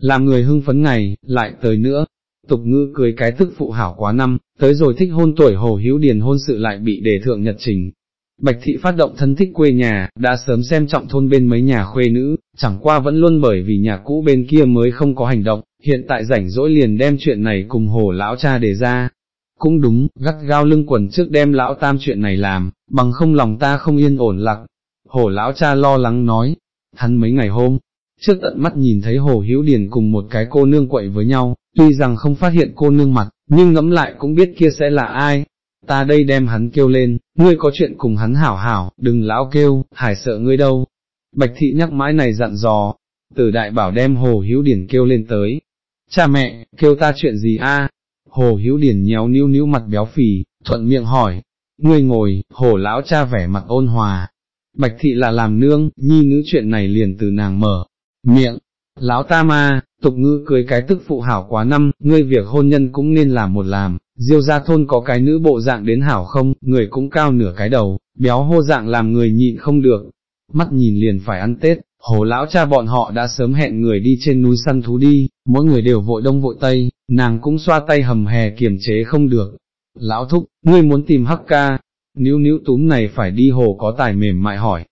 làm người hưng phấn ngày, lại tới nữa. Tục ngữ cưới cái tức phụ hảo quá năm, tới rồi thích hôn tuổi hồ hữu điền hôn sự lại bị đề thượng nhật trình. Bạch thị phát động thân thích quê nhà, đã sớm xem trọng thôn bên mấy nhà khuê nữ, chẳng qua vẫn luôn bởi vì nhà cũ bên kia mới không có hành động, hiện tại rảnh rỗi liền đem chuyện này cùng hồ lão cha đề ra. Cũng đúng, gắt gao lưng quần trước đem lão tam chuyện này làm, bằng không lòng ta không yên ổn lặng. Hồ lão cha lo lắng nói, hắn mấy ngày hôm, trước tận mắt nhìn thấy hồ hữu điền cùng một cái cô nương quậy với nhau, tuy rằng không phát hiện cô nương mặt, nhưng ngẫm lại cũng biết kia sẽ là ai. Ta đây đem hắn kêu lên, ngươi có chuyện cùng hắn hảo hảo, đừng lão kêu, hải sợ ngươi đâu. Bạch thị nhắc mãi này dặn dò, từ đại bảo đem hồ hữu điển kêu lên tới. Cha mẹ, kêu ta chuyện gì a? Hồ hữu điển nhéo níu níu mặt béo phì, thuận miệng hỏi. Ngươi ngồi, hồ lão cha vẻ mặt ôn hòa. Bạch thị là làm nương, nhi nữ chuyện này liền từ nàng mở, miệng, lão ta ma, tục ngữ cưới cái tức phụ hảo quá năm, ngươi việc hôn nhân cũng nên làm một làm, diêu gia thôn có cái nữ bộ dạng đến hảo không, người cũng cao nửa cái đầu, béo hô dạng làm người nhịn không được, mắt nhìn liền phải ăn Tết, hồ lão cha bọn họ đã sớm hẹn người đi trên núi săn thú đi, mỗi người đều vội đông vội tây, nàng cũng xoa tay hầm hè kiềm chế không được. Lão thúc, ngươi muốn tìm hắc ca, níu níu túm này phải đi hồ có tài mềm mại hỏi.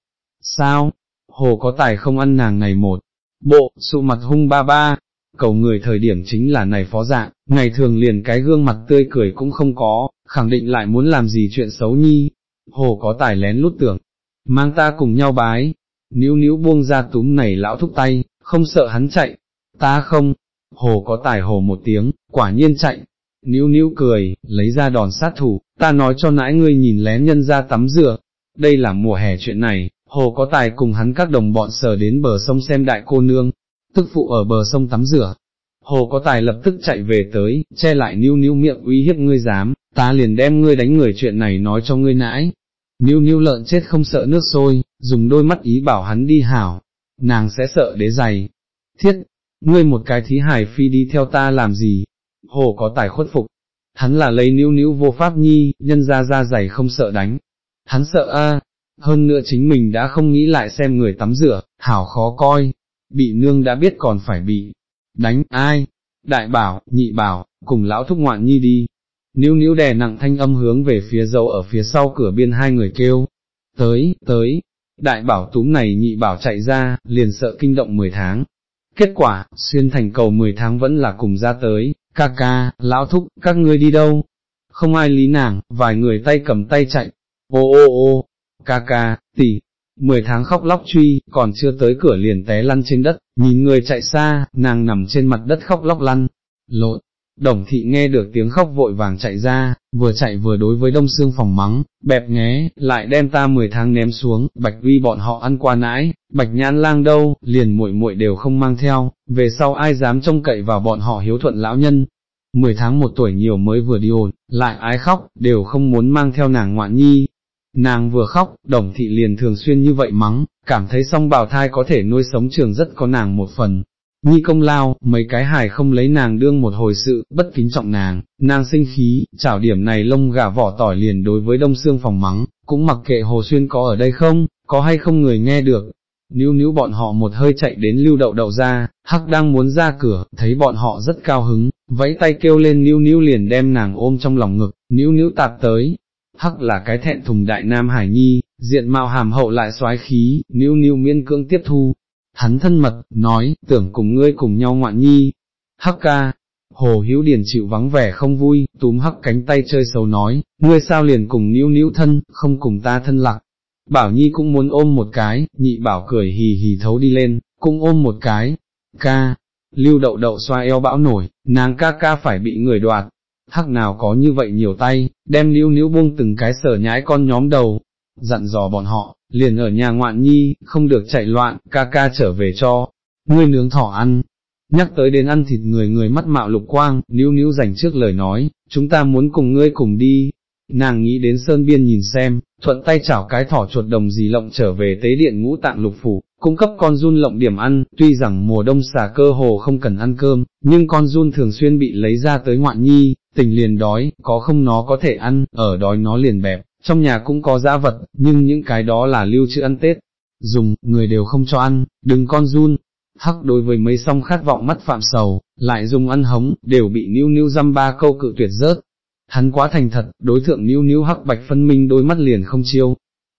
Sao? Hồ có tài không ăn nàng này một, bộ, sụ mặt hung ba ba, cầu người thời điểm chính là này phó dạng, ngày thường liền cái gương mặt tươi cười cũng không có, khẳng định lại muốn làm gì chuyện xấu nhi, hồ có tài lén lút tưởng, mang ta cùng nhau bái, níu níu buông ra túm này lão thúc tay, không sợ hắn chạy, ta không, hồ có tài hồ một tiếng, quả nhiên chạy, níu níu cười, lấy ra đòn sát thủ, ta nói cho nãi ngươi nhìn lén nhân ra tắm rửa, đây là mùa hè chuyện này, Hồ có tài cùng hắn các đồng bọn sở đến bờ sông xem đại cô nương, tức phụ ở bờ sông tắm rửa. Hồ có tài lập tức chạy về tới, che lại níu níu miệng uy hiếp ngươi dám, ta liền đem ngươi đánh người chuyện này nói cho ngươi nãi. Níu níu lợn chết không sợ nước sôi, dùng đôi mắt ý bảo hắn đi hảo, nàng sẽ sợ đế giày. Thiết, ngươi một cái thí hải phi đi theo ta làm gì? Hồ có tài khuất phục, hắn là lấy níu níu vô pháp nhi, nhân ra ra giày không sợ đánh. Hắn sợ a, hơn nữa chính mình đã không nghĩ lại xem người tắm rửa, hảo khó coi, bị nương đã biết còn phải bị, đánh, ai, đại bảo, nhị bảo, cùng lão thúc ngoạn nhi đi, níu níu đè nặng thanh âm hướng về phía dâu ở phía sau cửa biên hai người kêu, tới, tới, đại bảo túm này nhị bảo chạy ra, liền sợ kinh động 10 tháng. Kết quả, xuyên thành cầu 10 tháng vẫn là cùng ra tới, ca ca, lão thúc, các ngươi đi đâu? Không ai lý nàng, vài người tay cầm tay chạy, ô ô ô, ca ca, tỷ, mười tháng khóc lóc truy, còn chưa tới cửa liền té lăn trên đất, nhìn người chạy xa, nàng nằm trên mặt đất khóc lóc lăn, lộn. Đồng thị nghe được tiếng khóc vội vàng chạy ra, vừa chạy vừa đối với đông xương phòng mắng, bẹp nghé, lại đem ta mười tháng ném xuống, bạch vi bọn họ ăn qua nãi, bạch nhãn lang đâu, liền muội muội đều không mang theo, về sau ai dám trông cậy vào bọn họ hiếu thuận lão nhân. Mười tháng một tuổi nhiều mới vừa đi ổn, lại ái khóc, đều không muốn mang theo nàng ngoạn nhi, Nàng vừa khóc, đồng thị liền thường xuyên như vậy mắng, cảm thấy song bào thai có thể nuôi sống trường rất có nàng một phần. Nhi công lao, mấy cái hài không lấy nàng đương một hồi sự, bất kính trọng nàng, nàng sinh khí, chảo điểm này lông gà vỏ tỏi liền đối với đông xương phòng mắng, cũng mặc kệ hồ xuyên có ở đây không, có hay không người nghe được. Níu níu bọn họ một hơi chạy đến lưu đậu đậu ra, hắc đang muốn ra cửa, thấy bọn họ rất cao hứng, vẫy tay kêu lên níu níu liền đem nàng ôm trong lòng ngực, níu níu tạt tới, hắc là cái thẹn thùng đại nam hải nhi, diện mạo hàm hậu lại xoái khí, níu níu miên cưỡng tiếp thu. Hắn thân mật, nói, tưởng cùng ngươi cùng nhau ngoạn nhi. Hắc ca, hồ hữu điền chịu vắng vẻ không vui, túm hắc cánh tay chơi xấu nói, ngươi sao liền cùng níu níu thân, không cùng ta thân lạc. Bảo Nhi cũng muốn ôm một cái, nhị bảo cười hì hì thấu đi lên, cũng ôm một cái. Ca, lưu đậu đậu xoa eo bão nổi, nàng ca ca phải bị người đoạt, hắc nào có như vậy nhiều tay, đem níu níu buông từng cái sở nhái con nhóm đầu, dặn dò bọn họ, liền ở nhà ngoạn nhi, không được chạy loạn, ca ca trở về cho, ngươi nướng thỏ ăn. Nhắc tới đến ăn thịt người người mắt mạo lục quang, níu níu dành trước lời nói, chúng ta muốn cùng ngươi cùng đi. Nàng nghĩ đến sơn biên nhìn xem, thuận tay chảo cái thỏ chuột đồng gì lộng trở về tế điện ngũ tạng lục phủ, cung cấp con run lộng điểm ăn, tuy rằng mùa đông xà cơ hồ không cần ăn cơm, nhưng con run thường xuyên bị lấy ra tới ngoạn nhi, tình liền đói, có không nó có thể ăn, ở đói nó liền bẹp, trong nhà cũng có dã vật, nhưng những cái đó là lưu trữ ăn Tết, dùng, người đều không cho ăn, đừng con run. hắc đối với mấy song khát vọng mắt phạm sầu, lại dùng ăn hống, đều bị níu níu dăm ba câu cự tuyệt rớt. Hắn quá thành thật, đối thượng níu níu hắc bạch phân minh đôi mắt liền không chiêu.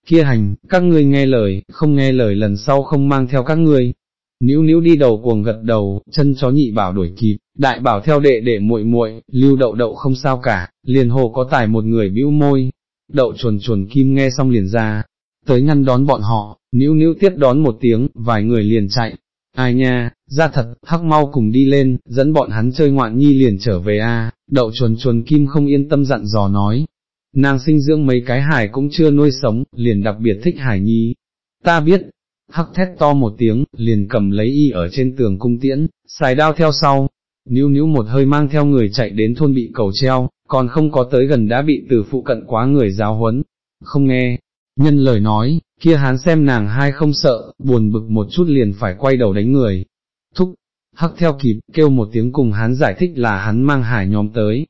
Kia hành, các ngươi nghe lời, không nghe lời lần sau không mang theo các ngươi. Níu níu đi đầu cuồng gật đầu, chân chó nhị bảo đuổi kịp, đại bảo theo đệ để muội muội, lưu đậu đậu không sao cả, liền hồ có tài một người bĩu môi. Đậu chuồn chuồn kim nghe xong liền ra, tới ngăn đón bọn họ, níu níu tiếp đón một tiếng, vài người liền chạy, ai nha, ra thật, hắc mau cùng đi lên, dẫn bọn hắn chơi ngoạn nhi liền trở về a. đậu chuồn chuồn kim không yên tâm dặn dò nói, nàng sinh dưỡng mấy cái hải cũng chưa nuôi sống, liền đặc biệt thích hải nhi, ta biết, hắc thét to một tiếng, liền cầm lấy y ở trên tường cung tiễn, xài đao theo sau, níu níu một hơi mang theo người chạy đến thôn bị cầu treo, còn không có tới gần đã bị từ phụ cận quá người giáo huấn, không nghe, nhân lời nói, kia hắn xem nàng hai không sợ, buồn bực một chút liền phải quay đầu đánh người. Thúc, hắc theo kịp, kêu một tiếng cùng hắn giải thích là hắn mang hải nhóm tới.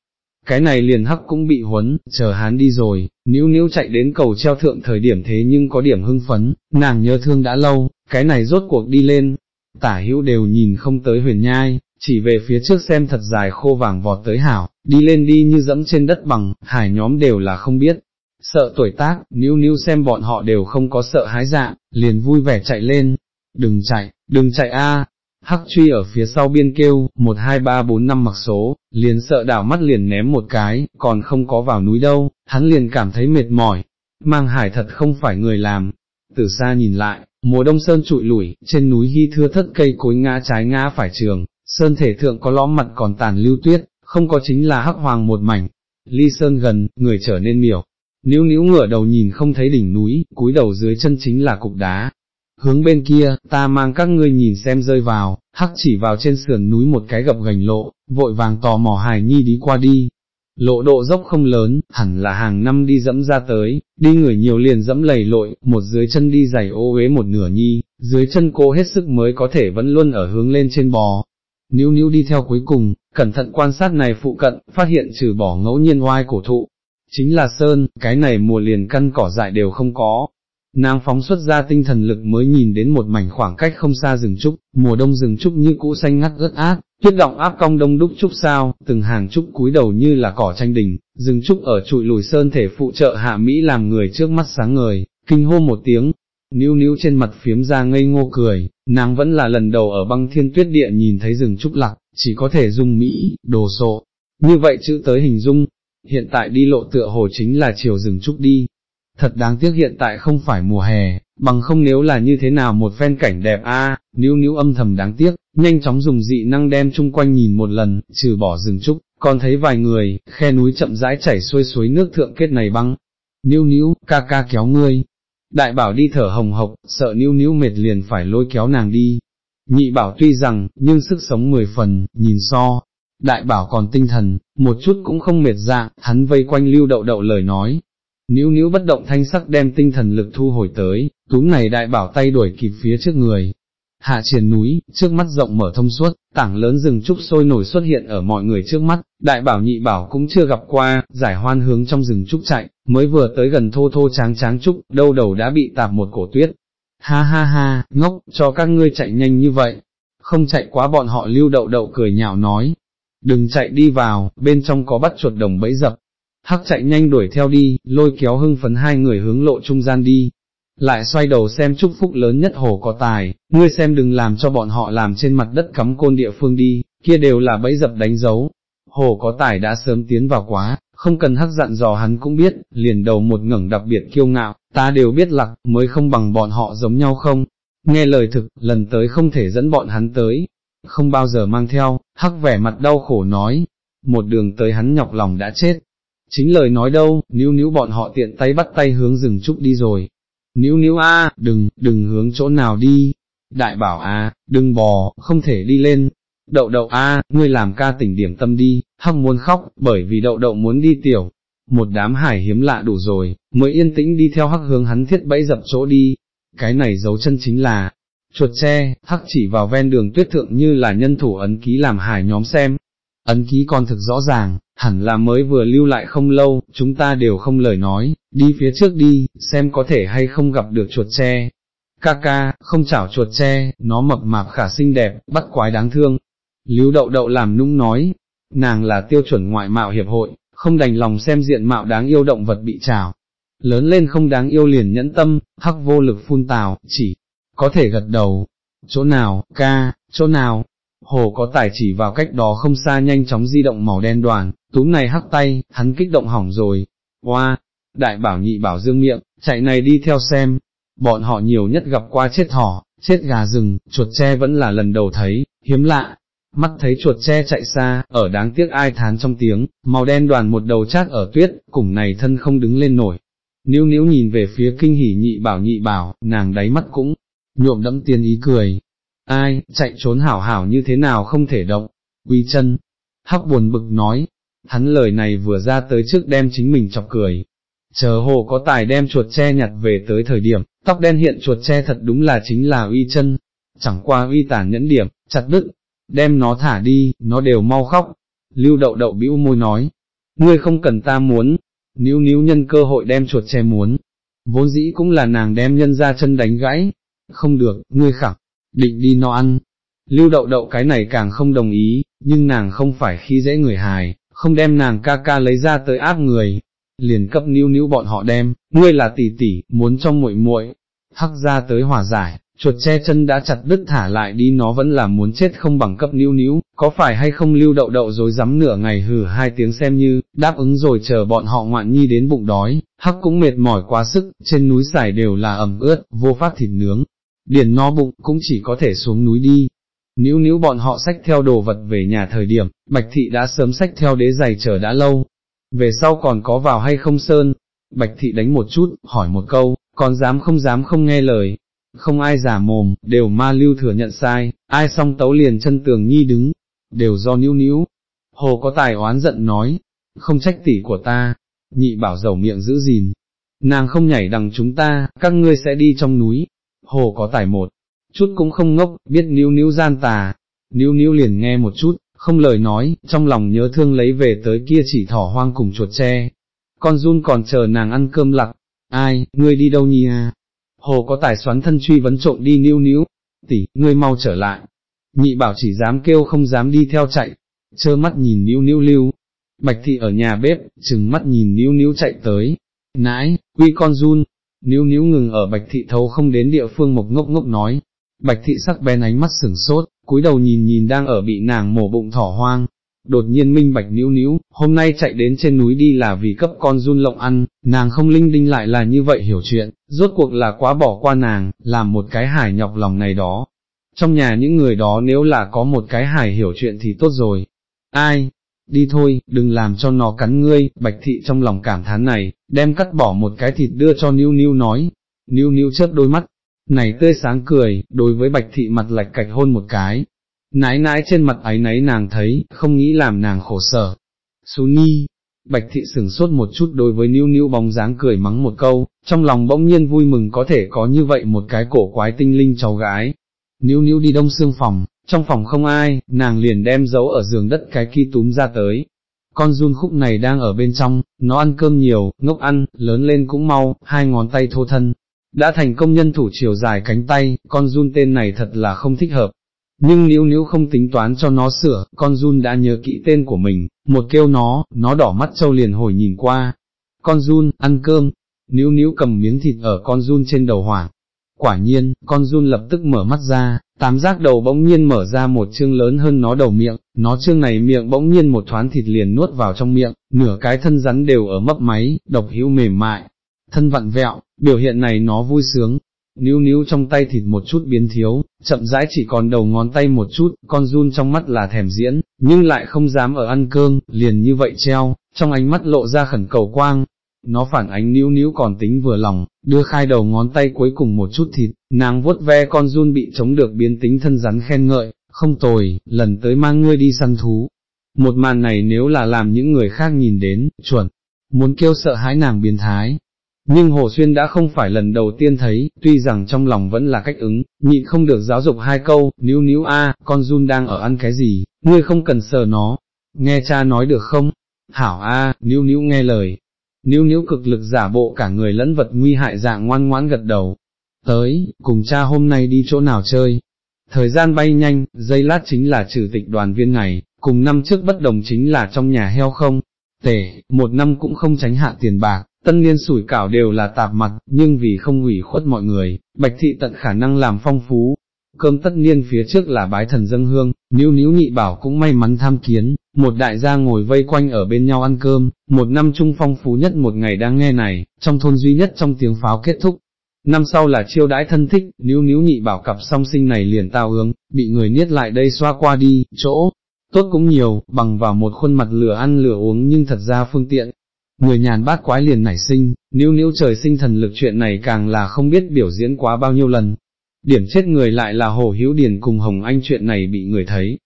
Cái này liền hắc cũng bị huấn, chờ hắn đi rồi, níu níu chạy đến cầu treo thượng thời điểm thế nhưng có điểm hưng phấn, nàng nhớ thương đã lâu, cái này rốt cuộc đi lên, tả hữu đều nhìn không tới huyền nhai, chỉ về phía trước xem thật dài khô vàng vọt tới hảo, đi lên đi như dẫm trên đất bằng, hải nhóm đều là không biết, sợ tuổi tác, níu níu xem bọn họ đều không có sợ hái dạng, liền vui vẻ chạy lên, đừng chạy, đừng chạy a. Hắc truy ở phía sau biên kêu, một hai ba bốn năm mặc số, liền sợ đảo mắt liền ném một cái, còn không có vào núi đâu, hắn liền cảm thấy mệt mỏi, mang hải thật không phải người làm, từ xa nhìn lại, mùa đông sơn trụi lủi, trên núi hy thưa thất cây cối ngã trái ngã phải trường, sơn thể thượng có lõm mặt còn tàn lưu tuyết, không có chính là hắc hoàng một mảnh, ly sơn gần, người trở nên miểu, níu níu ngửa đầu nhìn không thấy đỉnh núi, cúi đầu dưới chân chính là cục đá. Hướng bên kia, ta mang các ngươi nhìn xem rơi vào, hắc chỉ vào trên sườn núi một cái gập gành lộ, vội vàng tò mò hài nhi đi qua đi. Lộ độ dốc không lớn, hẳn là hàng năm đi dẫm ra tới, đi người nhiều liền dẫm lầy lội, một dưới chân đi giày ô uế một nửa nhi, dưới chân cô hết sức mới có thể vẫn luôn ở hướng lên trên bò. Níu níu đi theo cuối cùng, cẩn thận quan sát này phụ cận, phát hiện trừ bỏ ngẫu nhiên oai cổ thụ, chính là sơn, cái này mùa liền căn cỏ dại đều không có. Nàng phóng xuất ra tinh thần lực mới nhìn đến một mảnh khoảng cách không xa rừng trúc, mùa đông rừng trúc như cũ xanh ngắt ướt át, tuyết động áp cong đông đúc trúc sao, từng hàng trúc cúi đầu như là cỏ tranh đình, rừng trúc ở trụi lùi sơn thể phụ trợ hạ Mỹ làm người trước mắt sáng ngời, kinh hô một tiếng, níu níu trên mặt phiếm ra ngây ngô cười, nàng vẫn là lần đầu ở băng thiên tuyết địa nhìn thấy rừng trúc lạc, chỉ có thể dùng Mỹ, đồ sộ, như vậy chữ tới hình dung, hiện tại đi lộ tựa hồ chính là chiều rừng trúc đi. Thật đáng tiếc hiện tại không phải mùa hè, bằng không nếu là như thế nào một phen cảnh đẹp a, à, níu níu âm thầm đáng tiếc, nhanh chóng dùng dị năng đem chung quanh nhìn một lần, trừ bỏ rừng trúc, còn thấy vài người, khe núi chậm rãi chảy xuôi suối nước thượng kết này băng. Níu níu, ca ca kéo ngươi. Đại bảo đi thở hồng hộc, sợ níu níu mệt liền phải lôi kéo nàng đi. Nhị bảo tuy rằng, nhưng sức sống mười phần, nhìn so, đại bảo còn tinh thần, một chút cũng không mệt dạ, hắn vây quanh lưu đậu đậu lời nói. Níu níu bất động thanh sắc đem tinh thần lực thu hồi tới, túm này đại bảo tay đuổi kịp phía trước người. Hạ triển núi, trước mắt rộng mở thông suốt, tảng lớn rừng trúc sôi nổi xuất hiện ở mọi người trước mắt, đại bảo nhị bảo cũng chưa gặp qua, giải hoan hướng trong rừng trúc chạy, mới vừa tới gần thô thô tráng tráng trúc, đâu đầu đã bị tạp một cổ tuyết. Ha ha ha, ngốc, cho các ngươi chạy nhanh như vậy, không chạy quá bọn họ lưu đậu đậu cười nhạo nói, đừng chạy đi vào, bên trong có bắt chuột đồng bẫy dập. Hắc chạy nhanh đuổi theo đi, lôi kéo hưng phấn hai người hướng lộ trung gian đi. Lại xoay đầu xem chúc phúc lớn nhất hồ có tài, ngươi xem đừng làm cho bọn họ làm trên mặt đất cắm côn địa phương đi, kia đều là bẫy dập đánh dấu. Hồ có tài đã sớm tiến vào quá, không cần hắc dặn dò hắn cũng biết, liền đầu một ngẩng đặc biệt kiêu ngạo, ta đều biết lặc, mới không bằng bọn họ giống nhau không. Nghe lời thực, lần tới không thể dẫn bọn hắn tới, không bao giờ mang theo, hắc vẻ mặt đau khổ nói, một đường tới hắn nhọc lòng đã chết. Chính lời nói đâu, níu níu bọn họ tiện tay bắt tay hướng rừng trúc đi rồi. Níu níu a, đừng, đừng hướng chỗ nào đi. Đại bảo a, đừng bò, không thể đi lên. Đậu đậu a, ngươi làm ca tỉnh điểm tâm đi, hắc muốn khóc, bởi vì đậu đậu muốn đi tiểu. Một đám hải hiếm lạ đủ rồi, mới yên tĩnh đi theo hắc hướng hắn thiết bẫy dập chỗ đi. Cái này dấu chân chính là, chuột tre, hắc chỉ vào ven đường tuyết thượng như là nhân thủ ấn ký làm hải nhóm xem. Ấn ký còn thực rõ ràng, hẳn là mới vừa lưu lại không lâu, chúng ta đều không lời nói, đi phía trước đi, xem có thể hay không gặp được chuột tre. ca ca, không chảo chuột tre, nó mập mạp khả xinh đẹp, bắt quái đáng thương. Lưu đậu đậu làm nũng nói, nàng là tiêu chuẩn ngoại mạo hiệp hội, không đành lòng xem diện mạo đáng yêu động vật bị trào. Lớn lên không đáng yêu liền nhẫn tâm, hắc vô lực phun tào, chỉ có thể gật đầu. Chỗ nào, ca, chỗ nào? Hồ có tài chỉ vào cách đó không xa nhanh chóng di động màu đen đoàn, túm này hắc tay, hắn kích động hỏng rồi. Hoa, đại bảo nhị bảo dương miệng, chạy này đi theo xem. Bọn họ nhiều nhất gặp qua chết thỏ, chết gà rừng, chuột tre vẫn là lần đầu thấy, hiếm lạ, mắt thấy chuột tre chạy xa, ở đáng tiếc ai thán trong tiếng, màu đen đoàn một đầu chát ở tuyết, cùng này thân không đứng lên nổi. Níu níu nhìn về phía kinh hỉ nhị bảo nhị bảo, nàng đáy mắt cũng, nhuộm đẫm tiền ý cười. Ai, chạy trốn hảo hảo như thế nào không thể động, uy chân. Hắc buồn bực nói, hắn lời này vừa ra tới trước đem chính mình chọc cười. Chờ hồ có tài đem chuột tre nhặt về tới thời điểm, tóc đen hiện chuột tre thật đúng là chính là uy chân. Chẳng qua uy tản nhẫn điểm, chặt đứt, đem nó thả đi, nó đều mau khóc. Lưu đậu đậu bĩu môi nói, ngươi không cần ta muốn, níu níu nhân cơ hội đem chuột che muốn, vốn dĩ cũng là nàng đem nhân ra chân đánh gãy, không được, ngươi khẳng, định đi no ăn. Lưu đậu đậu cái này càng không đồng ý, nhưng nàng không phải khi dễ người hài, không đem nàng ca ca lấy ra tới áp người, liền cấp níu níu bọn họ đem, ngươi là tỷ tỷ, muốn trong muội muội, hắc ra tới hòa giải, chuột che chân đã chặt đứt thả lại đi nó vẫn là muốn chết không bằng cấp níu níu, có phải hay không lưu đậu đậu rồi dám nửa ngày hử hai tiếng xem như, đáp ứng rồi chờ bọn họ ngoạn nhi đến bụng đói, hắc cũng mệt mỏi quá sức, trên núi xài đều là ẩm ướt, vô phát thịt nướng, điền no bụng cũng chỉ có thể xuống núi đi. Níu níu bọn họ xách theo đồ vật về nhà thời điểm, Bạch Thị đã sớm xách theo đế giày chờ đã lâu. Về sau còn có vào hay không sơn? Bạch Thị đánh một chút, hỏi một câu, còn dám không dám không nghe lời, không ai giả mồm, đều ma lưu thừa nhận sai, ai xong tấu liền chân tường nhi đứng, đều do níu níu. Hồ có tài oán giận nói, không trách tỷ của ta, nhị bảo dầu miệng giữ gìn, nàng không nhảy đằng chúng ta, các ngươi sẽ đi trong núi. Hồ có tài một, chút cũng không ngốc, biết níu níu gian tà, níu níu liền nghe một chút, không lời nói, trong lòng nhớ thương lấy về tới kia chỉ thỏ hoang cùng chuột tre. Con run còn chờ nàng ăn cơm lặc, ai, ngươi đi đâu nhỉ à? Hồ có tài xoắn thân truy vấn trộm đi níu níu, tỷ, ngươi mau trở lại. Nhị bảo chỉ dám kêu không dám đi theo chạy, trơ mắt nhìn níu níu lưu. Bạch thị ở nhà bếp, chừng mắt nhìn níu níu chạy tới. Nãi, quy con run, níu níu ngừng ở bạch thị thấu không đến địa phương mộc ngốc ngốc nói. Bạch thị sắc bén ánh mắt sửng sốt, cúi đầu nhìn nhìn đang ở bị nàng mổ bụng thỏ hoang, đột nhiên minh bạch níu níu, hôm nay chạy đến trên núi đi là vì cấp con run lộng ăn, nàng không linh đinh lại là như vậy hiểu chuyện, rốt cuộc là quá bỏ qua nàng, làm một cái hải nhọc lòng này đó. Trong nhà những người đó nếu là có một cái hài hiểu chuyện thì tốt rồi. Ai? Đi thôi, đừng làm cho nó cắn ngươi, bạch thị trong lòng cảm thán này, đem cắt bỏ một cái thịt đưa cho Niu Niu nói. Niu Niu chớp đôi mắt, này tươi sáng cười, đối với bạch thị mặt lạch cạch hôn một cái, nái nái trên mặt ấy nấy nàng thấy, không nghĩ làm nàng khổ sở. Xú ni, bạch thị sửng sốt một chút đối với Niu Niu bóng dáng cười mắng một câu, trong lòng bỗng nhiên vui mừng có thể có như vậy một cái cổ quái tinh linh cháu gái. Niu Niu đi đông xương phòng, trong phòng không ai, nàng liền đem giấu ở giường đất cái kia túm ra tới. Con run khúc này đang ở bên trong, nó ăn cơm nhiều, ngốc ăn, lớn lên cũng mau, hai ngón tay thô thân. Đã thành công nhân thủ chiều dài cánh tay, con run tên này thật là không thích hợp, nhưng nếu nếu không tính toán cho nó sửa, con run đã nhớ kỹ tên của mình, một kêu nó, nó đỏ mắt trâu liền hồi nhìn qua. Con run, ăn cơm, níu níu cầm miếng thịt ở con run trên đầu hỏa. Quả nhiên, con run lập tức mở mắt ra, tám giác đầu bỗng nhiên mở ra một chương lớn hơn nó đầu miệng, nó chương này miệng bỗng nhiên một thoáng thịt liền nuốt vào trong miệng, nửa cái thân rắn đều ở mấp máy, độc hữu mềm mại, thân vặn vẹo, biểu hiện này nó vui sướng, níu níu trong tay thịt một chút biến thiếu, chậm rãi chỉ còn đầu ngón tay một chút, con run trong mắt là thèm diễn, nhưng lại không dám ở ăn cơm, liền như vậy treo, trong ánh mắt lộ ra khẩn cầu quang. Nó phản ánh níu níu còn tính vừa lòng, đưa khai đầu ngón tay cuối cùng một chút thịt, nàng vuốt ve con run bị chống được biến tính thân rắn khen ngợi, không tồi, lần tới mang ngươi đi săn thú. Một màn này nếu là làm những người khác nhìn đến, chuẩn, muốn kêu sợ hãi nàng biến thái, nhưng Hồ Xuyên đã không phải lần đầu tiên thấy, tuy rằng trong lòng vẫn là cách ứng, nhịn không được giáo dục hai câu, níu níu a, con run đang ở ăn cái gì, ngươi không cần sờ nó, nghe cha nói được không? Hảo a, à, níu níu nghe lời, níu níu cực lực giả bộ cả người lẫn vật nguy hại dạng ngoan ngoãn gật đầu. tới, cùng cha hôm nay đi chỗ nào chơi. Thời gian bay nhanh, giây lát chính là trừ tịch đoàn viên này, cùng năm trước bất đồng chính là trong nhà heo không, tể, một năm cũng không tránh hạ tiền bạc, tân niên sủi cảo đều là tạp mặt, nhưng vì không hủy khuất mọi người, bạch thị tận khả năng làm phong phú. Cơm tất niên phía trước là bái thần dâng hương, níu níu nhị bảo cũng may mắn tham kiến, một đại gia ngồi vây quanh ở bên nhau ăn cơm, một năm trung phong phú nhất một ngày đang nghe này, trong thôn duy nhất trong tiếng pháo kết thúc. Năm sau là chiêu đãi thân thích, níu níu nhị bảo cặp song sinh này liền tao ướng, bị người niết lại đây xoa qua đi, chỗ, tốt cũng nhiều, bằng vào một khuôn mặt lửa ăn lửa uống nhưng thật ra phương tiện. Người nhàn bát quái liền nảy sinh, níu níu trời sinh thần lực chuyện này càng là không biết biểu diễn quá bao nhiêu lần. Điểm chết người lại là Hồ Hữu Điền cùng Hồng Anh chuyện này bị người thấy.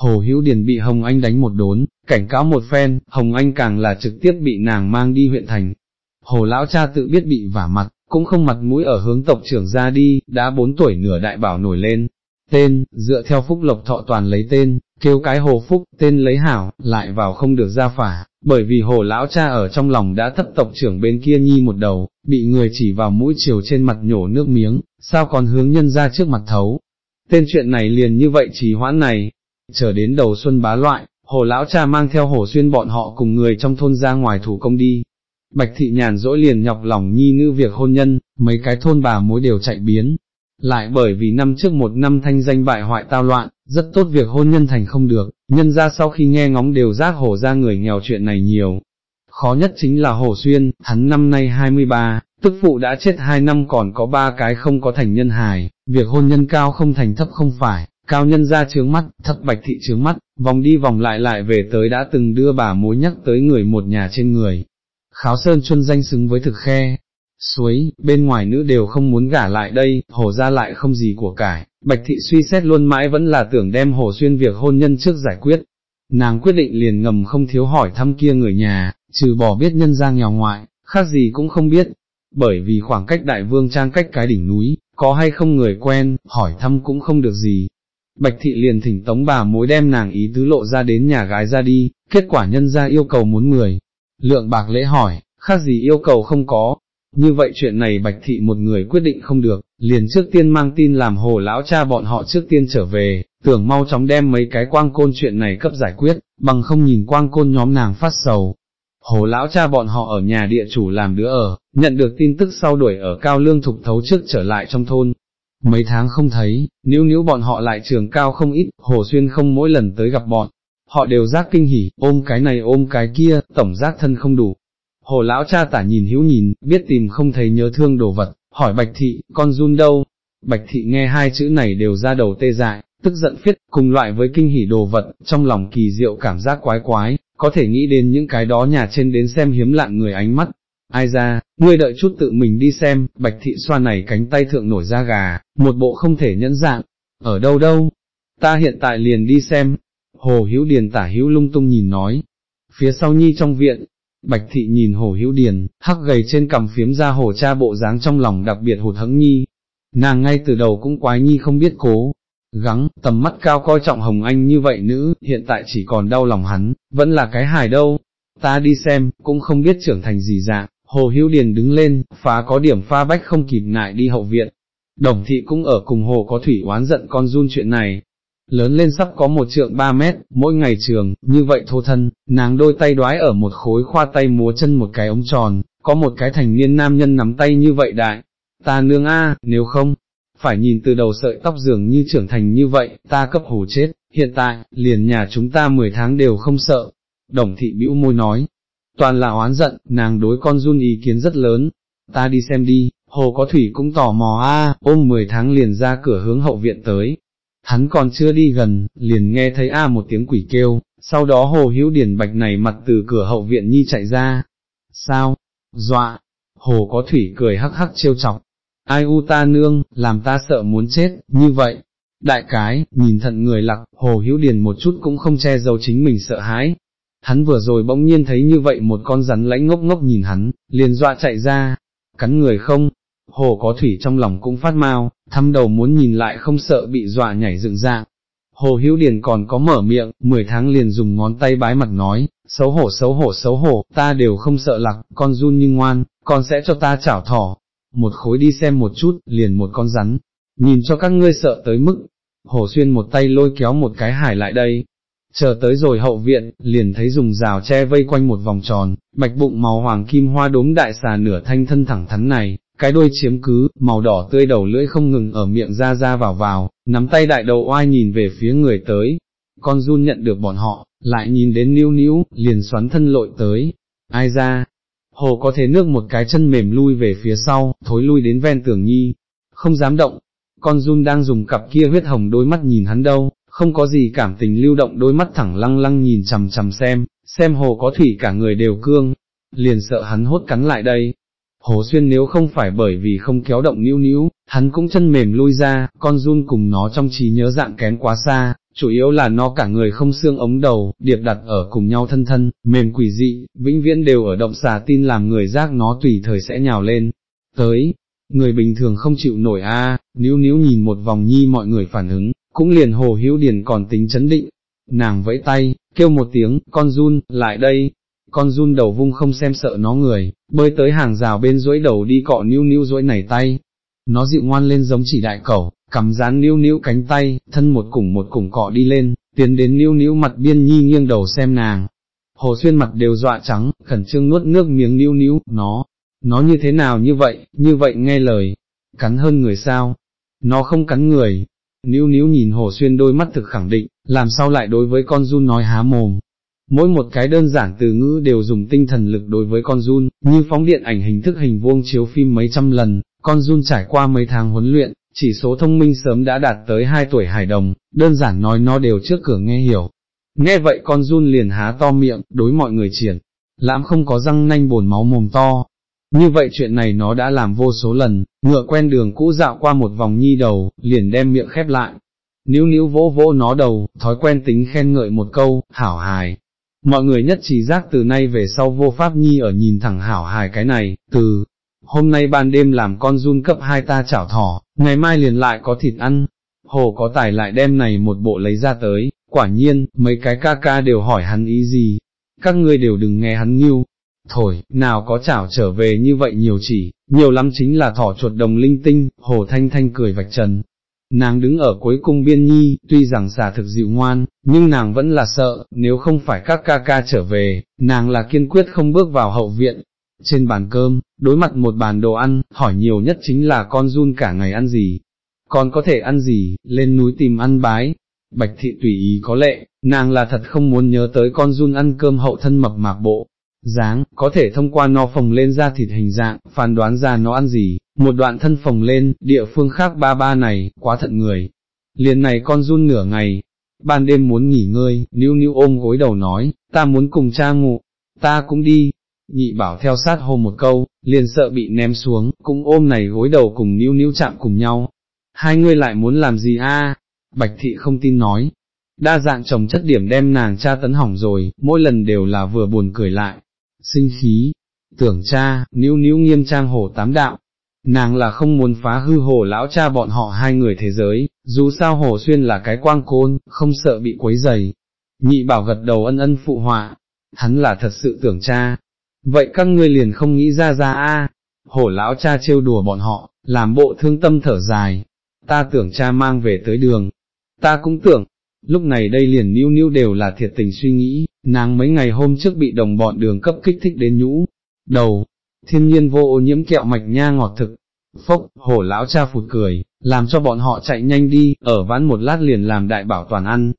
Hồ Hữu Điền bị Hồng Anh đánh một đốn, cảnh cáo một phen, Hồng Anh càng là trực tiếp bị nàng mang đi huyện thành. Hồ Lão cha tự biết bị vả mặt, cũng không mặt mũi ở hướng tộc trưởng ra đi, đã bốn tuổi nửa đại bảo nổi lên. Tên, dựa theo phúc lộc thọ toàn lấy tên, kêu cái hồ phúc, tên lấy hảo, lại vào không được ra phả, bởi vì hồ lão cha ở trong lòng đã thất tộc trưởng bên kia nhi một đầu, bị người chỉ vào mũi chiều trên mặt nhổ nước miếng, sao còn hướng nhân ra trước mặt thấu. Tên chuyện này liền như vậy trì hoãn này, chờ đến đầu xuân bá loại, hồ lão cha mang theo hồ xuyên bọn họ cùng người trong thôn ra ngoài thủ công đi. Bạch thị nhàn dỗi liền nhọc lòng nhi nữ việc hôn nhân, mấy cái thôn bà mối đều chạy biến, lại bởi vì năm trước một năm thanh danh bại hoại tao loạn, rất tốt việc hôn nhân thành không được, nhân ra sau khi nghe ngóng đều giác hổ ra người nghèo chuyện này nhiều. Khó nhất chính là Hồ Xuyên, hắn năm nay 23, tức phụ đã chết hai năm còn có ba cái không có thành nhân hài, việc hôn nhân cao không thành thấp không phải, cao nhân ra trướng mắt, thất bạch thị trướng mắt, vòng đi vòng lại lại về tới đã từng đưa bà mối nhắc tới người một nhà trên người. Kháo sơn chuân danh xứng với thực khe, suối, bên ngoài nữ đều không muốn gả lại đây, hồ ra lại không gì của cải, bạch thị suy xét luôn mãi vẫn là tưởng đem hồ xuyên việc hôn nhân trước giải quyết. Nàng quyết định liền ngầm không thiếu hỏi thăm kia người nhà, trừ bỏ biết nhân ra nghèo ngoại, khác gì cũng không biết, bởi vì khoảng cách đại vương trang cách cái đỉnh núi, có hay không người quen, hỏi thăm cũng không được gì. Bạch thị liền thỉnh tống bà mối đem nàng ý tứ lộ ra đến nhà gái ra đi, kết quả nhân ra yêu cầu muốn người. Lượng bạc lễ hỏi, khác gì yêu cầu không có, như vậy chuyện này bạch thị một người quyết định không được, liền trước tiên mang tin làm hồ lão cha bọn họ trước tiên trở về, tưởng mau chóng đem mấy cái quang côn chuyện này cấp giải quyết, bằng không nhìn quang côn nhóm nàng phát sầu. Hồ lão cha bọn họ ở nhà địa chủ làm đứa ở, nhận được tin tức sau đuổi ở cao lương thục thấu trước trở lại trong thôn. Mấy tháng không thấy, nếu nếu bọn họ lại trường cao không ít, hồ xuyên không mỗi lần tới gặp bọn, họ đều giác kinh hỉ, ôm cái này ôm cái kia, tổng giác thân không đủ, Hồ lão cha tả nhìn hữu nhìn, biết tìm không thấy nhớ thương đồ vật, hỏi bạch thị, con run đâu? Bạch thị nghe hai chữ này đều ra đầu tê dại, tức giận phiết, cùng loại với kinh hỉ đồ vật, trong lòng kỳ diệu cảm giác quái quái, có thể nghĩ đến những cái đó nhà trên đến xem hiếm lạng người ánh mắt. Ai ra, ngươi đợi chút tự mình đi xem, bạch thị xoa này cánh tay thượng nổi ra gà, một bộ không thể nhẫn dạng, ở đâu đâu, ta hiện tại liền đi xem, hồ hữu điền tả hữu lung tung nhìn nói, phía sau nhi trong viện, Bạch thị nhìn hồ hữu điền, hắc gầy trên cằm phiếm ra hồ cha bộ dáng trong lòng đặc biệt hụt hẫng nhi. Nàng ngay từ đầu cũng quái nhi không biết cố, gắng, tầm mắt cao coi trọng Hồng Anh như vậy nữ, hiện tại chỉ còn đau lòng hắn, vẫn là cái hài đâu. Ta đi xem, cũng không biết trưởng thành gì dạng, hồ hữu điền đứng lên, phá có điểm pha bách không kịp nại đi hậu viện. Đồng thị cũng ở cùng hồ có thủy oán giận con run chuyện này, lớn lên sắp có một trượng ba mét, mỗi ngày trường, như vậy thô thân, nàng đôi tay đoái ở một khối khoa tay múa chân một cái ống tròn, có một cái thành niên nam nhân nắm tay như vậy đại, ta nương a, nếu không, phải nhìn từ đầu sợi tóc dường như trưởng thành như vậy, ta cấp hồ chết, hiện tại, liền nhà chúng ta 10 tháng đều không sợ, đồng thị bĩu môi nói, toàn là oán giận, nàng đối con run ý kiến rất lớn, ta đi xem đi, hồ có thủy cũng tò mò a, ôm 10 tháng liền ra cửa hướng hậu viện tới, hắn còn chưa đi gần, liền nghe thấy a một tiếng quỷ kêu, sau đó hồ hữu điển bạch này mặt từ cửa hậu viện nhi chạy ra. Sao? Dọa! Hồ có thủy cười hắc hắc trêu chọc. Ai u ta nương, làm ta sợ muốn chết, như vậy. Đại cái, nhìn thận người lặc, hồ hữu điền một chút cũng không che giấu chính mình sợ hãi. Hắn vừa rồi bỗng nhiên thấy như vậy một con rắn lãnh ngốc ngốc nhìn hắn, liền dọa chạy ra, cắn người không, hồ có thủy trong lòng cũng phát mau, thăm đầu muốn nhìn lại không sợ bị dọa nhảy dựng dạng. Hồ Hữu Điền còn có mở miệng, 10 tháng liền dùng ngón tay bái mặt nói, xấu hổ xấu hổ xấu hổ, ta đều không sợ lạc, con run nhưng ngoan, con sẽ cho ta chảo thỏ. một khối đi xem một chút, liền một con rắn, nhìn cho các ngươi sợ tới mức, Hồ Xuyên một tay lôi kéo một cái hải lại đây, chờ tới rồi hậu viện, liền thấy dùng rào che vây quanh một vòng tròn, bạch bụng màu hoàng kim hoa đốm đại xà nửa thanh thân thẳng thắn này, cái đuôi chiếm cứ, màu đỏ tươi đầu lưỡi không ngừng ở miệng ra ra vào vào, nắm tay đại đầu oai nhìn về phía người tới, con run nhận được bọn họ, lại nhìn đến níu níu, liền xoắn thân lội tới, ai ra, hồ có thế nước một cái chân mềm lui về phía sau, thối lui đến ven tường nhi, không dám động, con run đang dùng cặp kia huyết hồng đôi mắt nhìn hắn đâu, không có gì cảm tình lưu động đôi mắt thẳng lăng lăng nhìn chằm chằm xem, xem hồ có thủy cả người đều cương, liền sợ hắn hốt cắn lại đây. Hồ Xuyên nếu không phải bởi vì không kéo động níu níu, hắn cũng chân mềm lui ra, con run cùng nó trong trí nhớ dạng kén quá xa, chủ yếu là nó cả người không xương ống đầu, điệp đặt ở cùng nhau thân thân, mềm quỷ dị, vĩnh viễn đều ở động xà tin làm người giác nó tùy thời sẽ nhào lên. Tới, người bình thường không chịu nổi a, níu níu nhìn một vòng nhi mọi người phản ứng, cũng liền hồ hữu điền còn tính chấn định, nàng vẫy tay, kêu một tiếng, con run, lại đây, con run đầu vung không xem sợ nó người, bơi tới hàng rào bên duỗi đầu đi cọ níu níu duỗi nảy tay, nó dịu ngoan lên giống chỉ đại cẩu, cầm dán níu níu cánh tay, thân một cùng một cùng cọ đi lên, tiến đến níu níu mặt biên nhi nghiêng đầu xem nàng. Hồ xuyên mặt đều dọa trắng, khẩn trương nuốt nước miếng níu níu, nó, nó như thế nào như vậy, như vậy nghe lời, cắn hơn người sao, nó không cắn người, níu níu nhìn hồ xuyên đôi mắt thực khẳng định, làm sao lại đối với con run nói há mồm. Mỗi một cái đơn giản từ ngữ đều dùng tinh thần lực đối với con run, như phóng điện ảnh hình thức hình vuông chiếu phim mấy trăm lần, con run trải qua mấy tháng huấn luyện, chỉ số thông minh sớm đã đạt tới 2 tuổi hải đồng, đơn giản nói nó đều trước cửa nghe hiểu. Nghe vậy con run liền há to miệng, đối mọi người triển, lãm không có răng nanh bồn máu mồm to. Như vậy chuyện này nó đã làm vô số lần, ngựa quen đường cũ dạo qua một vòng nhi đầu, liền đem miệng khép lại. Níu níu vỗ vỗ nó đầu, thói quen tính khen ngợi một câu, hảo hài. Mọi người nhất trí giác từ nay về sau vô pháp nhi ở nhìn thẳng hảo hài cái này, từ, hôm nay ban đêm làm con run cấp hai ta chảo thỏ, ngày mai liền lại có thịt ăn. Hồ có tài lại đem này một bộ lấy ra tới, quả nhiên, mấy cái ca ca đều hỏi hắn ý gì, các ngươi đều đừng nghe hắn nghiêu. Thổi, nào có chảo trở về như vậy nhiều chỉ, nhiều lắm chính là thỏ chuột đồng linh tinh, hồ thanh thanh cười vạch trần. Nàng đứng ở cuối cung biên nhi, tuy rằng xà thực dịu ngoan, nhưng nàng vẫn là sợ, nếu không phải các ca ca trở về, nàng là kiên quyết không bước vào hậu viện, trên bàn cơm, đối mặt một bàn đồ ăn, hỏi nhiều nhất chính là con run cả ngày ăn gì, con có thể ăn gì, lên núi tìm ăn bái. Bạch thị tùy ý có lệ, nàng là thật không muốn nhớ tới con run ăn cơm hậu thân mập mạc bộ, dáng, có thể thông qua nó phồng lên ra thịt hình dạng, phán đoán ra nó ăn gì, một đoạn thân phồng lên, địa phương khác ba ba này, quá thận người. Liền này con run nửa ngày, ban đêm muốn nghỉ ngơi, níu níu ôm gối đầu nói, ta muốn cùng cha ngủ, ta cũng đi, nhị bảo theo sát hô một câu, liền sợ bị ném xuống, cũng ôm này gối đầu cùng níu níu chạm cùng nhau. Hai người lại muốn làm gì a? Bạch thị không tin nói. Đa dạng chồng chất điểm đem nàng cha tấn hỏng rồi, mỗi lần đều là vừa buồn cười lại. Sinh khí, tưởng cha, níu níu nghiêm trang hổ tám đạo. Nàng là không muốn phá hư hổ lão cha bọn họ hai người thế giới, dù sao hổ xuyên là cái quang côn, không sợ bị quấy dày. Nhị bảo gật đầu ân ân phụ họa, hắn là thật sự tưởng cha, vậy các ngươi liền không nghĩ ra ra a hổ lão cha trêu đùa bọn họ, làm bộ thương tâm thở dài, ta tưởng cha mang về tới đường, ta cũng tưởng, lúc này đây liền níu níu đều là thiệt tình suy nghĩ, nàng mấy ngày hôm trước bị đồng bọn đường cấp kích thích đến nhũ, đầu, thiên nhiên vô ô nhiễm kẹo mạch nha ngọt thực, phốc, hổ lão cha phụt cười, làm cho bọn họ chạy nhanh đi, ở ván một lát liền làm đại bảo toàn ăn,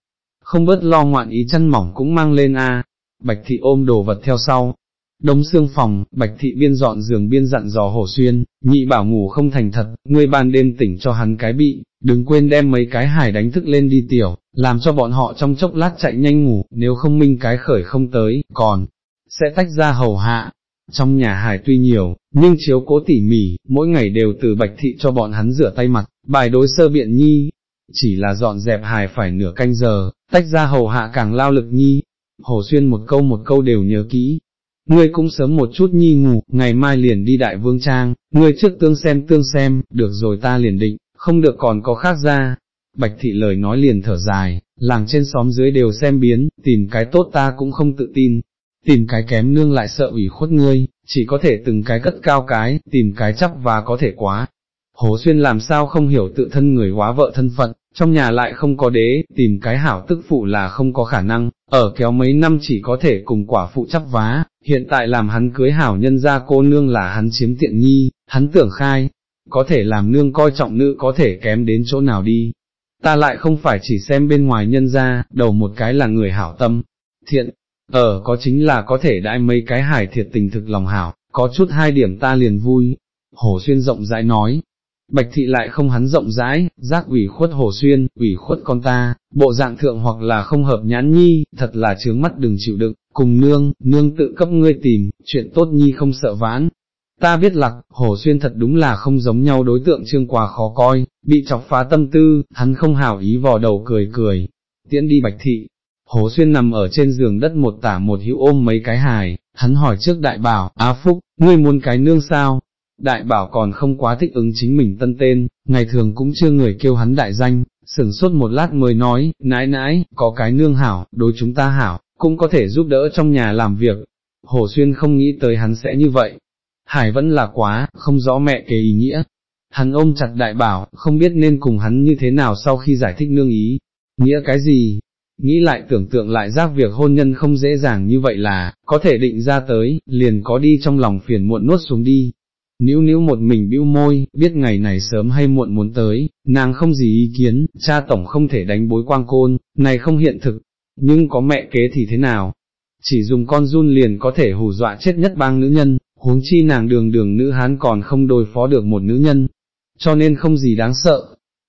không bớt lo ngoạn ý chân mỏng cũng mang lên a. Bạch thị ôm đồ vật theo sau, Đống xương phòng, bạch thị biên dọn giường biên dặn dò hổ xuyên, nhị bảo ngủ không thành thật, ngươi ban đêm tỉnh cho hắn cái bị, đừng quên đem mấy cái hải đánh thức lên đi tiểu, làm cho bọn họ trong chốc lát chạy nhanh ngủ, nếu không minh cái khởi không tới, còn, sẽ tách ra hầu hạ. Trong nhà hải tuy nhiều, nhưng chiếu cố tỉ mỉ, mỗi ngày đều từ bạch thị cho bọn hắn rửa tay mặt, bài đối sơ biện nhi, chỉ là dọn dẹp hài phải nửa canh giờ, tách ra hầu hạ càng lao lực nhi. Hồ Xuyên một câu một câu đều nhớ kỹ, ngươi cũng sớm một chút nhi ngủ, ngày mai liền đi đại vương trang, ngươi trước tương xem tương xem, được rồi ta liền định, không được còn có khác ra. Bạch thị lời nói liền thở dài, làng trên xóm dưới đều xem biến, tìm cái tốt ta cũng không tự tin, tìm cái kém nương lại sợ ủy khuất ngươi, chỉ có thể từng cái cất cao cái, tìm cái chắc và có thể quá. Hồ Xuyên làm sao không hiểu tự thân người quá vợ thân phận, trong nhà lại không có đế, tìm cái hảo tức phụ là không có khả năng, ở kéo mấy năm chỉ có thể cùng quả phụ chắp vá, hiện tại làm hắn cưới hảo nhân ra cô nương là hắn chiếm tiện nghi, hắn tưởng khai, có thể làm nương coi trọng nữ có thể kém đến chỗ nào đi. Ta lại không phải chỉ xem bên ngoài nhân ra, đầu một cái là người hảo tâm, thiện, ở có chính là có thể đãi mấy cái hải thiệt tình thực lòng hảo, có chút hai điểm ta liền vui. Hồ Xuyên rộng rãi nói, Bạch thị lại không hắn rộng rãi, giác ủy khuất hồ xuyên, ủy khuất con ta, bộ dạng thượng hoặc là không hợp nhãn nhi, thật là trướng mắt đừng chịu đựng, cùng nương, nương tự cấp ngươi tìm, chuyện tốt nhi không sợ vãn. Ta biết lặc, hồ xuyên thật đúng là không giống nhau đối tượng trương quà khó coi, bị chọc phá tâm tư, hắn không hảo ý vò đầu cười cười, tiễn đi bạch thị. Hồ Xuyên nằm ở trên giường đất một tả một hữu ôm mấy cái hài, hắn hỏi trước đại bảo, Á Phúc, ngươi muốn cái nương sao, đại bảo còn không quá thích ứng chính mình tân tên, ngày thường cũng chưa người kêu hắn đại danh, sửng sốt một lát mới nói, nãi nãi, có cái nương hảo, đối chúng ta hảo, cũng có thể giúp đỡ trong nhà làm việc. Hồ Xuyên không nghĩ tới hắn sẽ như vậy. Hải vẫn là quá, không rõ mẹ kế ý nghĩa. Hắn ôm chặt đại bảo, không biết nên cùng hắn như thế nào sau khi giải thích nương ý. Nghĩa cái gì? Nghĩ lại tưởng tượng lại giác việc hôn nhân không dễ dàng như vậy là, có thể định ra tới, liền có đi trong lòng phiền muộn nuốt xuống đi, Níu níu một mình bĩu môi, biết ngày này sớm hay muộn muốn tới, nàng không gì ý kiến, cha tổng không thể đánh bối quang côn, này không hiện thực, nhưng có mẹ kế thì thế nào? Chỉ dùng con run liền có thể hù dọa chết nhất bang nữ nhân, huống chi nàng đường đường nữ hán còn không đối phó được một nữ nhân, cho nên không gì đáng sợ.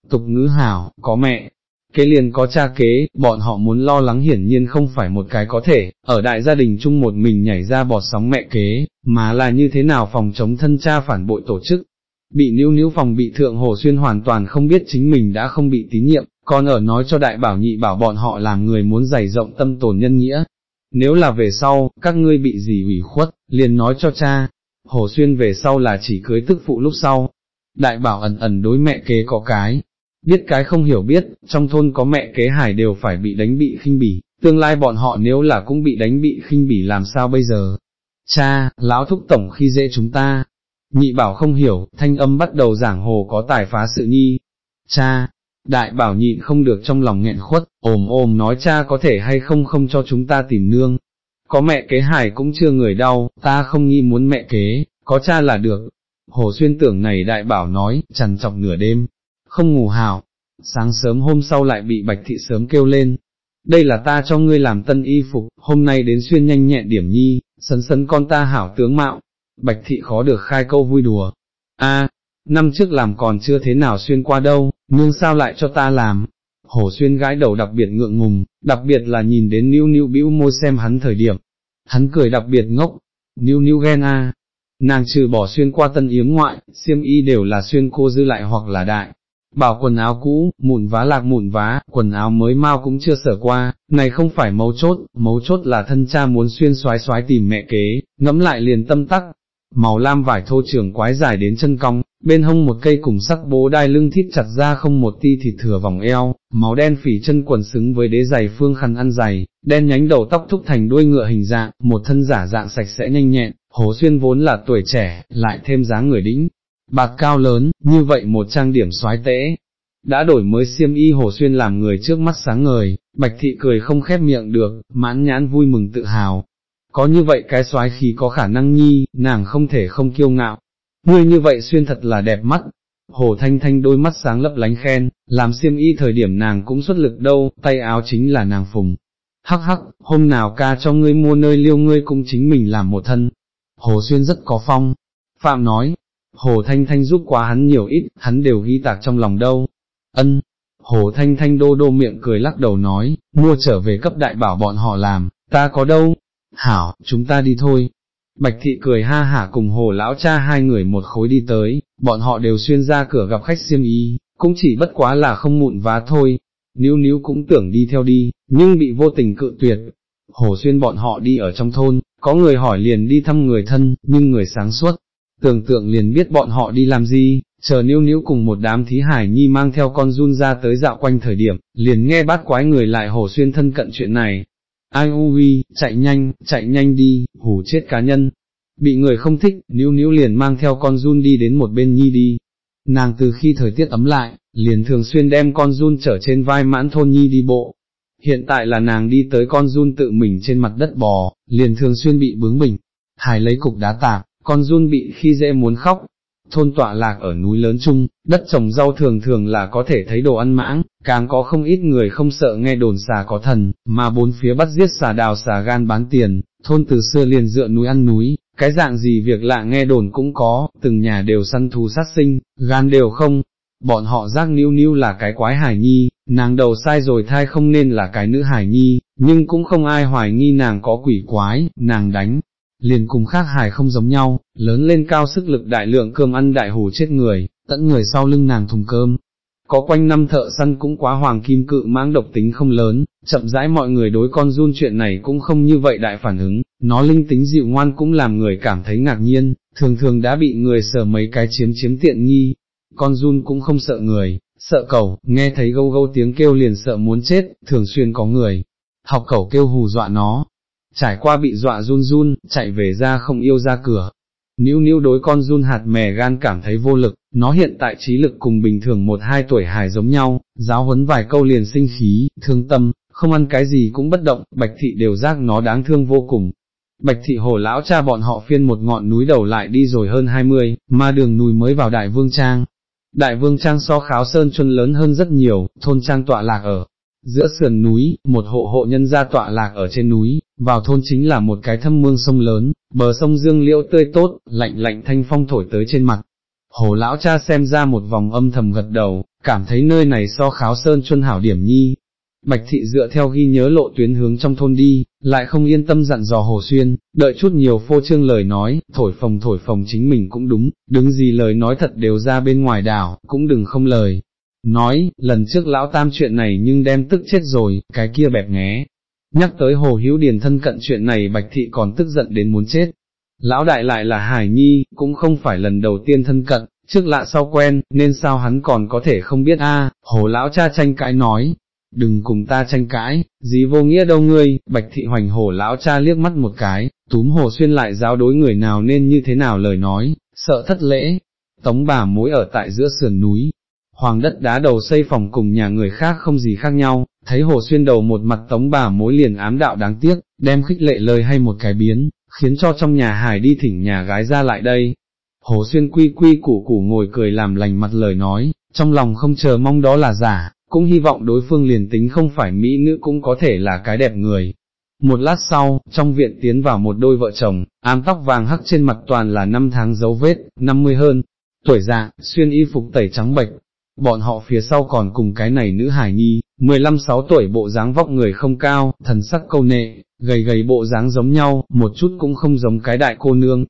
Tục ngữ hảo, có mẹ, kế liền có cha kế, bọn họ muốn lo lắng hiển nhiên không phải một cái có thể, ở đại gia đình chung một mình nhảy ra bọt sóng mẹ kế, mà là như thế nào phòng chống thân cha phản bội tổ chức. Bị níu níu phòng bị thượng hồ xuyên hoàn toàn không biết chính mình đã không bị tín nhiệm, còn ở nói cho đại bảo nhị bảo bọn họ làm người muốn dày rộng tâm tồn nhân nghĩa. Nếu là về sau, các ngươi bị gì ủy khuất, liền nói cho cha, hồ xuyên về sau là chỉ cưới tức phụ lúc sau. Đại bảo ẩn ẩn đối mẹ kế có cái, biết cái không hiểu biết, trong thôn có mẹ kế hải đều phải bị đánh bị khinh bỉ, tương lai bọn họ nếu là cũng bị đánh bị khinh bỉ làm sao bây giờ. Cha, lão thúc tổng khi dễ chúng ta. Nhị bảo không hiểu, thanh âm bắt đầu giảng hồ có tài phá sự nhi. Cha, đại bảo nhịn không được trong lòng nghẹn khuất, ồm ồm nói cha có thể hay không không cho chúng ta tìm nương. Có mẹ kế hải cũng chưa người đau, ta không nghi muốn mẹ kế, có cha là được. Hồ xuyên tưởng này đại bảo nói, trằn trọc nửa đêm, không ngủ hảo, sáng sớm hôm sau lại bị bạch thị sớm kêu lên, đây là ta cho ngươi làm tân y phục, hôm nay đến xuyên nhanh nhẹn điểm nhi, sấn sấn con ta hảo tướng mạo, bạch thị khó được khai câu vui đùa, a năm trước làm còn chưa thế nào xuyên qua đâu, nhưng sao lại cho ta làm, hổ xuyên gái đầu đặc biệt ngượng ngùng, đặc biệt là nhìn đến níu níu bĩu môi xem hắn thời điểm, hắn cười đặc biệt ngốc, níu níu ghen a. Nàng trừ bỏ xuyên qua tân yếm ngoại, xiêm y đều là xuyên cô dư lại hoặc là đại, bảo quần áo cũ, mụn vá lạc mụn vá, quần áo mới mau cũng chưa sở qua, này không phải mấu chốt, mấu chốt là thân cha muốn xuyên xoái xoái tìm mẹ kế, ngẫm lại liền tâm tắc, màu lam vải thô trường quái dài đến chân cong, bên hông một cây cùng sắc bố đai lưng thít chặt ra không một ti thịt thừa vòng eo, máu đen phỉ chân quần xứng với đế giày phương khăn ăn dày, đen nhánh đầu tóc thúc thành đuôi ngựa hình dạng, một thân giả dạng sạch sẽ nhanh nhẹn, hồ xuyên vốn là tuổi trẻ, lại thêm dáng người đĩnh, bạc cao lớn, như vậy một trang điểm xoái tễ. Đã đổi mới xiêm y hồ xuyên làm người trước mắt sáng ngời, bạch thị cười không khép miệng được, mãn nhãn vui mừng tự hào. Có như vậy cái soái khí có khả năng nhi, nàng không thể không kiêu ngạo. Ngươi như vậy xuyên thật là đẹp mắt. Hồ Thanh Thanh đôi mắt sáng lấp lánh khen, làm xiêm y thời điểm nàng cũng xuất lực đâu, tay áo chính là nàng phùng. Hắc hắc, hôm nào ca cho ngươi mua nơi liêu ngươi cũng chính mình làm một thân. Hồ Xuyên rất có phong. Phạm nói, Hồ Thanh Thanh giúp quá hắn nhiều ít, hắn đều ghi tạc trong lòng đâu. Ân, Hồ Thanh Thanh đô đô miệng cười lắc đầu nói, mua trở về cấp đại bảo bọn họ làm, ta có đâu. Hảo, chúng ta đi thôi. Bạch thị cười ha hả cùng hồ lão cha hai người một khối đi tới, bọn họ đều xuyên ra cửa gặp khách siêm ý, cũng chỉ bất quá là không mụn vá thôi. Níu níu cũng tưởng đi theo đi, nhưng bị vô tình cự tuyệt. Hồ xuyên bọn họ đi ở trong thôn, có người hỏi liền đi thăm người thân, nhưng người sáng suốt, tưởng tượng liền biết bọn họ đi làm gì, chờ níu níu cùng một đám thí hải nhi mang theo con run ra tới dạo quanh thời điểm, liền nghe bát quái người lại hồ xuyên thân cận chuyện này. Ai u vi, chạy nhanh, chạy nhanh đi, hù chết cá nhân. bị người không thích, níu níu liền mang theo con run đi đến một bên nhi đi. Nàng từ khi thời tiết ấm lại, liền thường xuyên đem con run trở trên vai mãn thôn nhi đi bộ. Hiện tại là nàng đi tới con run tự mình trên mặt đất bò, liền thường xuyên bị bướng bỉnh, hài lấy cục đá tạp, con run bị khi dễ muốn khóc, thôn tọa lạc ở núi lớn chung, đất trồng rau thường thường là có thể thấy đồ ăn mãng, càng có không ít người không sợ nghe đồn xà có thần, mà bốn phía bắt giết xà đào xà gan bán tiền, thôn từ xưa liền dựa núi ăn núi, cái dạng gì việc lạ nghe đồn cũng có, từng nhà đều săn thú sát sinh, gan đều không, bọn họ giác níu níu là cái quái hải nhi, nàng đầu sai rồi thai không nên là cái nữ hải nhi, nhưng cũng không ai hoài nghi nàng có quỷ quái, nàng đánh, liền cùng khác hài không giống nhau, lớn lên cao sức lực đại lượng cơm ăn đại hù chết người, tận người sau lưng nàng thùng cơm. Có quanh năm thợ săn cũng quá hoàng kim cự mãng độc tính không lớn, chậm rãi mọi người đối con run chuyện này cũng không như vậy đại phản ứng, nó linh tính dịu ngoan cũng làm người cảm thấy ngạc nhiên, thường thường đã bị người sờ mấy cái chiếm chiếm tiện nghi. Con run cũng không sợ người, sợ cẩu, nghe thấy gâu gâu tiếng kêu liền sợ muốn chết, thường xuyên có người, học cẩu kêu hù dọa nó, trải qua bị dọa run run, chạy về ra không yêu ra cửa. Níu níu đối con run hạt mè gan cảm thấy vô lực, nó hiện tại trí lực cùng bình thường một hai tuổi hài giống nhau, giáo huấn vài câu liền sinh khí, thương tâm, không ăn cái gì cũng bất động, bạch thị đều giác nó đáng thương vô cùng. Bạch thị hồ lão cha bọn họ phiên một ngọn núi đầu lại đi rồi hơn hai mươi, mà đường núi mới vào đại vương trang. Đại vương trang so kháo sơn chuân lớn hơn rất nhiều, thôn trang tọa lạc ở, Giữa sườn núi, một hộ hộ nhân gia tọa lạc ở trên núi, vào thôn chính là một cái thâm mương sông lớn, bờ sông dương liễu tươi tốt, lạnh lạnh thanh phong thổi tới trên mặt. Hồ lão cha xem ra một vòng âm thầm gật đầu, cảm thấy nơi này so kháo sơn chuân hảo điểm nhi. Bạch thị dựa theo ghi nhớ lộ tuyến hướng trong thôn đi, lại không yên tâm dặn dò Hồ Xuyên, đợi chút nhiều phô trương lời nói, thổi phồng thổi phồng chính mình cũng đúng, đứng gì lời nói thật đều ra bên ngoài đảo, cũng đừng không lời, nói, lần trước lão tam chuyện này nhưng đem tức chết rồi, cái kia bẹp nghé. Nhắc tới hồ hữu điền thân cận chuyện này bạch thị còn tức giận đến muốn chết. Lão đại lại là hải nhi, cũng không phải lần đầu tiên thân cận, trước lạ sau quen, nên sao hắn còn có thể không biết a? hồ lão cha tranh cãi nói, đừng cùng ta tranh cãi, gì vô nghĩa đâu ngươi, bạch thị hoành hồ lão cha liếc mắt một cái, túm hồ xuyên lại giáo đối người nào nên như thế nào lời nói, sợ thất lễ, tống bà mối ở tại giữa sườn núi, hoàng đất đá đầu xây phòng cùng nhà người khác không gì khác nhau, thấy hồ xuyên đầu một mặt tống bà mối liền ám đạo đáng tiếc, đem khích lệ lời hay một cái biến, khiến cho trong nhà hải đi thỉnh nhà gái ra lại đây. Hồ xuyên quy quy củ củ ngồi cười làm lành mặt lời nói, trong lòng không chờ mong đó là giả, cũng hy vọng đối phương liền tính không phải mỹ nữ cũng có thể là cái đẹp người. Một lát sau, trong viện tiến vào một đôi vợ chồng, ám tóc vàng hắc trên mặt toàn là năm tháng dấu vết, năm mươi hơn, tuổi già, xuyên y phục tẩy trắng bệch, bọn họ phía sau còn cùng cái này nữ hải nhi, 15-6 tuổi bộ dáng vóc người không cao, thần sắc câu nệ, gầy gầy bộ dáng giống nhau, một chút cũng không giống cái đại cô nương.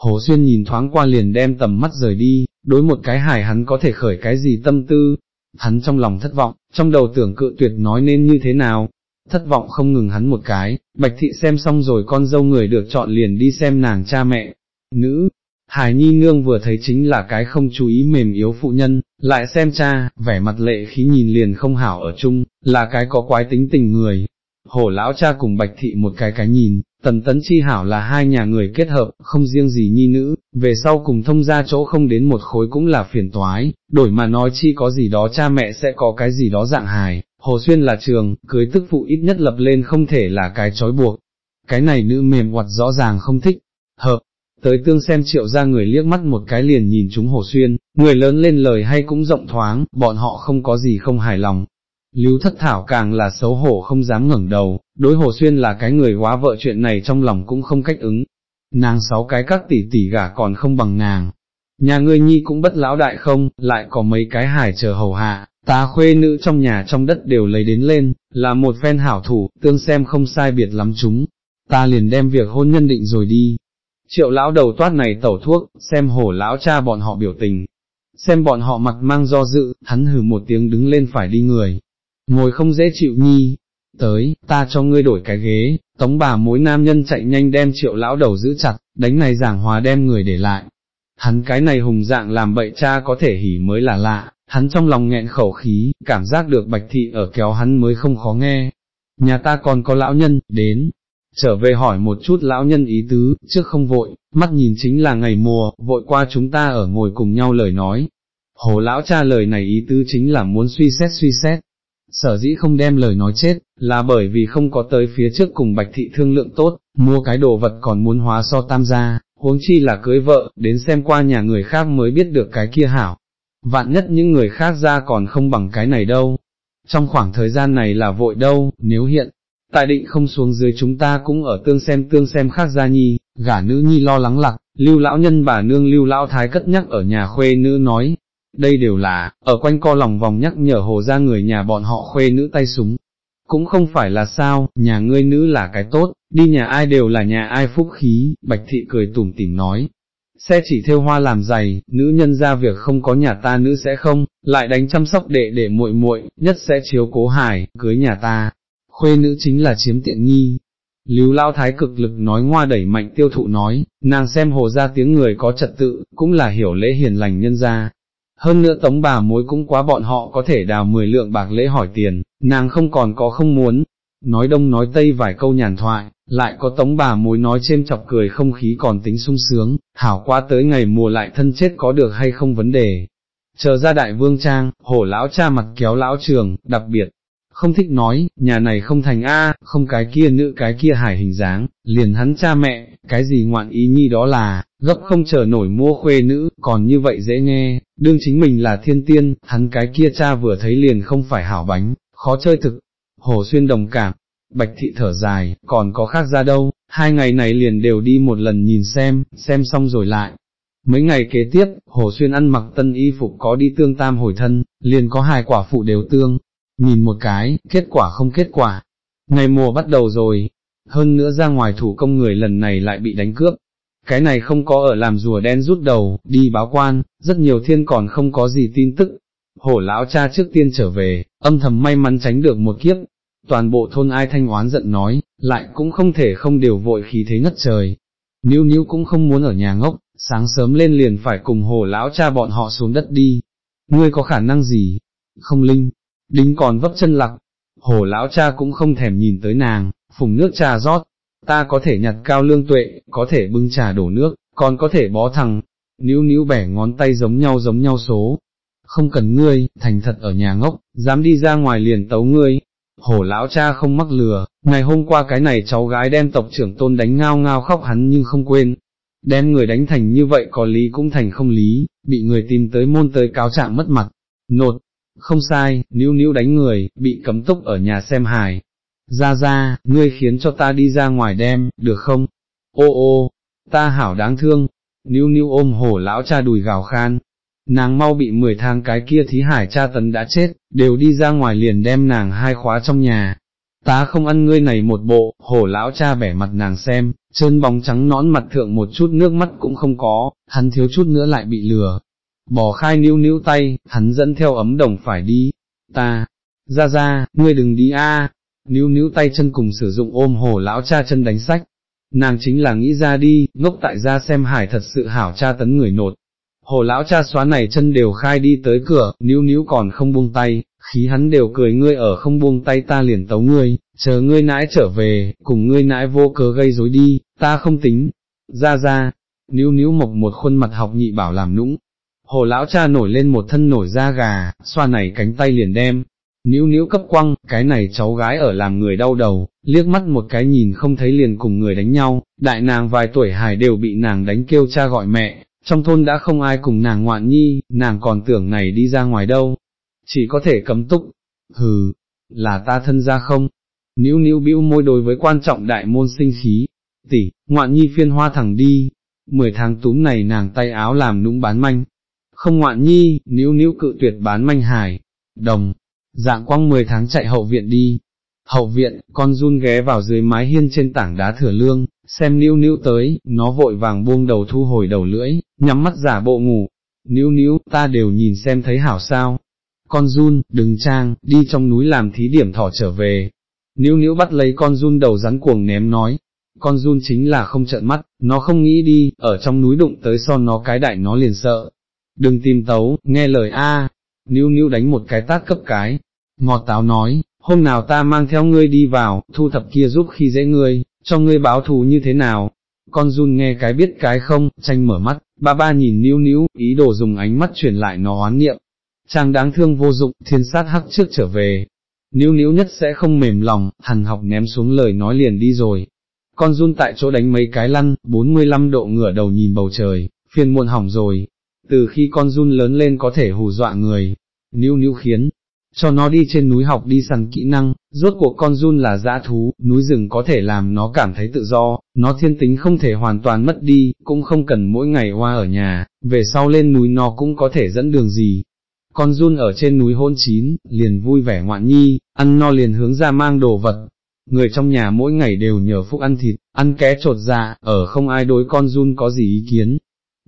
Hồ Xuyên nhìn thoáng qua liền đem tầm mắt rời đi, đối một cái hải hắn có thể khởi cái gì tâm tư, hắn trong lòng thất vọng, trong đầu tưởng cự tuyệt nói nên như thế nào, thất vọng không ngừng hắn một cái, bạch thị xem xong rồi con dâu người được chọn liền đi xem nàng cha mẹ, nữ, Hải Nhi Nương vừa thấy chính là cái không chú ý mềm yếu phụ nhân, lại xem cha, vẻ mặt lệ khí nhìn liền không hảo ở chung, là cái có quái tính tình người. Hổ lão cha cùng bạch thị một cái cái nhìn, tần tấn chi hảo là hai nhà người kết hợp, không riêng gì nhi nữ, về sau cùng thông ra chỗ không đến một khối cũng là phiền toái, đổi mà nói chi có gì đó cha mẹ sẽ có cái gì đó dạng hài, hồ xuyên là trường, cưới tức phụ ít nhất lập lên không thể là cái trói buộc. Cái này nữ mềm hoặc rõ ràng không thích, hợp, tới tương xem triệu ra người liếc mắt một cái liền nhìn chúng hồ xuyên, người lớn lên lời hay cũng rộng thoáng, bọn họ không có gì không hài lòng. Lưu thất thảo càng là xấu hổ không dám ngẩng đầu, đối hồ xuyên là cái người quá vợ chuyện này trong lòng cũng không cách ứng. Nàng sáu cái các tỷ tỷ gả còn không bằng nàng. Nhà ngươi nhi cũng bất lão đại không, lại có mấy cái hải chờ hầu hạ, ta khuê nữ trong nhà trong đất đều lấy đến lên, là một phen hảo thủ, tương xem không sai biệt lắm chúng. Ta liền đem việc hôn nhân định rồi đi, Triệu lão đầu toát này tẩu thuốc, xem hổ lão cha bọn họ biểu tình, xem bọn họ mặt mang do dự, hắn hừ một tiếng đứng lên phải đi người, ngồi không dễ chịu nhi, tới, ta cho ngươi đổi cái ghế, tống bà mối nam nhân chạy nhanh đem triệu lão đầu giữ chặt, đánh này giảng hòa đem người để lại. Hắn cái này hùng dạng làm bậy cha có thể hỉ mới là lạ, hắn trong lòng nghẹn khẩu khí, cảm giác được bạch thị ở kéo hắn mới không khó nghe. Nhà ta còn có lão nhân, đến, trở về hỏi một chút lão nhân ý tứ, trước không vội, mắt nhìn chính là ngày mùa, vội qua chúng ta ở ngồi cùng nhau lời nói. Hồ lão cha lời này ý tứ chính là muốn suy xét suy xét, sở dĩ không đem lời nói chết, là bởi vì không có tới phía trước cùng bạch thị thương lượng tốt, mua cái đồ vật còn muốn hóa so tam gia, huống chi là cưới vợ, đến xem qua nhà người khác mới biết được cái kia hảo. Vạn nhất những người khác ra còn không bằng cái này đâu. Trong khoảng thời gian này là vội đâu, nếu hiện, tại định không xuống dưới chúng ta cũng ở tương xem tương xem khác gia nhi, gả nữ nhi lo lắng lặc, lưu lão nhân bà nương lưu lão thái cất nhắc ở nhà khuê nữ nói, đây đều là, ở quanh co lòng vòng nhắc nhở hồ ra người nhà bọn họ khuê nữ tay súng. Cũng không phải là sao, nhà ngươi nữ là cái tốt, đi nhà ai đều là nhà ai phúc khí, bạch thị cười tủm tỉm nói. Xe chỉ theo hoa làm giày, nữ nhân ra việc không có nhà ta nữ sẽ không, lại đánh chăm sóc đệ để muội muội, nhất sẽ chiếu cố hài, cưới nhà ta, khuê nữ chính là chiếm tiện nghi. Lưu Lao Thái cực lực nói ngoa đẩy mạnh tiêu thụ nói, nàng xem hồ ra tiếng người có trật tự, cũng là hiểu lễ hiền lành nhân ra, hơn nữa tống bà mối cũng quá bọn họ có thể đào 10 lượng bạc lễ hỏi tiền, nàng không còn có không muốn, nói đông nói tây vài câu nhàn thoại, lại có tống bà mối nói trên chọc cười không khí còn tính sung sướng, hảo qua tới ngày mùa lại thân chết có được hay không vấn đề. Chờ ra đại vương trang, hổ lão cha mặt kéo lão trường, đặc biệt, không thích nói, nhà này không thành A, không cái kia nữ cái kia hải hình dáng, liền hắn cha mẹ, cái gì ngoạn ý nhi đó là, gấp không chờ nổi mua khuê nữ, còn như vậy dễ nghe, đương chính mình là thiên tiên, hắn cái kia cha vừa thấy liền không phải hảo bánh, khó chơi thực. Hồ Xuyên đồng cảm, Bạch Thị thở dài, còn có khác ra đâu, hai ngày này liền đều đi một lần nhìn xem, xem xong rồi lại. Mấy ngày kế tiếp, Hồ Xuyên ăn mặc tân y phục có đi tương tam hồi thân, liền có hai quả phụ đều tương, nhìn một cái, kết quả không kết quả. Ngày mùa bắt đầu rồi, hơn nữa ra ngoài thủ công người lần này lại bị đánh cướp. Cái này không có ở làm rùa đen rút đầu, đi báo quan, rất nhiều thiên còn không có gì tin tức. Hổ lão cha trước tiên trở về, âm thầm may mắn tránh được một kiếp. Toàn bộ thôn ai thanh oán giận nói, lại cũng không thể không điều vội khí thế ngất trời. Níu níu cũng không muốn ở nhà ngốc, sáng sớm lên liền phải cùng hồ lão cha bọn họ xuống đất đi. Ngươi có khả năng gì? Không linh, đính còn vấp chân lặc, hồ lão cha cũng không thèm nhìn tới nàng, phùng nước trà rót, ta có thể nhặt cao lương tuệ, có thể bưng trà đổ nước, còn có thể bó thằng, níu níu bẻ ngón tay giống nhau giống nhau số. Không cần ngươi, thành thật ở nhà ngốc, dám đi ra ngoài liền tấu ngươi. Hổ lão cha không mắc lừa, ngày hôm qua cái này cháu gái đem tộc trưởng tôn đánh ngao ngao khóc hắn nhưng không quên. Đem người đánh thành như vậy có lý cũng thành không lý, bị người tìm tới môn tới cáo trạng mất mặt. Nột, không sai, níu níu đánh người, bị cấm túc ở nhà xem hài. Ra ra, ngươi khiến cho ta đi ra ngoài đem, được không? Ô ô, ta hảo đáng thương, níu níu ôm hổ lão cha đùi gào khan. Nàng mau bị 10 tháng cái kia thí hải cha tấn đã chết, đều đi ra ngoài liền đem nàng hai khóa trong nhà. Ta không ăn ngươi này một bộ, hổ lão cha bẻ mặt nàng xem, chân bóng trắng nõn mặt thượng một chút nước mắt cũng không có, hắn thiếu chút nữa lại bị lừa, bỏ khai níu níu tay, hắn dẫn theo ấm đồng phải đi, ta, ra ra, ngươi đừng đi a. níu níu tay chân cùng sử dụng ôm hồ lão cha chân đánh sách, nàng chính là nghĩ ra đi, ngốc tại ra xem hải thật sự hảo cha tấn người nột. Hồ lão cha xóa này chân đều khai đi tới cửa, níu níu còn không buông tay, khí hắn đều cười ngươi ở không buông tay ta liền tấu ngươi, chờ ngươi nãi trở về, cùng ngươi nãi vô cớ gây rối đi, ta không tính. Ra ra, níu níu mộc một khuôn mặt học nhị bảo làm nũng, Hồ lão cha nổi lên một thân nổi da gà, xoa này cánh tay liền đem, níu níu cấp quăng, cái này cháu gái ở làm người đau đầu, liếc mắt một cái nhìn không thấy liền cùng người đánh nhau, đại nàng vài tuổi hài đều bị nàng đánh kêu cha gọi mẹ, trong thôn đã không ai cùng nàng ngoạn nhi, nàng còn tưởng này đi ra ngoài đâu, chỉ có thể cấm túc, hừ, là ta thân ra không, níu níu bĩu môi đối với quan trọng đại môn sinh khí, tỷ, ngoạn nhi phiên hoa thẳng đi, mười tháng túm này nàng tay áo làm nũng bán manh, không ngoạn nhi, níu níu cự tuyệt bán manh hải, đồng, dạng quăng 10 tháng chạy hậu viện đi. Hậu viện, con run ghé vào dưới mái hiên trên tảng đá thừa lương, xem níu níu tới, nó vội vàng buông đầu thu hồi đầu lưỡi, nhắm mắt giả bộ ngủ. Níu níu, ta đều nhìn xem thấy hảo sao. Con run, đừng trang, đi trong núi làm thí điểm thỏ trở về. Níu níu bắt lấy con run đầu rắn cuồng ném nói, con run chính là không trợn mắt, nó không nghĩ đi, ở trong núi đụng tới son nó cái đại nó liền sợ, đừng tìm tấu, nghe lời A, níu níu đánh một cái tát cấp cái, ngọt táo nói, hôm nào ta mang theo ngươi đi vào, thu thập kia giúp khi dễ ngươi, cho ngươi báo thù như thế nào? Con run nghe cái biết cái không, tranh mở mắt, ba ba nhìn níu níu, ý đồ dùng ánh mắt truyền lại nó oán niệm. Chàng đáng thương vô dụng, thiên sát hắc trước trở về. Níu níu nhất sẽ không mềm lòng, hằn học ném xuống lời nói liền đi rồi. Con run tại chỗ đánh mấy cái lăn, 45 độ ngửa đầu nhìn bầu trời, phiền muộn hỏng rồi. Từ khi con run lớn lên có thể hù dọa người, níu níu khiến, cho nó đi trên núi học đi săn kỹ năng, rốt cuộc con run là dã thú, núi rừng có thể làm nó cảm thấy tự do, nó thiên tính không thể hoàn toàn mất đi, cũng không cần mỗi ngày hoa ở nhà, về sau lên núi nó cũng có thể dẫn đường gì. Con run ở trên núi hôn chín, liền vui vẻ ngoạn nhi, ăn no liền hướng ra mang đồ vật. Người trong nhà mỗi ngày đều nhờ phúc ăn thịt, ăn ké trột dạ, ở không ai đối con run có gì ý kiến.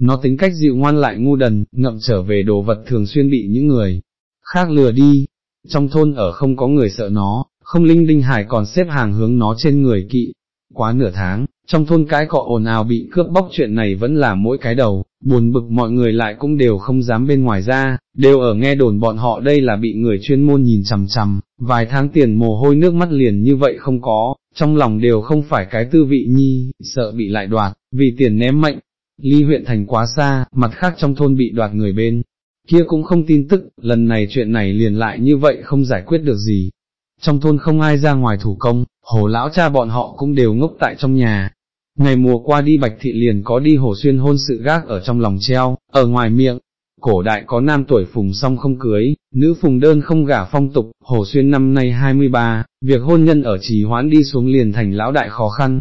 Nó tính cách dịu ngoan lại ngu đần, ngậm trở về đồ vật thường xuyên bị những người khác lừa đi, trong thôn ở không có người sợ nó, không linh đinh hải còn xếp hàng hướng nó trên người kỵ. Quá nửa tháng, trong thôn cái cọ ồn ào bị cướp bóc chuyện này vẫn là mỗi cái đầu, buồn bực mọi người lại cũng đều không dám bên ngoài ra, đều ở nghe đồn bọn họ đây là bị người chuyên môn nhìn chằm chằm, vài tháng tiền mồ hôi nước mắt liền như vậy không có, trong lòng đều không phải cái tư vị nhi, sợ bị lại đoạt, vì tiền ném mệnh. Ly huyện thành quá xa, mặt khác trong thôn bị đoạt người bên, kia cũng không tin tức, lần này chuyện này liền lại như vậy không giải quyết được gì. Trong thôn không ai ra ngoài thủ công, hồ lão cha bọn họ cũng đều ngốc tại trong nhà. Ngày mùa qua đi bạch thị liền có đi hồ xuyên hôn sự gác ở trong lòng treo, ở ngoài miệng, cổ đại có nam tuổi phùng song không cưới, nữ phùng đơn không gả phong tục, hồ xuyên năm nay 23, việc hôn nhân ở trì hoãn đi xuống liền thành lão đại khó khăn.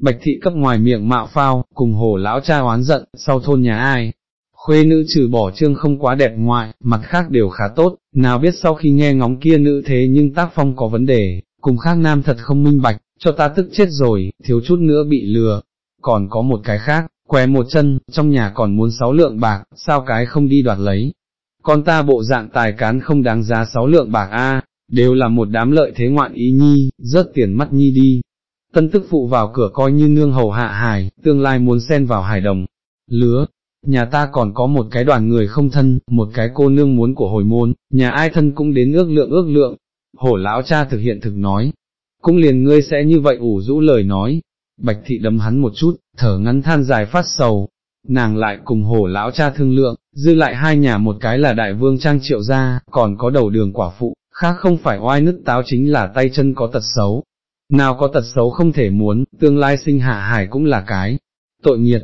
Bạch thị cấp ngoài miệng mạo phao, cùng hồ lão cha oán giận, sau thôn nhà ai, khuê nữ trừ bỏ trương không quá đẹp ngoại, mặt khác đều khá tốt, nào biết sau khi nghe ngóng kia nữ thế nhưng tác phong có vấn đề, cùng khác nam thật không minh bạch, cho ta tức chết rồi, thiếu chút nữa bị lừa, còn có một cái khác, què một chân, trong nhà còn muốn sáu lượng bạc, sao cái không đi đoạt lấy, con ta bộ dạng tài cán không đáng giá sáu lượng bạc a, đều là một đám lợi thế ngoạn ý nhi, rớt tiền mắt nhi đi. Tân tức phụ vào cửa coi như nương hầu hạ hài, tương lai muốn xen vào hải đồng, lứa, nhà ta còn có một cái đoàn người không thân, một cái cô nương muốn của hồi môn, nhà ai thân cũng đến ước lượng ước lượng, hổ lão cha thực hiện thực nói, cũng liền ngươi sẽ như vậy ủ rũ lời nói, bạch thị đấm hắn một chút, thở ngắn than dài phát sầu, nàng lại cùng hổ lão cha thương lượng, dư lại hai nhà một cái là đại vương trang triệu gia, còn có đầu đường quả phụ, khác không phải oai nứt táo chính là tay chân có tật xấu. Nào có tật xấu không thể muốn, tương lai sinh hạ hải cũng là cái, tội nghiệt,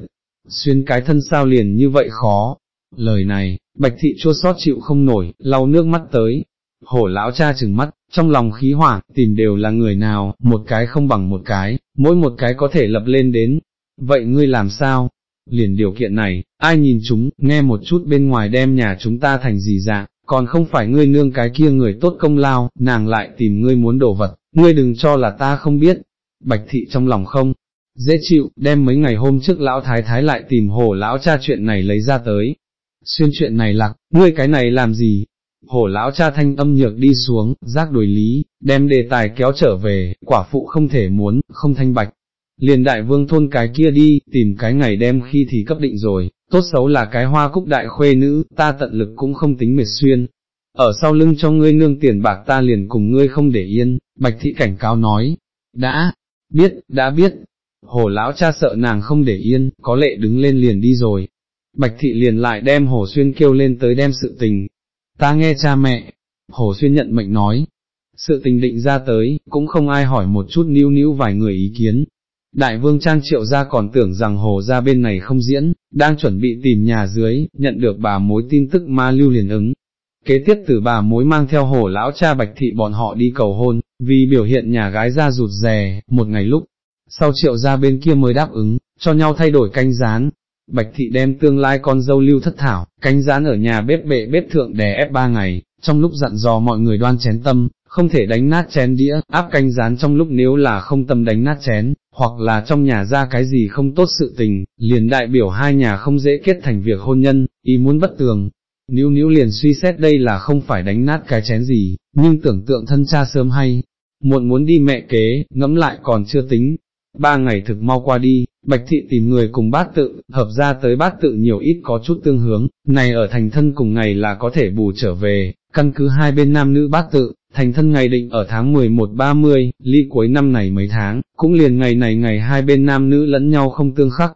xuyên cái thân sao liền như vậy khó. Lời này, bạch thị chua sót chịu không nổi, lau nước mắt tới. Hổ lão cha chừng mắt, trong lòng khí hỏa tìm đều là người nào, một cái không bằng một cái, mỗi một cái có thể lập lên đến. Vậy ngươi làm sao? Liền điều kiện này, ai nhìn chúng, nghe một chút bên ngoài đem nhà chúng ta thành gì dạng, còn không phải ngươi nương cái kia người tốt công lao, nàng lại tìm ngươi muốn đổ vật, ngươi đừng cho là ta không biết. Bạch thị trong lòng không, dễ chịu, đem mấy ngày hôm trước lão thái thái lại tìm hồ lão cha chuyện này lấy ra tới. Xuyên chuyện này lạc, ngươi cái này làm gì? Hồ lão cha thanh âm nhược đi xuống, giác đuổi lý, đem đề tài kéo trở về, quả phụ không thể muốn, không thanh bạch. Liền đại vương thôn cái kia đi, tìm cái ngày đem khi thì cấp định rồi, tốt xấu là cái hoa cúc đại khuê nữ, ta tận lực cũng không tính mệt xuyên. Ở sau lưng cho ngươi nương tiền bạc ta liền cùng ngươi không để yên, bạch thị cảnh cáo nói, đã, biết, đã biết, Hồ lão cha sợ nàng không để yên, có lệ đứng lên liền đi rồi. Bạch thị liền lại đem hồ xuyên kêu lên tới đem sự tình. Ta nghe cha mẹ, hồ xuyên nhận mệnh nói. Sự tình định ra tới, cũng không ai hỏi một chút níu níu vài người ý kiến. Đại vương trang triệu ra còn tưởng rằng hồ ra bên này không diễn, đang chuẩn bị tìm nhà dưới, nhận được bà mối tin tức ma lưu liền ứng. Kế tiếp từ bà mối mang theo hổ lão cha bạch thị bọn họ đi cầu hôn, vì biểu hiện nhà gái ra rụt rè, một ngày lúc, sau triệu ra bên kia mới đáp ứng, cho nhau thay đổi canh rán. Bạch thị đem tương lai con dâu lưu thất thảo, canh rán ở nhà bếp bệ bếp thượng đè ép ba ngày, trong lúc dặn dò mọi người đoan chén tâm, không thể đánh nát chén đĩa, áp canh rán trong lúc nếu là không tâm đánh nát chén, hoặc là trong nhà ra cái gì không tốt sự tình, liền đại biểu hai nhà không dễ kết thành việc hôn nhân, ý muốn bất tường. Níu níu liền suy xét đây là không phải đánh nát cái chén gì, nhưng tưởng tượng thân cha sớm hay, muộn muốn đi mẹ kế, ngẫm lại còn chưa tính, Ba ngày thực mau qua đi, Bạch Thị tìm người cùng bát tự, hợp ra tới bát tự nhiều ít có chút tương hướng, này ở thành thân cùng ngày là có thể bù trở về, căn cứ hai bên nam nữ bát tự, thành thân ngày định ở tháng 11-30, ly cuối năm này mấy tháng, cũng liền ngày này ngày hai bên nam nữ lẫn nhau không tương khắc.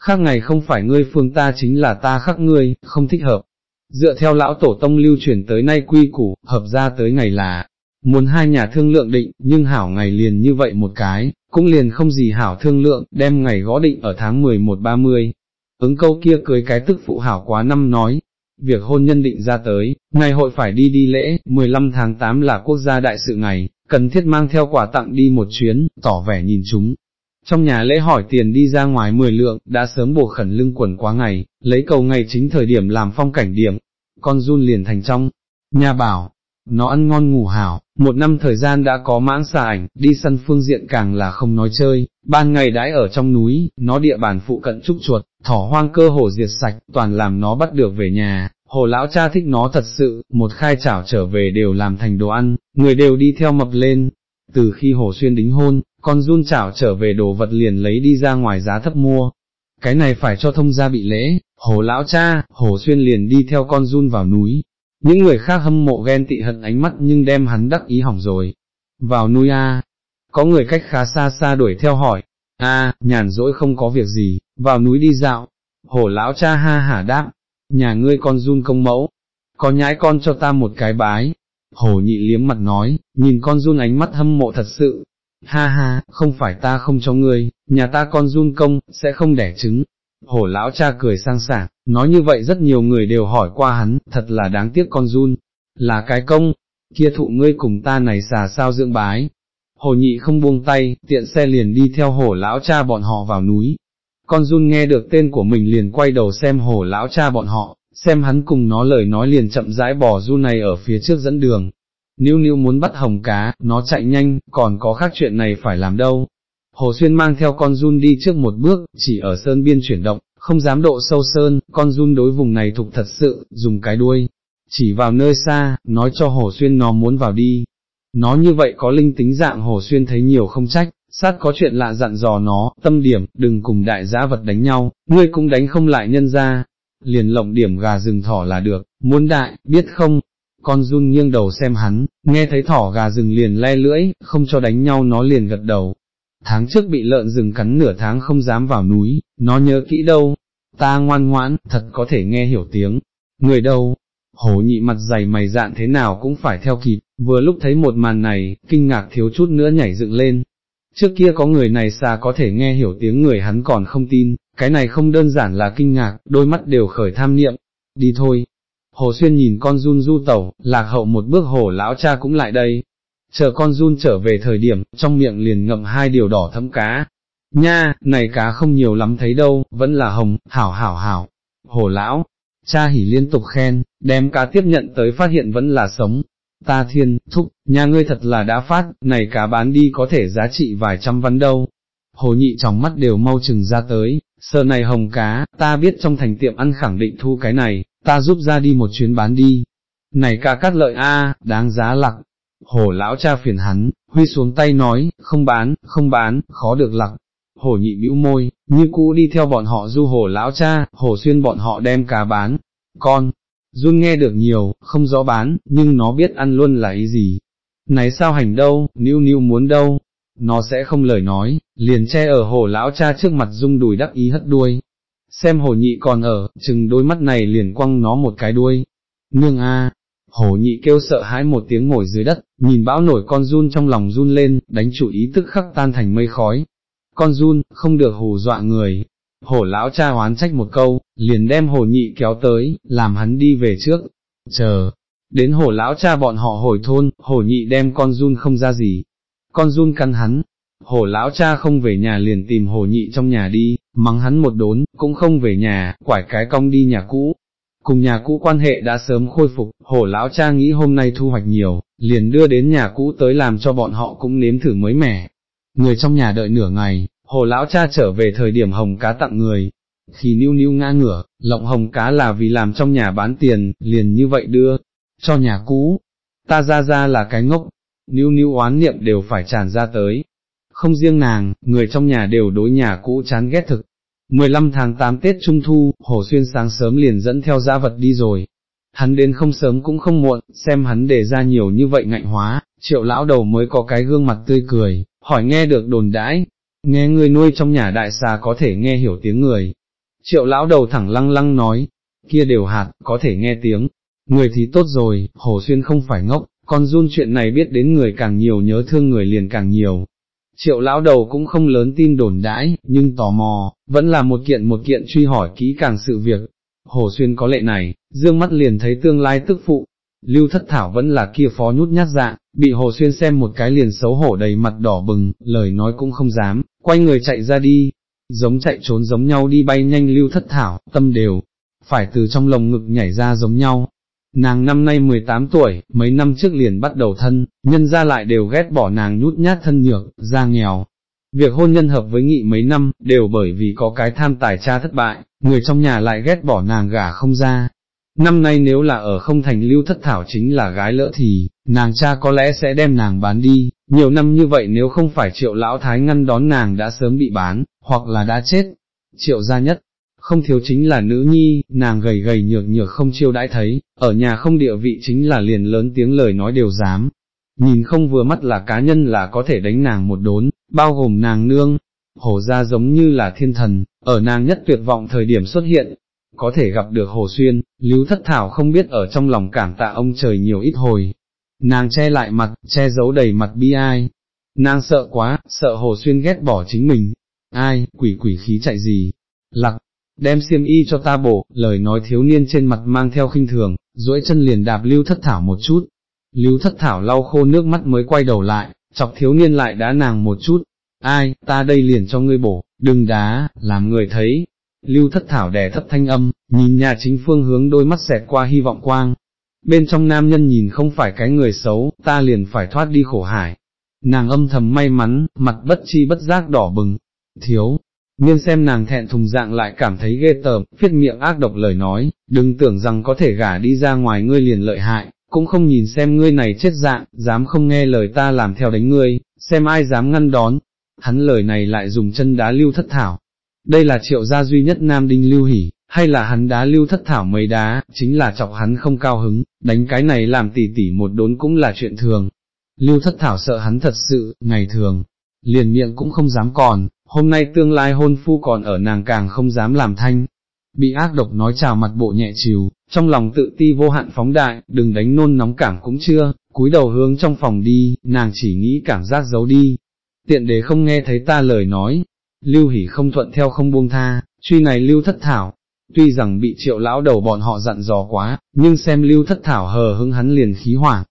Khác ngày không phải ngươi phương ta chính là ta khắc ngươi, không thích hợp. Dựa theo lão tổ tông lưu truyền tới nay quy củ, hợp ra tới ngày là, muốn hai nhà thương lượng định, nhưng hảo ngày liền như vậy một cái, cũng liền không gì hảo thương lượng, đem ngày gõ định ở tháng 11-30. Ứng câu kia cưới cái tức phụ hảo quá năm nói, việc hôn nhân định ra tới, ngày hội phải đi đi lễ, 15 tháng 8 là quốc gia đại sự ngày, cần thiết mang theo quà tặng đi một chuyến, tỏ vẻ nhìn chúng. Trong nhà lễ hỏi tiền đi ra ngoài 10 lượng, đã sớm bổ khẩn lưng quần quá ngày, lấy cầu ngày chính thời điểm làm phong cảnh điểm, con run liền thành trong, nhà bảo, nó ăn ngon ngủ hảo, một năm thời gian đã có mãng xà ảnh, đi săn phương diện càng là không nói chơi, ban ngày đãi ở trong núi, nó địa bàn phụ cận trúc chuột, thỏ hoang cơ hồ diệt sạch, toàn làm nó bắt được về nhà, hồ lão cha thích nó thật sự, một khai chảo trở về đều làm thành đồ ăn, người đều đi theo mập lên, từ khi hồ xuyên đính hôn, con run chảo trở về đồ vật liền lấy đi ra ngoài giá thấp mua, cái này phải cho thông gia bị lễ, hồ lão cha, hồ xuyên liền đi theo con run vào núi, những người khác hâm mộ ghen tị hận ánh mắt nhưng đem hắn đắc ý hỏng rồi. Vào núi A, có người cách khá xa xa đuổi theo hỏi, A, nhàn rỗi không có việc gì, vào núi đi dạo. hồ lão cha ha hả đáp, nhà ngươi con run công mẫu, có nhái con cho ta một cái bái. hồ nhị liếm mặt nói, nhìn con run ánh mắt hâm mộ thật sự. Ha ha, không phải ta không cho ngươi, nhà ta con run công, sẽ không đẻ trứng, Hổ lão cha cười sang sảng, nói như vậy rất nhiều người đều hỏi qua hắn, thật là đáng tiếc con run, là cái công, kia thụ ngươi cùng ta này xà sao dưỡng bái. Hồ nhị không buông tay, tiện xe liền đi theo hổ lão cha bọn họ vào núi. Con run nghe được tên của mình liền quay đầu xem hổ lão cha bọn họ, xem hắn cùng nó lời nói liền chậm rãi bỏ run này ở phía trước dẫn đường. Níu níu muốn bắt hồng cá, nó chạy nhanh, còn có khác chuyện này phải làm đâu, Hồ Xuyên mang theo con jun đi trước một bước, chỉ ở sơn biên chuyển động, không dám độ sâu sơn, con jun đối vùng này thục thật sự, dùng cái đuôi, chỉ vào nơi xa, nói cho Hồ Xuyên nó muốn vào đi. Nó như vậy có linh tính dạng Hồ Xuyên thấy nhiều không trách, sát có chuyện lạ dặn dò nó, tâm điểm, đừng cùng đại giá vật đánh nhau, ngươi cũng đánh không lại nhân ra, liền lộng điểm gà rừng thỏ là được, muốn đại, biết không? Con run nghiêng đầu xem hắn, nghe thấy thỏ gà rừng liền le lưỡi, không cho đánh nhau nó liền gật đầu, tháng trước bị lợn rừng cắn nửa tháng không dám vào núi, nó nhớ kỹ đâu, ta ngoan ngoãn, thật có thể nghe hiểu tiếng, người đâu, hổ nhị mặt dày mày dạn thế nào cũng phải theo kịp, vừa lúc thấy một màn này, kinh ngạc thiếu chút nữa nhảy dựng lên. Trước kia có người này xa có thể nghe hiểu tiếng người hắn còn không tin, cái này không đơn giản là kinh ngạc, đôi mắt đều khởi tham niệm, đi thôi. Hồ Xuyên nhìn con run du tẩu, lạc hậu một bước hồ lão cha cũng lại đây, chờ con run trở về thời điểm, trong miệng liền ngậm hai điều đỏ thấm cá. Nha, này cá không nhiều lắm thấy đâu, vẫn là hồng, hảo hảo hảo. Hồ lão, cha hỉ liên tục khen, đem cá tiếp nhận tới phát hiện vẫn là sống. Ta thiên, thúc, nhà ngươi thật là đã phát, này cá bán đi có thể giá trị vài trăm văn đâu. Hồ nhị trong mắt đều mau chừng ra tới, sợ này hồng cá, ta biết trong thành tiệm ăn khẳng định thu cái này, ta giúp ra đi một chuyến bán đi. Này ca cắt lợi a, đáng giá lặc, Hồ lão cha phiền hắn, huy xuống tay nói, không bán, không bán, khó được lặc. Hồ nhị bĩu môi, như cũ đi theo bọn họ du hồ lão cha, hồ xuyên bọn họ đem cá bán. Con, run nghe được nhiều, không rõ bán, nhưng nó biết ăn luôn là ý gì. Này sao hành đâu, níu níu muốn đâu, nó sẽ không lời nói, liền che ở hồ lão cha trước mặt dung đùi đắc ý hất đuôi. Xem hồ nhị còn ở, chừng đôi mắt này liền quăng nó một cái đuôi. Nương a, hồ nhị kêu sợ hãi một tiếng ngồi dưới đất, nhìn bão nổi con run trong lòng run lên, đánh chủ ý tức khắc tan thành mây khói. Con run, không được hù dọa người. Hổ lão cha oán trách một câu, liền đem hồ nhị kéo tới, làm hắn đi về trước. Chờ, đến hổ lão cha bọn họ hồi thôn, hổ nhị đem con run không ra gì. Con run căn hắn, hổ lão cha không về nhà liền tìm hổ nhị trong nhà đi, mắng hắn một đốn, cũng không về nhà, quải cái cong đi nhà cũ, cùng nhà cũ quan hệ đã sớm khôi phục, hổ lão cha nghĩ hôm nay thu hoạch nhiều, liền đưa đến nhà cũ tới làm cho bọn họ cũng nếm thử mới mẻ. Người trong nhà đợi nửa ngày, hồ lão cha trở về thời điểm hồng cá tặng người, khi níu níu ngã ngửa, lộng hồng cá là vì làm trong nhà bán tiền, liền như vậy đưa, cho nhà cũ, ta ra ra là cái ngốc, níu níu oán niệm đều phải tràn ra tới. Không riêng nàng, người trong nhà đều đối nhà cũ chán ghét thực, 15 tháng 8 Tết Trung Thu, Hồ Xuyên sáng sớm liền dẫn theo gia vật đi rồi. hắn đến không sớm cũng không muộn, xem hắn để ra nhiều như vậy ngạnh hóa, triệu lão đầu mới có cái gương mặt tươi cười, hỏi nghe được đồn đãi, nghe người nuôi trong nhà đại xà có thể nghe hiểu tiếng người. Triệu lão đầu thẳng lăng lăng nói, kia đều hạt, có thể nghe tiếng, người thì tốt rồi, hồ xuyên không phải ngốc, con run chuyện này biết đến người càng nhiều nhớ thương người liền càng nhiều. Triệu lão đầu cũng không lớn tin đồn đãi, nhưng tò mò, vẫn là một kiện một kiện truy hỏi kỹ càng sự việc. Hồ Xuyên có lệ này, dương mắt liền thấy tương lai tức phụ, Lưu Thất Thảo vẫn là kia phó nhút nhát dạng, bị Hồ Xuyên xem một cái liền xấu hổ đầy mặt đỏ bừng, lời nói cũng không dám, quay người chạy ra đi, giống chạy trốn giống nhau đi bay nhanh Lưu Thất Thảo, tâm đều, phải từ trong lồng ngực nhảy ra giống nhau, Nàng năm nay 18 tuổi, mấy năm trước liền bắt đầu thân, nhân ra lại đều ghét bỏ nàng nhút nhát thân nhược, da nghèo. Việc hôn nhân hợp với nghị mấy năm, đều bởi vì có cái tham tài cha thất bại, người trong nhà lại ghét bỏ nàng gả không ra. Năm nay nếu là ở không thành lưu thất thảo chính là gái lỡ thì, nàng cha có lẽ sẽ đem nàng bán đi, nhiều năm như vậy nếu không phải triệu lão thái ngăn đón nàng đã sớm bị bán, hoặc là đã chết. Triệu gia nhất, không thiếu chính là nữ nhi, nàng gầy gầy nhược nhược không chiêu đãi thấy, ở nhà không địa vị chính là liền lớn tiếng lời nói đều dám. Nhìn không vừa mắt là cá nhân là có thể đánh nàng một đốn, bao gồm nàng nương, hồ ra giống như là thiên thần, ở nàng nhất tuyệt vọng thời điểm xuất hiện, có thể gặp được hồ xuyên, lưu thất thảo không biết ở trong lòng cảm tạ ông trời nhiều ít hồi. Nàng che lại mặt, che giấu đầy mặt bi ai. Nàng sợ quá, sợ hồ xuyên ghét bỏ chính mình. Ai, quỷ quỷ khí chạy gì? Lặc, đem xiêm y cho ta bổ, lời nói thiếu niên trên mặt mang theo khinh thường, duỗi chân liền đạp lưu thất thảo một chút. Lưu thất thảo lau khô nước mắt mới quay đầu lại, chọc thiếu niên lại đá nàng một chút, ai, ta đây liền cho ngươi bổ, đừng đá, làm người thấy. Lưu thất thảo đè thấp thanh âm, nhìn nhà chính phương hướng đôi mắt xẹt qua hy vọng quang. Bên trong nam nhân nhìn không phải cái người xấu, ta liền phải thoát đi khổ hải. Nàng âm thầm may mắn, mặt bất chi bất giác đỏ bừng. Thiếu, Nhiên xem nàng thẹn thùng dạng lại cảm thấy ghê tởm, phiết miệng ác độc lời nói, đừng tưởng rằng có thể gả đi ra ngoài ngươi liền lợi hại, cũng không nhìn xem ngươi này chết dạng, dám không nghe lời ta làm theo đánh ngươi, xem ai dám ngăn đón. Hắn lời này lại dùng chân đá lưu thất thảo. Đây là triệu gia duy nhất nam đinh lưu hỉ, hay là hắn đá lưu thất thảo mấy đá, chính là chọc hắn không cao hứng, đánh cái này làm tỉ tỉ một đốn cũng là chuyện thường. Lưu thất thảo sợ hắn thật sự, ngày thường, liền miệng cũng không dám còn, hôm nay tương lai hôn phu còn ở nàng càng không dám làm thanh. Bị ác độc nói chào mặt bộ nhẹ chiều, trong lòng tự ti vô hạn phóng đại, đừng đánh nôn nóng cảm cũng chưa, cúi đầu hướng trong phòng đi, nàng chỉ nghĩ cảm giác giấu đi. Tiện đế không nghe thấy ta lời nói, lưu hỉ không thuận theo không buông tha, truy này lưu thất thảo. Tuy rằng bị triệu lão đầu bọn họ dặn dò quá, nhưng xem lưu thất thảo hờ hững hắn liền khí hoảng.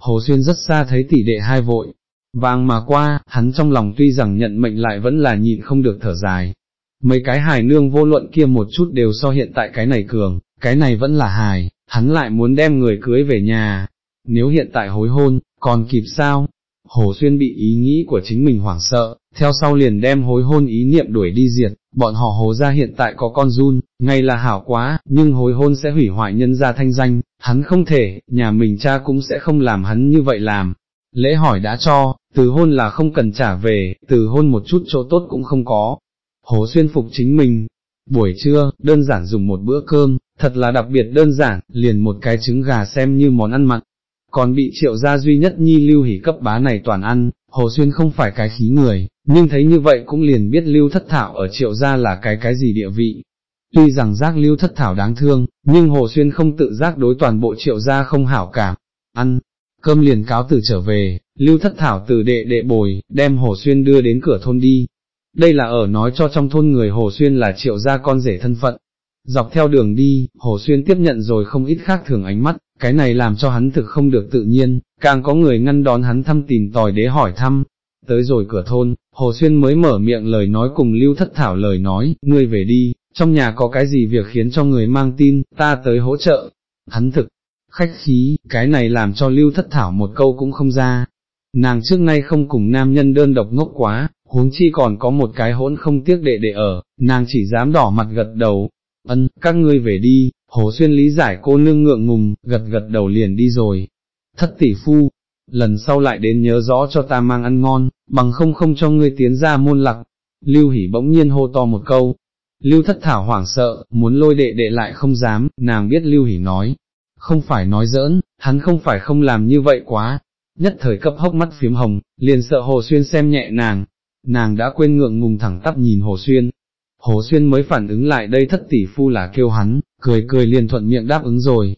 Hồ Xuyên rất xa thấy tỷ đệ hai vội, Vàng mà qua, hắn trong lòng tuy rằng nhận mệnh lại vẫn là nhịn không được thở dài. Mấy cái hài nương vô luận kia một chút đều so hiện tại cái này cường, cái này vẫn là hài, hắn lại muốn đem người cưới về nhà. Nếu hiện tại hối hôn, còn kịp sao? Hồ Xuyên bị ý nghĩ của chính mình hoảng sợ, theo sau liền đem hối hôn ý niệm đuổi đi diệt, bọn họ hồ ra hiện tại có con run, ngay là hảo quá, nhưng hối hôn sẽ hủy hoại nhân gia thanh danh, hắn không thể, nhà mình cha cũng sẽ không làm hắn như vậy làm, lễ hỏi đã cho, từ hôn là không cần trả về, từ hôn một chút chỗ tốt cũng không có. Hồ Xuyên phục chính mình, buổi trưa, đơn giản dùng một bữa cơm, thật là đặc biệt đơn giản, liền một cái trứng gà xem như món ăn mặn. Còn bị triệu gia duy nhất nhi lưu hỉ cấp bá này toàn ăn, Hồ Xuyên không phải cái khí người, nhưng thấy như vậy cũng liền biết lưu thất thảo ở triệu gia là cái cái gì địa vị. Tuy rằng giác lưu thất thảo đáng thương, nhưng Hồ Xuyên không tự giác đối toàn bộ triệu gia không hảo cảm. Ăn, cơm liền cáo từ trở về, lưu thất thảo từ đệ đệ bồi, đem Hồ Xuyên đưa đến cửa thôn đi. Đây là ở nói cho trong thôn người Hồ Xuyên là triệu gia con rể thân phận. Dọc theo đường đi, Hồ Xuyên tiếp nhận rồi không ít khác thường ánh mắt, cái này làm cho hắn thực không được tự nhiên, càng có người ngăn đón hắn thăm tìm tòi đế hỏi thăm. Tới rồi cửa thôn, Hồ Xuyên mới mở miệng lời nói cùng Lưu Thất Thảo lời nói, ngươi về đi, trong nhà có cái gì việc khiến cho người mang tin, ta tới hỗ trợ. Hắn thực, khách khí, cái này làm cho lưu thất thảo một câu cũng không ra. Nàng trước nay không cùng nam nhân đơn độc ngốc quá, huống chi còn có một cái hỗn không tiếc đệ đệ ở, nàng chỉ dám đỏ mặt gật đầu, ân, các ngươi về đi, hồ xuyên lý giải cô nương ngượng ngùng, gật gật đầu liền đi rồi. Thất tỷ phu, lần sau lại đến nhớ rõ cho ta mang ăn ngon, bằng không không cho ngươi tiến ra môn lặc. Lưu hỉ bỗng nhiên hô to một câu. Lưu thất thảo hoảng sợ, muốn lôi đệ đệ lại không dám, nàng biết lưu hỉ nói, không phải nói giỡn, hắn không phải không làm như vậy quá, nhất thời cấp hốc mắt phím hồng, liền sợ Hồ Xuyên xem nhẹ nàng, nàng đã quên ngượng ngùng thẳng tắp nhìn Hồ Xuyên. Hồ Xuyên mới phản ứng lại đây thất tỷ phu là kêu hắn, cười cười liền thuận miệng đáp ứng rồi.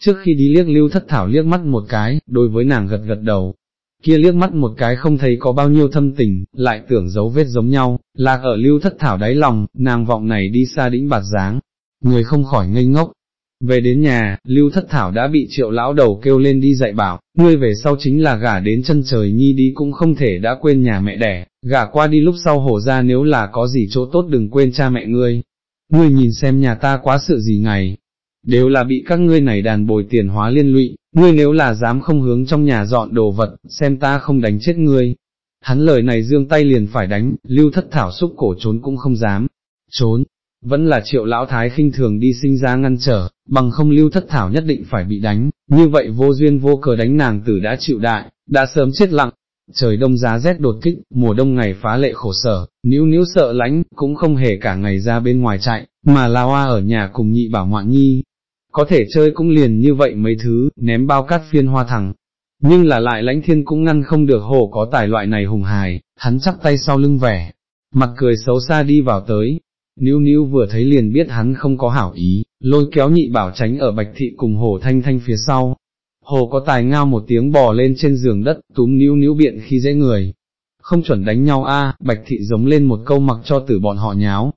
Trước khi đi liếc lưu thất thảo liếc mắt một cái, đối với nàng gật gật đầu, kia liếc mắt một cái không thấy có bao nhiêu thâm tình, lại tưởng dấu vết giống nhau, lạc ở lưu thất thảo đáy lòng, nàng vọng này đi xa đĩnh bạt dáng, người không khỏi ngây ngốc. Về đến nhà, lưu thất thảo đã bị triệu lão đầu kêu lên đi dạy bảo, ngươi về sau chính là gả đến chân trời nhi đi cũng không thể đã quên nhà mẹ đẻ, gả qua đi lúc sau hổ ra nếu là có gì chỗ tốt đừng quên cha mẹ ngươi. Ngươi nhìn xem nhà ta quá sự gì ngày, đều là bị các ngươi này đàn bồi tiền hóa liên lụy, ngươi nếu là dám không hướng trong nhà dọn đồ vật, xem ta không đánh chết ngươi. Hắn lời này dương tay liền phải đánh, lưu thất thảo xúc cổ trốn cũng không dám, trốn, vẫn là triệu lão thái khinh thường đi sinh ra ngăn trở, bằng không lưu thất thảo nhất định phải bị đánh, như vậy vô duyên vô cớ đánh nàng tử đã chịu đại, đã sớm chết lặng. Trời đông giá rét đột kích, mùa đông ngày phá lệ khổ sở, níu níu sợ lánh, cũng không hề cả ngày ra bên ngoài chạy, mà là hoa ở nhà cùng nhị bảo ngoạn nhi, có thể chơi cũng liền như vậy mấy thứ, ném bao cát phiên hoa thẳng. Nhưng là lại lãnh thiên cũng ngăn không được hồ có tài loại này hùng hài, hắn chắc tay sau lưng vẻ, mặt cười xấu xa đi vào tới. Níu níu vừa thấy liền biết hắn không có hảo ý, lôi kéo nhị bảo tránh ở bạch thị cùng hồ thanh thanh phía sau. Hồ có tài ngao một tiếng bò lên trên giường đất, túm níu níu biện khi dễ người. Không chuẩn đánh nhau a bạch thị giống lên một câu mặc cho tử bọn họ nháo.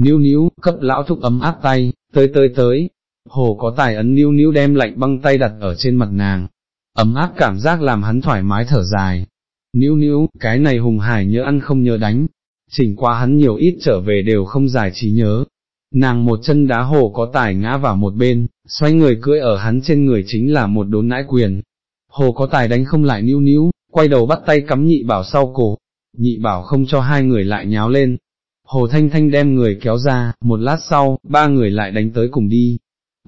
Níu níu, cấp lão thúc ấm áp tay, tới tới tới, Hồ có tài ấn níu níu đem lạnh băng tay đặt ở trên mặt nàng, ấm áp cảm giác làm hắn thoải mái thở dài. Níu níu, cái này hùng hải nhớ ăn không nhớ đánh, chỉnh qua hắn nhiều ít trở về đều không giải trí nhớ. Nàng một chân đá hồ có tài ngã vào một bên, xoay người cưỡi ở hắn trên người chính là một đốn nãi quyền. Hồ có tài đánh không lại níu níu, quay đầu bắt tay cắm nhị bảo sau cổ, nhị bảo không cho hai người lại nháo lên. Hồ Thanh Thanh đem người kéo ra, một lát sau, ba người lại đánh tới cùng đi,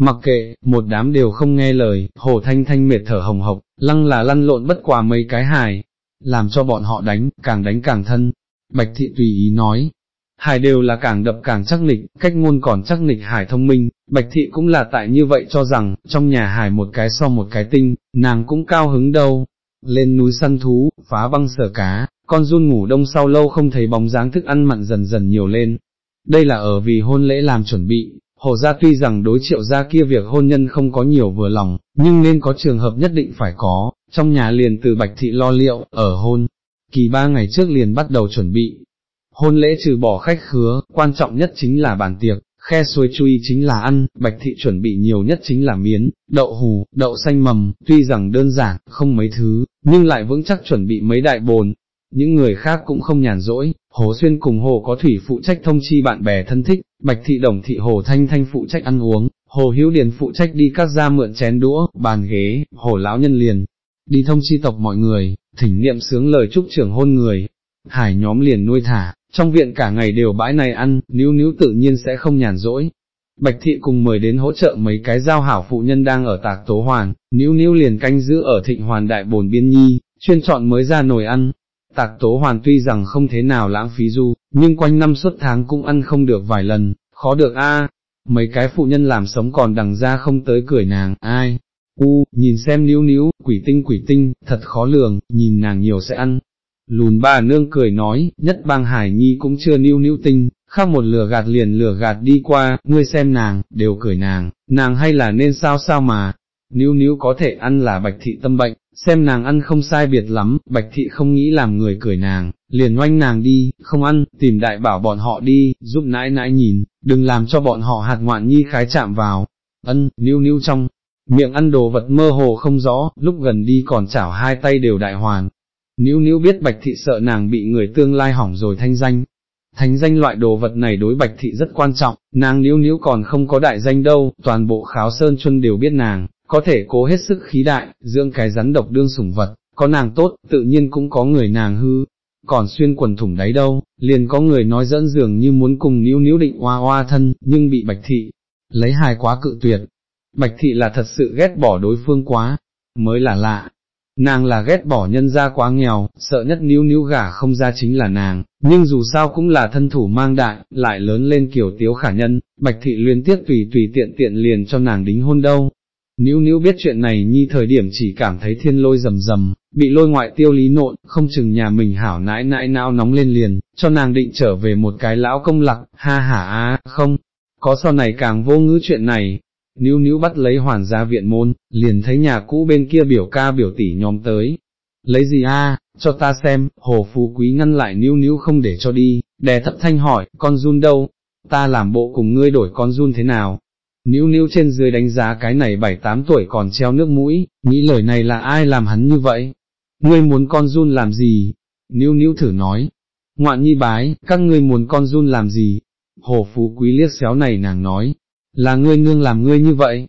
Mặc kệ, một đám đều không nghe lời, hồ thanh thanh mệt thở hồng hộc, lăng là lăn lộn bất quả mấy cái hài, làm cho bọn họ đánh, càng đánh càng thân. Bạch thị tùy ý nói, hải đều là càng đập càng chắc nịch, cách ngôn còn chắc nịch hải thông minh, bạch thị cũng là tại như vậy cho rằng, trong nhà hải một cái so một cái tinh, nàng cũng cao hứng đâu. Lên núi săn thú, phá băng sở cá, con run ngủ đông sau lâu không thấy bóng dáng thức ăn mặn dần dần nhiều lên. Đây là ở vì hôn lễ làm chuẩn bị, Hồ gia tuy rằng đối triệu gia kia việc hôn nhân không có nhiều vừa lòng, nhưng nên có trường hợp nhất định phải có, trong nhà liền từ bạch thị lo liệu, ở hôn, kỳ ba ngày trước liền bắt đầu chuẩn bị. Hôn lễ trừ bỏ khách khứa, quan trọng nhất chính là bàn tiệc, khe suối chui chính là ăn, bạch thị chuẩn bị nhiều nhất chính là miến, đậu hù, đậu xanh mầm, tuy rằng đơn giản, không mấy thứ, nhưng lại vững chắc chuẩn bị mấy đại bồn, những người khác cũng không nhàn rỗi, Hồ Xuyên cùng Hồ có thủy phụ trách thông chi bạn bè thân thích, Bạch Thị Đồng Thị Hồ Thanh Thanh phụ trách ăn uống, Hồ Hữu Điền phụ trách đi các gia mượn chén đũa, bàn ghế, Hồ Lão Nhân liền, đi thông chi tộc mọi người, thỉnh niệm sướng lời chúc trưởng hôn người, hải nhóm liền nuôi thả, trong viện cả ngày đều bãi này ăn, níu níu tự nhiên sẽ không nhàn rỗi. Bạch thị cùng mời đến hỗ trợ mấy cái giao hảo phụ nhân đang ở tạc tố hoàng, níu níu liền canh giữ ở thịnh hoàn đại bồn biên nhi, chuyên chọn mới ra nồi ăn, Tạc tố hoàn tuy rằng không thế nào lãng phí du, nhưng quanh năm suốt tháng cũng ăn không được vài lần, khó được a. Mấy cái phụ nhân làm sống còn đằng ra không tới cười nàng, ai, u, nhìn xem níu níu, quỷ tinh quỷ tinh, thật khó lường, nhìn nàng nhiều sẽ ăn. Lùn bà nương cười nói, nhất bang hải nhi cũng chưa níu níu tinh, khác một lửa gạt liền lửa gạt đi qua, ngươi xem nàng, đều cười nàng, nàng hay là nên sao sao mà, níu níu có thể ăn là bạch thị tâm bệnh, xem nàng ăn không sai biệt lắm, bạch thị không nghĩ làm người cười nàng, liền oanh nàng đi, không ăn, tìm đại bảo bọn họ đi, giúp nãi nãi nhìn, đừng làm cho bọn họ hạt ngoạn nhi khái chạm vào, ân, níu níu trong, miệng ăn đồ vật mơ hồ không rõ, lúc gần đi còn chảo hai tay đều đại hoàn. Níu níu biết bạch thị sợ nàng bị người tương lai hỏng rồi thanh danh, Thánh danh loại đồ vật này đối bạch thị rất quan trọng, nàng níu níu còn không có đại danh đâu, toàn bộ kháo sơn chuân đều biết nàng, có thể cố hết sức khí đại, dưỡng cái rắn độc đương sủng vật, có nàng tốt, tự nhiên cũng có người nàng hư, còn xuyên quần thủng đáy đâu, liền có người nói dẫn dường như muốn cùng níu níu định hoa hoa thân, nhưng bị bạch thị, lấy hài quá cự tuyệt. Bạch thị là thật sự ghét bỏ đối phương quá, mới là lạ. Nàng là ghét bỏ nhân gia quá nghèo, sợ nhất níu níu gả không ra chính là nàng, nhưng dù sao cũng là thân thủ mang đại, lại lớn lên kiểu tiếu khả nhân, bạch thị liên tiếp tùy tùy tiện tiện liền cho nàng đính hôn đâu, Níu níu biết chuyện này nhi thời điểm chỉ cảm thấy thiên lôi rầm rầm, bị lôi ngoại tiêu lý nộn, không chừng nhà mình hảo nãi nãi não nóng lên liền, cho nàng định trở về một cái lão công lặc, ha hả á, không, có sau này càng vô ngữ chuyện này. Níu níu bắt lấy hoàn gia viện môn, liền thấy nhà cũ bên kia biểu ca biểu tỷ nhóm tới. Lấy gì a? cho ta xem, hồ phú quý ngăn lại níu níu không để cho đi, đè thấp thanh hỏi, con run đâu? Ta làm bộ cùng ngươi đổi con run thế nào? Níu níu trên dưới đánh giá cái này bảy tám tuổi còn treo nước mũi, nghĩ lời này là ai làm hắn như vậy? Ngươi muốn con run làm gì? Níu níu thử nói. Ngoạn nhi bái, các ngươi muốn con run làm gì? Hồ phú quý liếc xéo này nàng nói, là ngươi nương làm ngươi như vậy.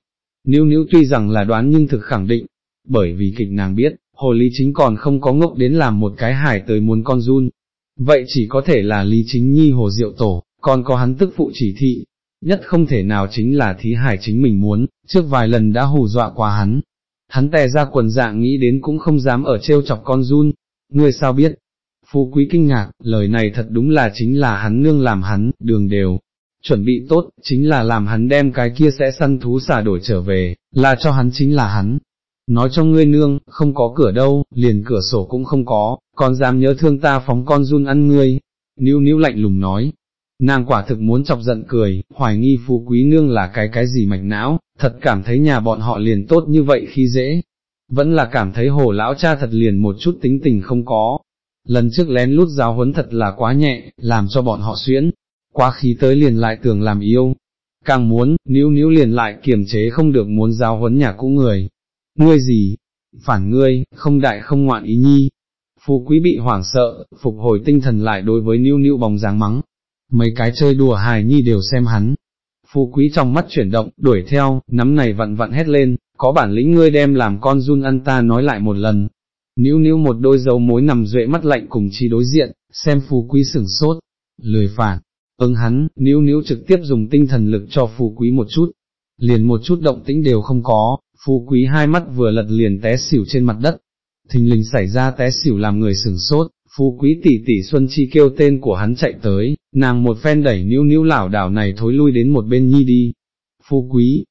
Níu níu tuy rằng là đoán nhưng thực khẳng định, bởi vì kịch nàng biết, hồ lý chính còn không có ngốc đến làm một cái hải tới muốn con run. Vậy chỉ có thể là lý chính nhi hồ diệu tổ, còn có hắn tức phụ chỉ thị, nhất không thể nào chính là thí hải chính mình muốn, trước vài lần đã hù dọa qua hắn. Hắn tè ra quần dạng nghĩ đến cũng không dám ở trêu chọc con run, ngươi sao biết? Phú quý kinh ngạc, lời này thật đúng là chính là hắn nương làm hắn, đường đều, chuẩn bị tốt, chính là làm hắn đem cái kia sẽ săn thú xả đổi trở về, là cho hắn chính là hắn. Nói cho ngươi nương, không có cửa đâu, liền cửa sổ cũng không có, còn dám nhớ thương ta phóng con run ăn ngươi. Níu níu lạnh lùng nói, Nàng quả thực muốn chọc giận cười, hoài nghi phú quý nương là cái cái gì mạch não, thật cảm thấy nhà bọn họ liền tốt như vậy khi dễ. Vẫn là cảm thấy hồ lão cha thật liền một chút tính tình không có. Lần trước lén lút giáo huấn thật là quá nhẹ, làm cho bọn họ xuyễn, quá khí tới liền lại tưởng làm yêu. Càng muốn, níu níu liền lại kiềm chế không được muốn giáo huấn nhà cũ người. Ngươi gì? Phản ngươi, không đại không ngoạn ý nhi. Phú quý bị hoảng sợ, phục hồi tinh thần lại đối với níu níu bóng dáng mắng, mấy cái chơi đùa hài nhi đều xem hắn. Phú quý trong mắt chuyển động, đuổi theo, nắm này vặn vặn hét lên, có bản lĩnh ngươi đem làm con run ăn ta nói lại một lần. Níu níu một đôi dấu mối nằm duệ mắt lạnh cùng chi đối diện, xem phú quý sửng sốt, lười phản, ứng hắn, níu níu trực tiếp dùng tinh thần lực cho phú quý một chút, liền một chút động tĩnh đều không có, phú quý hai mắt vừa lật liền té xỉu trên mặt đất, thình lình xảy ra té xỉu làm người sửng sốt, phú quý tỷ tỷ Xuân Chi kêu tên của hắn chạy tới, nàng một phen đẩy níu níu lảo đảo này thối lui đến một bên nhi đi. Phú quý,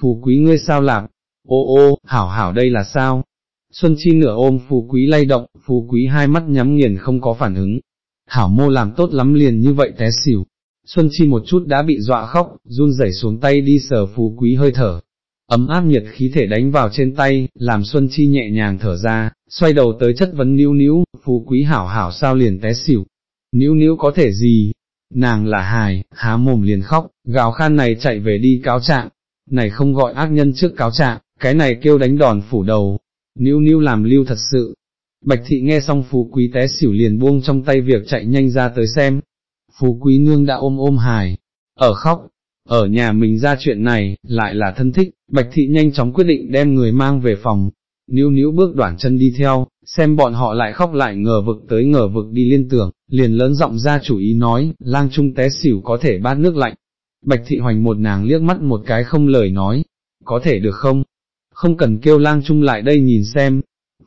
phú quý ngươi sao lạc, ô ô, hảo hảo đây là sao? Xuân Chi nửa ôm phú quý lay động, phú quý hai mắt nhắm nghiền không có phản ứng. Hảo mô làm tốt lắm liền như vậy té xỉu. Xuân Chi một chút đã bị dọa khóc, run rẩy xuống tay đi sờ phú quý hơi thở, ấm áp nhiệt khí thể đánh vào trên tay, làm Xuân Chi nhẹ nhàng thở ra, xoay đầu tới chất vấn níu níu, phú quý hảo hảo sao liền té xỉu, níu níu có thể gì, nàng là hài, há mồm liền khóc, gào khan này chạy về đi cáo trạng, này không gọi ác nhân trước cáo trạng, cái này kêu đánh đòn phủ đầu, níu níu làm lưu thật sự. Bạch thị nghe xong phú quý té xỉu liền buông trong tay việc chạy nhanh ra tới xem, phú quý nương đã ôm ôm hài, ở khóc, ở nhà mình ra chuyện này, lại là thân thích, Bạch Thị nhanh chóng quyết định đem người mang về phòng, níu níu bước đoạn chân đi theo, xem bọn họ lại khóc lại ngờ vực tới ngờ vực đi liên tưởng, liền lớn giọng ra chủ ý nói, lang trung té xỉu có thể bát nước lạnh. Bạch Thị hoành một nàng liếc mắt một cái không lời nói, có thể được không? Không cần kêu lang trung lại đây nhìn xem,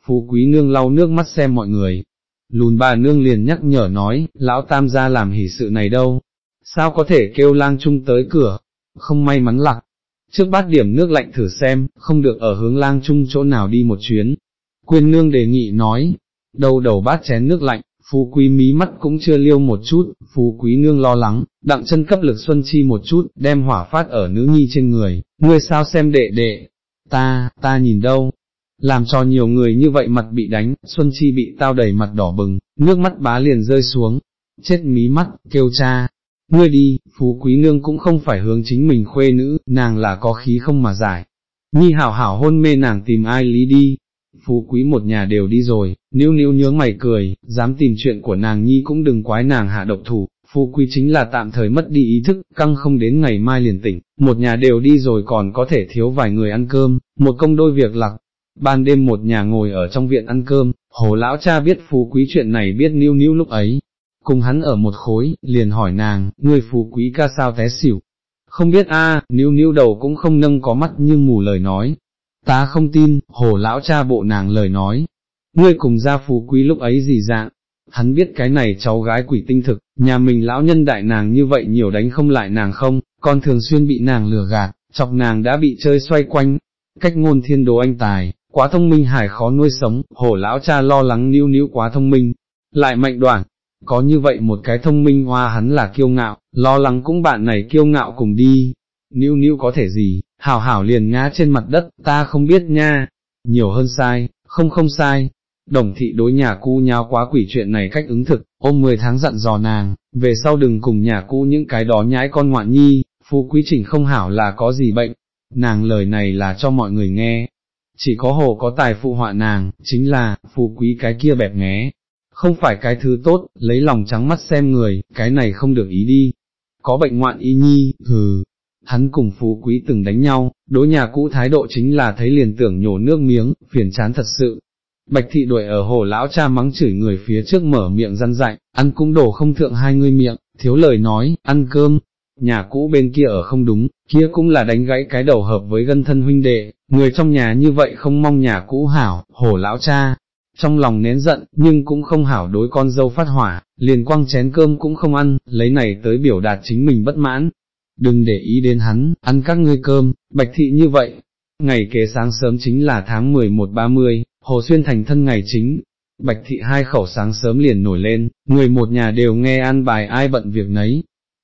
phú quý nương lau nước mắt xem mọi người. Lùn bà nương liền nhắc nhở nói, lão tam gia làm hỷ sự này đâu, sao có thể kêu lang trung tới cửa, không may mắn lạc, trước bát điểm nước lạnh thử xem, không được ở hướng lang trung chỗ nào đi một chuyến. Quyên nương đề nghị nói, đầu đầu bát chén nước lạnh, phú quý mí mắt cũng chưa liêu một chút, phú quý nương lo lắng, đặng chân cấp lực xuân chi một chút, đem hỏa phát ở nữ nhi trên người, ngươi sao xem đệ đệ, ta, ta nhìn đâu, làm cho nhiều người như vậy mặt bị đánh, xuân chi bị tao đẩy mặt đỏ bừng, nước mắt bá liền rơi xuống, chết mí mắt, kêu cha, ngươi đi, phú quý nương cũng không phải hướng chính mình khuê nữ, nàng là có khí không mà giải. Nhi hảo hảo hôn mê nàng tìm ai lý đi, phú quý một nhà đều đi rồi, níu níu nhướng mày cười, dám tìm chuyện của nàng nhi cũng đừng quái nàng hạ độc thủ, phú quý chính là tạm thời mất đi ý thức, căng không đến ngày mai liền tỉnh, một nhà đều đi rồi còn có thể thiếu vài người ăn cơm, một công đôi việc lặc. Ban đêm một nhà ngồi ở trong viện ăn cơm, hồ lão cha biết phú quý chuyện này biết níu níu lúc ấy, cùng hắn ở một khối, liền hỏi nàng, người phú quý ca sao té xỉu. Không biết a, à, níu níu đầu cũng không nâng có mắt như mù lời nói. Ta không tin, hồ lão cha bộ nàng lời nói. Ngươi cùng gia phú quý lúc ấy gì dạng, hắn biết cái này cháu gái quỷ tinh thực, nhà mình lão nhân đại nàng như vậy nhiều đánh không lại nàng không, còn thường xuyên bị nàng lừa gạt, chọc nàng đã bị chơi xoay quanh. cách ngôn thiên đồ anh tài, quá thông minh hải khó nuôi sống, hổ lão cha lo lắng níu níu quá thông minh, lại mạnh đoạn, có như vậy một cái thông minh hoa hắn là kiêu ngạo, lo lắng cũng bạn này kiêu ngạo cùng đi, níu níu có thể gì, hảo hảo liền ngã trên mặt đất, ta không biết nha, nhiều hơn sai, không không sai. Đồng thị đối nhà cu nháo quá quỷ chuyện này cách ứng thực, ôm 10 tháng dặn dò nàng, về sau đừng cùng nhà cu những cái đó nhãi con ngoạn nhi, phú quý trình không hảo là có gì bệnh, nàng lời này là cho mọi người nghe, chỉ có hồ có tài phụ họa nàng, chính là, phú quý cái kia bẹp nghé, không phải cái thứ tốt, lấy lòng trắng mắt xem người, cái này không được ý đi, có bệnh ngoạn y nhi, hừ, hắn cùng phú quý từng đánh nhau, đối nhà cũ thái độ chính là thấy liền tưởng nhổ nước miếng, phiền chán thật sự. Bạch thị đuổi ở hồ lão cha mắng chửi người phía trước mở miệng răn dạy, ăn cũng đổ không thượng hai người miệng, thiếu lời nói, ăn cơm, nhà cũ bên kia ở không đúng, kia cũng là đánh gãy cái đầu hợp với gân thân huynh đệ, người trong nhà như vậy không mong nhà cũ hảo, hồ lão cha, trong lòng nén giận, nhưng cũng không hảo đối con dâu phát hỏa, liền quăng chén cơm cũng không ăn, lấy này tới biểu đạt chính mình bất mãn. Đừng để ý đến hắn, ăn các ngươi cơm, bạch thị như vậy. Ngày kế sáng sớm chính là tháng 11-30, Hồ Xuyên thành thân ngày chính. Bạch thị hai khẩu sáng sớm liền nổi lên, người một nhà đều nghe an bài ai bận việc nấy,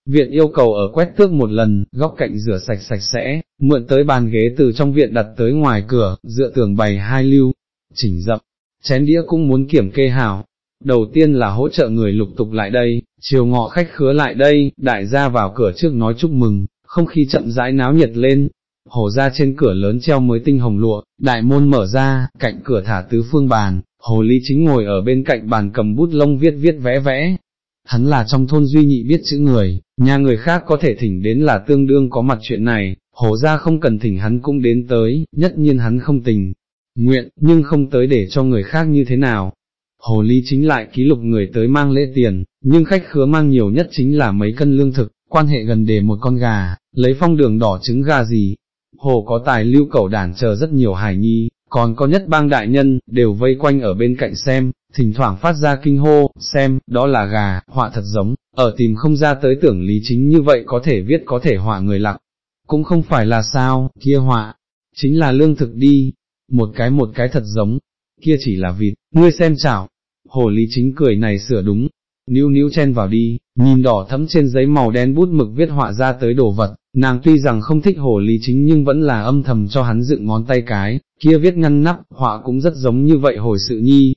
Viện yêu cầu ở quét tước một lần, góc cạnh rửa sạch sạch sẽ, mượn tới bàn ghế từ trong viện đặt tới ngoài cửa, dựa tường bày hai lưu, chỉnh dập, chén đĩa cũng muốn kiểm kê hảo. Đầu tiên là hỗ trợ người lục tục lại đây, chiều ngọ khách khứa lại đây, đại gia vào cửa trước nói chúc mừng, không khí chậm rãi náo nhiệt lên. Hồ ra trên cửa lớn treo mới tinh hồng lụa, đại môn mở ra, cạnh cửa thả tứ phương bàn, hồ ly chính ngồi ở bên cạnh bàn cầm bút lông viết viết vẽ vẽ, hắn là trong thôn duy nhị biết chữ người, nhà người khác có thể thỉnh đến là tương đương có mặt chuyện này, hổ ra không cần thỉnh hắn cũng đến tới, nhất nhiên hắn không tình, nguyện, nhưng không tới để cho người khác như thế nào. Hồ ly chính lại ký lục người tới mang lễ tiền, nhưng khách khứa mang nhiều nhất chính là mấy cân lương thực, quan hệ gần để một con gà, lấy phong đường đỏ trứng gà gì. Hồ có tài lưu cẩu đàn chờ rất nhiều hài nhi, còn có nhất bang đại nhân, đều vây quanh ở bên cạnh xem, thỉnh thoảng phát ra kinh hô, xem, đó là gà, họa thật giống, ở tìm không ra tới tưởng lý chính như vậy có thể viết có thể họa người lặng, cũng không phải là sao, kia họa, chính là lương thực đi, một cái một cái thật giống, kia chỉ là vịt, ngươi xem chảo, hồ lý chính cười này sửa đúng, níu níu chen vào đi, nhìn đỏ thấm trên giấy màu đen bút mực viết họa ra tới đồ vật, nàng tuy rằng không thích hồ lý chính nhưng vẫn là âm thầm cho hắn dựng ngón tay cái, kia viết ngăn nắp, họa cũng rất giống như vậy hồi sự nhi,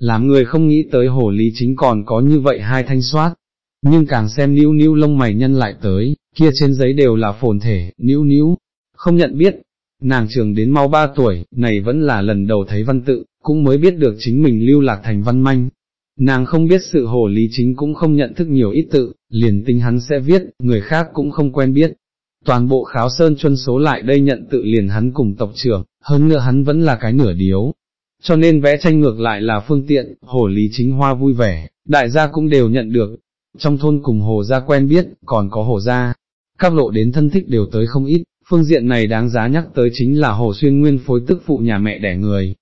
làm người không nghĩ tới hồ lý chính còn có như vậy hai thanh soát, nhưng càng xem níu níu lông mày nhân lại tới, kia trên giấy đều là phồn thể, níu níu, không nhận biết, nàng trường đến mau ba tuổi, này vẫn là lần đầu thấy văn tự, cũng mới biết được chính mình lưu lạc thành văn manh. Nàng không biết sự hồ lý chính cũng không nhận thức nhiều ít tự, liền tính hắn sẽ viết, người khác cũng không quen biết. Toàn bộ kháo sơn chuân số lại đây nhận tự liền hắn cùng tộc trưởng, hơn nữa hắn vẫn là cái nửa điếu, cho nên vẽ tranh ngược lại là phương tiện, hồ lý chính hoa vui vẻ, đại gia cũng đều nhận được, trong thôn cùng hồ gia quen biết, còn có hồ gia, các lộ đến thân thích đều tới không ít, phương diện này đáng giá nhắc tới chính là hồ xuyên nguyên phối tức phụ nhà mẹ đẻ người.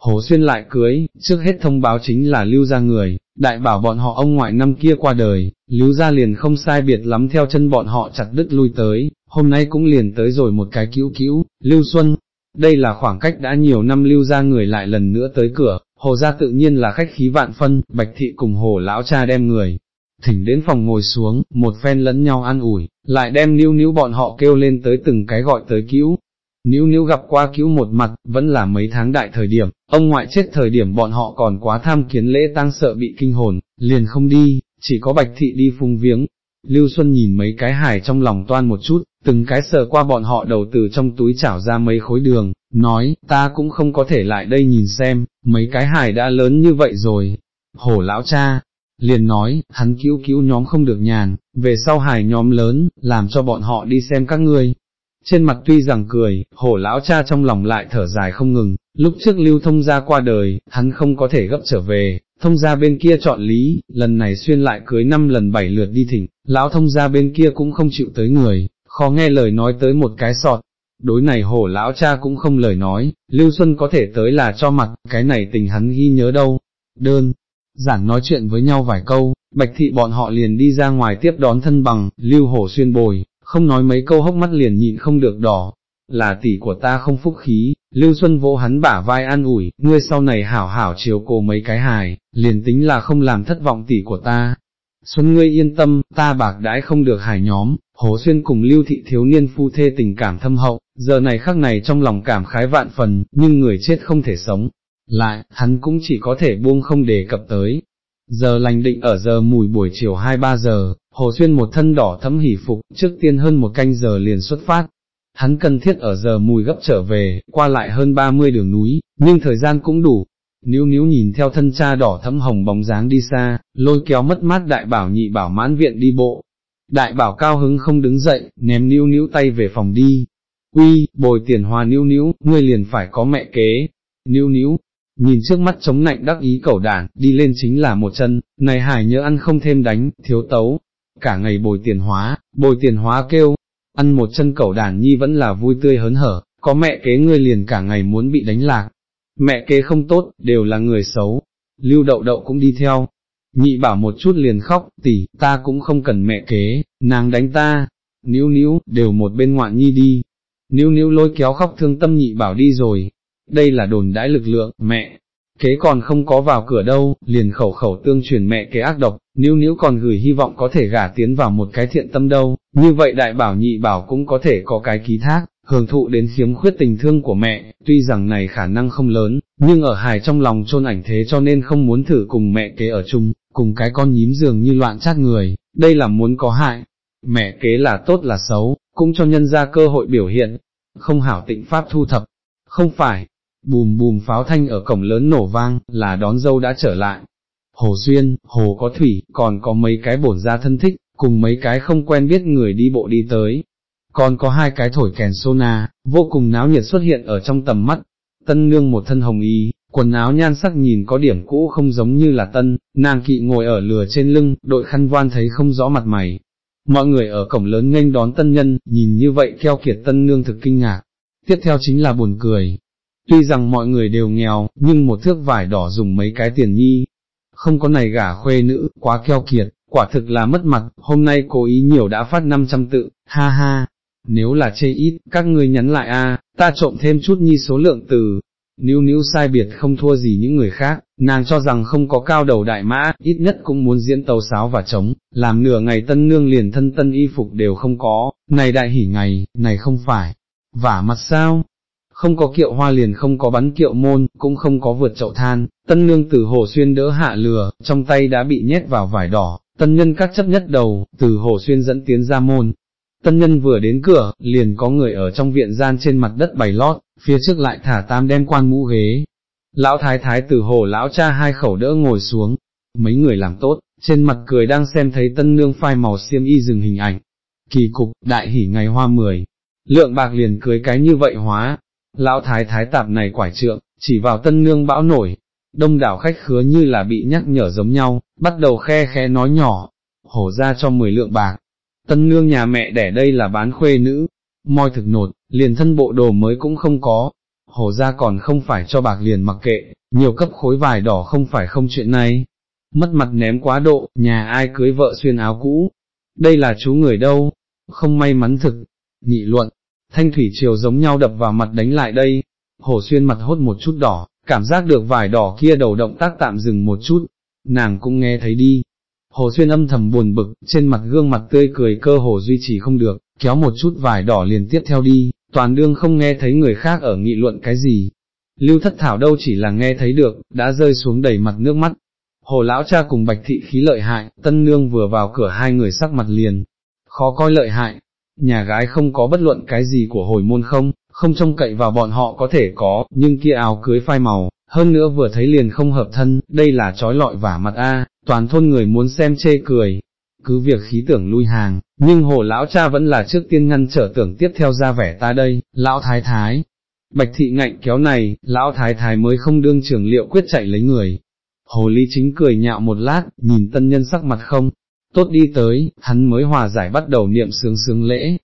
Hồ xuyên lại cưới, trước hết thông báo chính là lưu gia người, đại bảo bọn họ ông ngoại năm kia qua đời, lưu gia liền không sai biệt lắm theo chân bọn họ chặt đứt lui tới, hôm nay cũng liền tới rồi một cái cứu cứu, lưu xuân, đây là khoảng cách đã nhiều năm lưu ra người lại lần nữa tới cửa, hồ ra tự nhiên là khách khí vạn phân, bạch thị cùng hồ lão cha đem người, thỉnh đến phòng ngồi xuống, một phen lẫn nhau an ủi, lại đem níu níu bọn họ kêu lên tới từng cái gọi tới cứu. Níu níu gặp qua cứu một mặt, vẫn là mấy tháng đại thời điểm, ông ngoại chết thời điểm bọn họ còn quá tham kiến lễ tang sợ bị kinh hồn, liền không đi, chỉ có bạch thị đi phung viếng. Lưu Xuân nhìn mấy cái hài trong lòng toan một chút, từng cái sờ qua bọn họ đầu từ trong túi chảo ra mấy khối đường, nói, ta cũng không có thể lại đây nhìn xem, mấy cái hài đã lớn như vậy rồi. Hổ lão cha, liền nói, hắn cứu cứu nhóm không được nhàn, về sau hài nhóm lớn, làm cho bọn họ đi xem các ngươi. Trên mặt tuy rằng cười, hổ lão cha trong lòng lại thở dài không ngừng, lúc trước lưu thông ra qua đời, hắn không có thể gấp trở về, thông gia bên kia chọn lý, lần này xuyên lại cưới năm lần bảy lượt đi thỉnh, lão thông gia bên kia cũng không chịu tới người, khó nghe lời nói tới một cái sọt, đối này hổ lão cha cũng không lời nói, Lưu Xuân có thể tới là cho mặt, cái này tình hắn ghi nhớ đâu, đơn, giản nói chuyện với nhau vài câu, bạch thị bọn họ liền đi ra ngoài tiếp đón thân bằng, Lưu Hổ xuyên bồi, không nói mấy câu hốc mắt liền nhịn không được đỏ, là tỷ của ta không phúc khí, Lưu Xuân vỗ hắn bả vai an ủi, ngươi sau này hảo hảo chiều cô mấy cái hài, liền tính là không làm thất vọng tỷ của ta. Xuân ngươi yên tâm, ta bạc đãi không được hải nhóm, Hồ Xuyên cùng Lưu Thị thiếu niên phu thê tình cảm thâm hậu, giờ này khắc này trong lòng cảm khái vạn phần, nhưng người chết không thể sống. Lại, hắn cũng chỉ có thể buông không đề cập tới. Giờ lành định ở giờ mùi buổi chiều 2-3 giờ, Hồ Xuyên một thân đỏ thấm hỉ phục, trước tiên hơn một canh giờ liền xuất phát. Hắn cần thiết ở giờ mùi gấp trở về, qua lại hơn 30 đường núi, nhưng thời gian cũng đủ. Níu níu nhìn theo thân cha đỏ thấm hồng bóng dáng đi xa, lôi kéo mất mát đại bảo nhị bảo mãn viện đi bộ. Đại bảo cao hứng không đứng dậy, ném níu níu tay về phòng đi. Uy, bồi tiền hòa níu níu, ngươi liền phải có mẹ kế. Níu níu, nhìn trước mắt chống nạnh đắc ý cẩu đàn, đi lên chính là một chân, này hải nhớ ăn không thêm đánh, thiếu tấu, cả ngày bồi tiền hóa, bồi tiền hóa kêu, ăn một chân cẩu đàn nhi vẫn là vui tươi hớn hở, có mẹ kế ngươi liền cả ngày muốn bị đánh lạc, mẹ kế không tốt, đều là người xấu, lưu đậu đậu cũng đi theo, nhị bảo một chút liền khóc, tỷ, ta cũng không cần mẹ kế, nàng đánh ta, níu níu, đều một bên ngoạn nhi đi, níu níu lôi kéo khóc thương tâm nhị bảo đi rồi, đây là đồn đãi lực lượng, mẹ, kế còn không có vào cửa đâu, liền khẩu khẩu tương truyền mẹ kế ác độc, níu níu còn gửi hy vọng có thể gả tiến vào một cái thiện tâm đâu, như vậy đại bảo nhị bảo cũng có thể có cái ký thác, hưởng thụ đến khiếm khuyết tình thương của mẹ, tuy rằng này khả năng không lớn, nhưng ở hài trong lòng trôn ảnh thế cho nên không muốn thử cùng mẹ kế ở chung, cùng cái con nhím dường như loạn chát người, đây là muốn có hại, mẹ kế là tốt là xấu, cũng cho nhân ra cơ hội biểu hiện, không hảo tịnh pháp thu thập, không phải, bùm bùm pháo thanh ở cổng lớn nổ vang, là đón dâu đã trở lại. Hồ Duyên, Hồ có thủy, còn có mấy cái bổn ra thân thích, cùng mấy cái không quen biết người đi bộ đi tới. Còn có hai cái thổi kèn sona, vô cùng náo nhiệt xuất hiện ở trong tầm mắt. Tân nương một thân hồng y, quần áo nhan sắc nhìn có điểm cũ không giống như là tân, nàng kỵ ngồi ở lừa trên lưng, đội khăn voan thấy không rõ mặt mày. Mọi người ở cổng lớn nghênh đón tân nhân, nhìn như vậy keo kiệt tân nương thực kinh ngạc. Tiếp theo chính là buồn cười, Tuy rằng mọi người đều nghèo, nhưng một thước vải đỏ dùng mấy cái tiền nhi, không có này gả khuê nữ, quá keo kiệt, quả thực là mất mặt, hôm nay cố ý nhiều đã phát 500 tự, ha ha, nếu là chê ít, các ngươi nhắn lại a, ta trộm thêm chút nhi số lượng từ, níu níu sai biệt không thua gì những người khác, nàng cho rằng không có cao đầu đại mã, ít nhất cũng muốn diễn tàu sáo và trống, làm nửa ngày tân nương liền thân tân y phục đều không có, này đại hỉ ngày, này không phải, vả mặt sao, không có kiệu hoa liền không có bắn kiệu môn, cũng không có vượt chậu than, tân nương từ hồ xuyên đỡ hạ lừa, trong tay đã bị nhét vào vải đỏ, tân nhân các chấp nhất đầu, từ hồ xuyên dẫn tiến ra môn. Tân nhân vừa đến cửa, liền có người ở trong viện gian trên mặt đất bày lót, phía trước lại thả tam đem quan mũ ghế. Lão thái thái tử hồ lão cha hai khẩu đỡ ngồi xuống, mấy người làm tốt, trên mặt cười đang xem thấy tân nương phai màu xiêm y dừng hình ảnh. Kỳ cục, đại hỉ ngày hoa mười, lượng bạc liền cưới cái như vậy hóa, lão thái thái tạp này quải trượng, chỉ vào tân nương bão nổi, đông đảo khách khứa như là bị nhắc nhở giống nhau, bắt đầu khe khẽ nói nhỏ, hổ ra cho 10 lượng bạc, tân nương nhà mẹ đẻ đây là bán khuê nữ, moi thực nột, liền thân bộ đồ mới cũng không có, hổ ra còn không phải cho bạc liền mặc kệ, nhiều cấp khối vải đỏ không phải không chuyện này, mất mặt ném quá độ, nhà ai cưới vợ xuyên áo cũ, đây là chú người đâu, không may mắn thực, nghị luận, thanh thủy chiều giống nhau đập vào mặt đánh lại đây, Hổ xuyên mặt hốt một chút đỏ, cảm giác được vải đỏ kia đầu động tác tạm dừng một chút, nàng cũng nghe thấy đi. Hồ Xuyên âm thầm buồn bực, trên mặt gương mặt tươi cười cơ hồ duy trì không được, kéo một chút vải đỏ liền tiếp theo đi, toàn đương không nghe thấy người khác ở nghị luận cái gì. Lưu thất thảo đâu chỉ là nghe thấy được, đã rơi xuống đầy mặt nước mắt. Hồ lão cha cùng bạch thị khí lợi hại, tân nương vừa vào cửa hai người sắc mặt liền, khó coi lợi hại, nhà gái không có bất luận cái gì của hồi môn không, không trông cậy vào bọn họ có thể có, nhưng kia áo cưới phai màu, hơn nữa vừa thấy liền không hợp thân, đây là trói lọi vả mặt a, toàn thôn người muốn xem chê cười. Cứ việc khí tưởng lui hàng, nhưng hồ lão cha vẫn là trước tiên ngăn trở tưởng tiếp theo ra vẻ ta đây, lão thái thái. Bạch thị ngạnh kéo này, lão thái thái mới không đương trưởng liệu quyết chạy lấy người. Hồ ly chính cười nhạo một lát, nhìn tân nhân sắc mặt không, tốt đi tới, hắn mới hòa giải bắt đầu niệm sướng sướng lễ.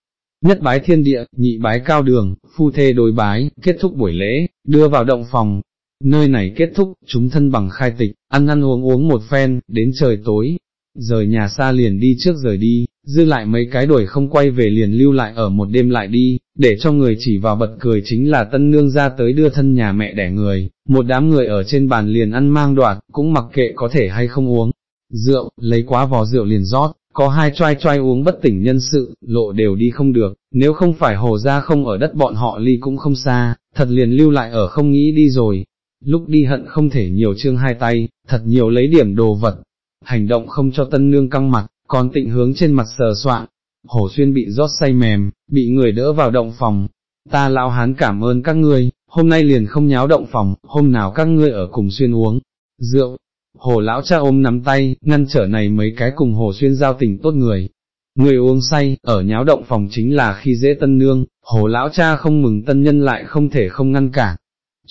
Nhất bái thiên địa, nhị bái cao đường, phu thê đối bái, kết thúc buổi lễ, đưa vào động phòng. Nơi này kết thúc, chúng thân bằng khai tịch, ăn ăn uống uống một phen, đến trời tối. rời nhà xa liền đi trước rời đi, dư lại mấy cái đuổi không quay về liền lưu lại ở một đêm lại đi, để cho người chỉ vào bật cười chính là tân nương ra tới đưa thân nhà mẹ đẻ người, một đám người ở trên bàn liền ăn mang đoạt, cũng mặc kệ có thể hay không uống, rượu, lấy quá vò rượu liền rót, có hai trai trai uống bất tỉnh nhân sự, lộ đều đi không được, nếu không phải hồ ra không ở đất bọn họ ly cũng không xa, thật liền lưu lại ở không nghĩ đi rồi. Lúc đi hận không thể nhiều chương hai tay, thật nhiều lấy điểm đồ vật, hành động không cho tân nương căng mặt, còn tịnh hướng trên mặt sờ soạn, hổ xuyên bị rót say mềm, bị người đỡ vào động phòng, ta lão hán cảm ơn các ngươi, hôm nay liền không nháo động phòng, hôm nào các ngươi ở cùng xuyên uống, rượu, hồ lão cha ôm nắm tay, ngăn trở này mấy cái cùng hồ xuyên giao tình tốt người. Người uống say, ở nháo động phòng chính là khi dễ tân nương, hồ lão cha không mừng tân nhân lại không thể không ngăn cản.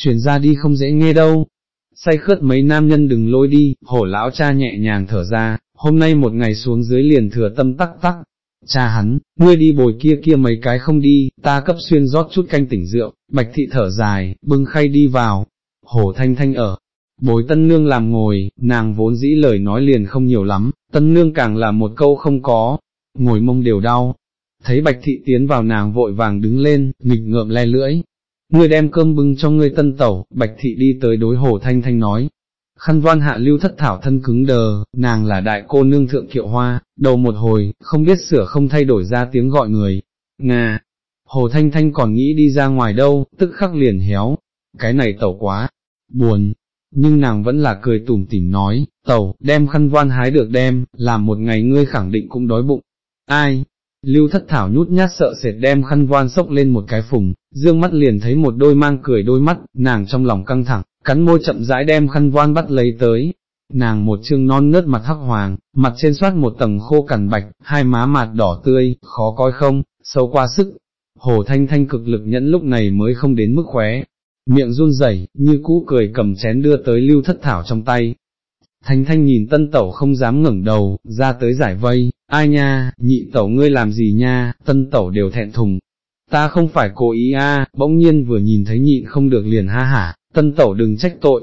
Chuyển ra đi không dễ nghe đâu. Say khớt mấy nam nhân đừng lôi đi, hổ lão cha nhẹ nhàng thở ra, hôm nay một ngày xuống dưới liền thừa tâm tắc tắc. Cha hắn, ngươi đi bồi kia kia mấy cái không đi, ta cấp xuyên rót chút canh tỉnh rượu, bạch thị thở dài, bưng khay đi vào, Hổ thanh thanh ở, Bồi tân nương làm ngồi, nàng vốn dĩ lời nói liền không nhiều lắm, tân nương càng là một câu không có, ngồi mông đều đau. Thấy bạch thị tiến vào nàng vội vàng đứng lên, nghịch ngợm le lưỡi. Ngươi đem cơm bưng cho ngươi tân tẩu, bạch thị đi tới đối hồ thanh thanh nói. Khăn Văn hạ lưu thất thảo thân cứng đờ, nàng là đại cô nương thượng kiệu hoa, đầu một hồi, không biết sửa không thay đổi ra tiếng gọi người. Nga, hồ thanh thanh còn nghĩ đi ra ngoài đâu, tức khắc liền héo, cái này tẩu quá, buồn, nhưng nàng vẫn là cười tủm tỉm nói, tẩu, đem khăn voan hái được đem, làm một ngày ngươi khẳng định cũng đói bụng. Ai? Lưu thất thảo nhút nhát sợ sệt đem khăn voan sốc lên một cái phùng, dương mắt liền thấy một đôi mang cười đôi mắt, nàng trong lòng căng thẳng, cắn môi chậm rãi đem khăn voan bắt lấy tới. Nàng một chương non nớt mặt hắc hoàng, mặt trên soát một tầng khô cằn bạch, hai má mạt đỏ tươi, khó coi không, sâu qua sức. Hồ thanh thanh cực lực nhẫn lúc này mới không đến mức khóe, miệng run rẩy, như cũ cười cầm chén đưa tới lưu thất thảo trong tay. Thanh thanh nhìn tân tẩu không dám ngẩng đầu, ra tới giải vây, ai nha, nhị tẩu ngươi làm gì nha, tân tẩu đều thẹn thùng. Ta không phải cố ý a, bỗng nhiên vừa nhìn thấy nhịn không được liền ha hả, tân tẩu đừng trách tội.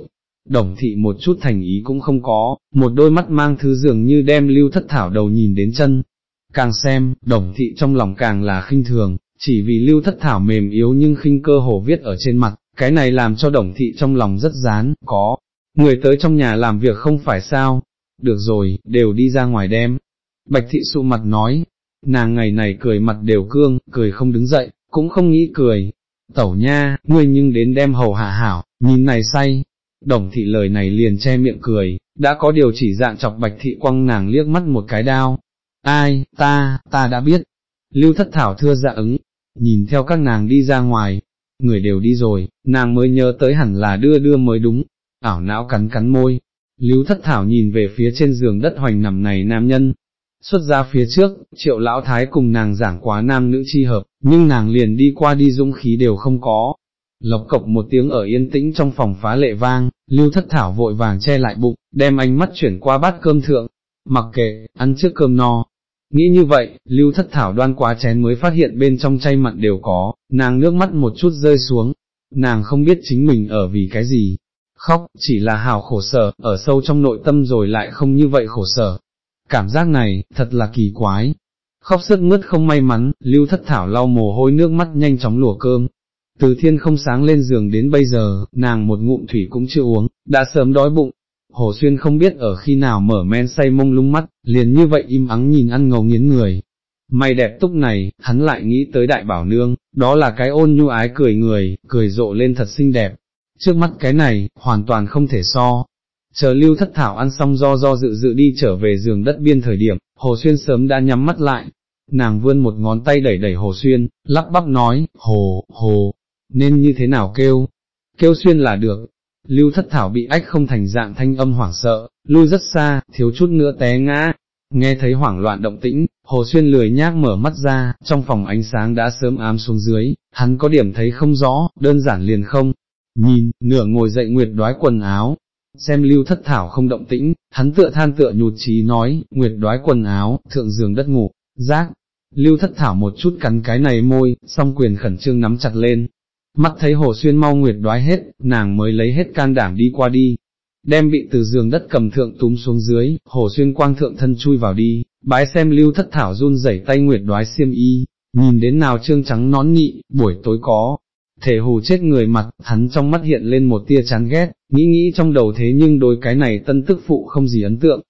Đồng thị một chút thành ý cũng không có, một đôi mắt mang thứ dường như đem lưu thất thảo đầu nhìn đến chân. Càng xem, đồng thị trong lòng càng là khinh thường, chỉ vì lưu thất thảo mềm yếu nhưng khinh cơ hồ viết ở trên mặt, cái này làm cho đồng thị trong lòng rất rán, có, người tới trong nhà làm việc không phải sao, được rồi, đều đi ra ngoài đem. Bạch thị xu mặt nói, nàng ngày này cười mặt đều cương, cười không đứng dậy, cũng không nghĩ cười. Tẩu nha, ngươi nhưng đến đem hầu hạ hảo, nhìn này say. Đồng thị lời này liền che miệng cười, đã có điều chỉ dạng chọc bạch thị quăng nàng liếc mắt một cái đao. Ai, ta, ta đã biết. Lưu thất thảo thưa dạ ứng, nhìn theo các nàng đi ra ngoài, người đều đi rồi, nàng mới nhớ tới hẳn là đưa đưa mới đúng, ảo não cắn cắn môi, lưu thất thảo nhìn về phía trên giường đất hoành nằm này nam nhân, xuất ra phía trước, triệu lão thái cùng nàng giảng quá nam nữ chi hợp, nhưng nàng liền đi qua đi dũng khí đều không có. Lộc cộc một tiếng ở yên tĩnh trong phòng phá lệ vang, lưu thất thảo vội vàng che lại bụng, đem ánh mắt chuyển qua bát cơm thượng, mặc kệ, ăn trước cơm no, Nghĩ như vậy, lưu thất thảo đoan quá chén mới phát hiện bên trong chay mặn đều có, nàng nước mắt một chút rơi xuống, nàng không biết chính mình ở vì cái gì, khóc, chỉ là hào khổ sở, ở sâu trong nội tâm rồi lại không như vậy khổ sở. Cảm giác này, thật là kỳ quái. Khóc sức mướt không may mắn, lưu thất thảo lau mồ hôi nước mắt nhanh chóng lùa cơm. Từ thiên không sáng lên giường đến bây giờ, nàng một ngụm thủy cũng chưa uống, đã sớm đói bụng, Hồ Xuyên không biết ở khi nào mở men say mông lung mắt, liền như vậy im ắng nhìn ăn ngầu nghiến người. May đẹp túc này, hắn lại nghĩ tới đại bảo nương, đó là cái ôn nhu ái cười người, cười rộ lên thật xinh đẹp. Trước mắt cái này, hoàn toàn không thể so. Chờ lưu thất thảo ăn xong do do dự dự đi trở về giường đất biên thời điểm, Hồ Xuyên sớm đã nhắm mắt lại. Nàng vươn một ngón tay đẩy đẩy Hồ Xuyên, lắp bắp nói, Hồ, Hồ, nên như thế nào kêu? Kêu Xuyên là được, Lưu thất thảo bị ách không thành dạng thanh âm hoảng sợ, lui rất xa, thiếu chút nữa té ngã. Nghe thấy hoảng loạn động tĩnh, Hồ Xuyên lười nhác mở mắt ra, trong phòng ánh sáng đã sớm ám xuống dưới, hắn có điểm thấy không rõ, đơn giản liền không. Nhìn, nửa ngồi dậy nguyệt đoái quần áo, xem lưu thất thảo không động tĩnh, hắn tựa than tựa nhụt chí nói, nguyệt đoái quần áo, thượng giường đất ngủ, giác. Lưu thất thảo một chút cắn cái này môi, song quyền khẩn trương nắm chặt lên, mắt thấy hồ xuyên mau nguyệt đoái hết, nàng mới lấy hết can đảm đi qua đi. đem bị từ giường đất cầm thượng túm xuống dưới, hồ xuyên quang thượng thân chui vào đi, bái xem lưu thất thảo run rẩy tay nguyệt đoái xiêm y, nhìn đến nào trương trắng nón nhị, buổi tối có, thể hù chết người mặt, hắn trong mắt hiện lên một tia chán ghét, nghĩ nghĩ trong đầu thế nhưng đối cái này tân tức phụ không gì ấn tượng.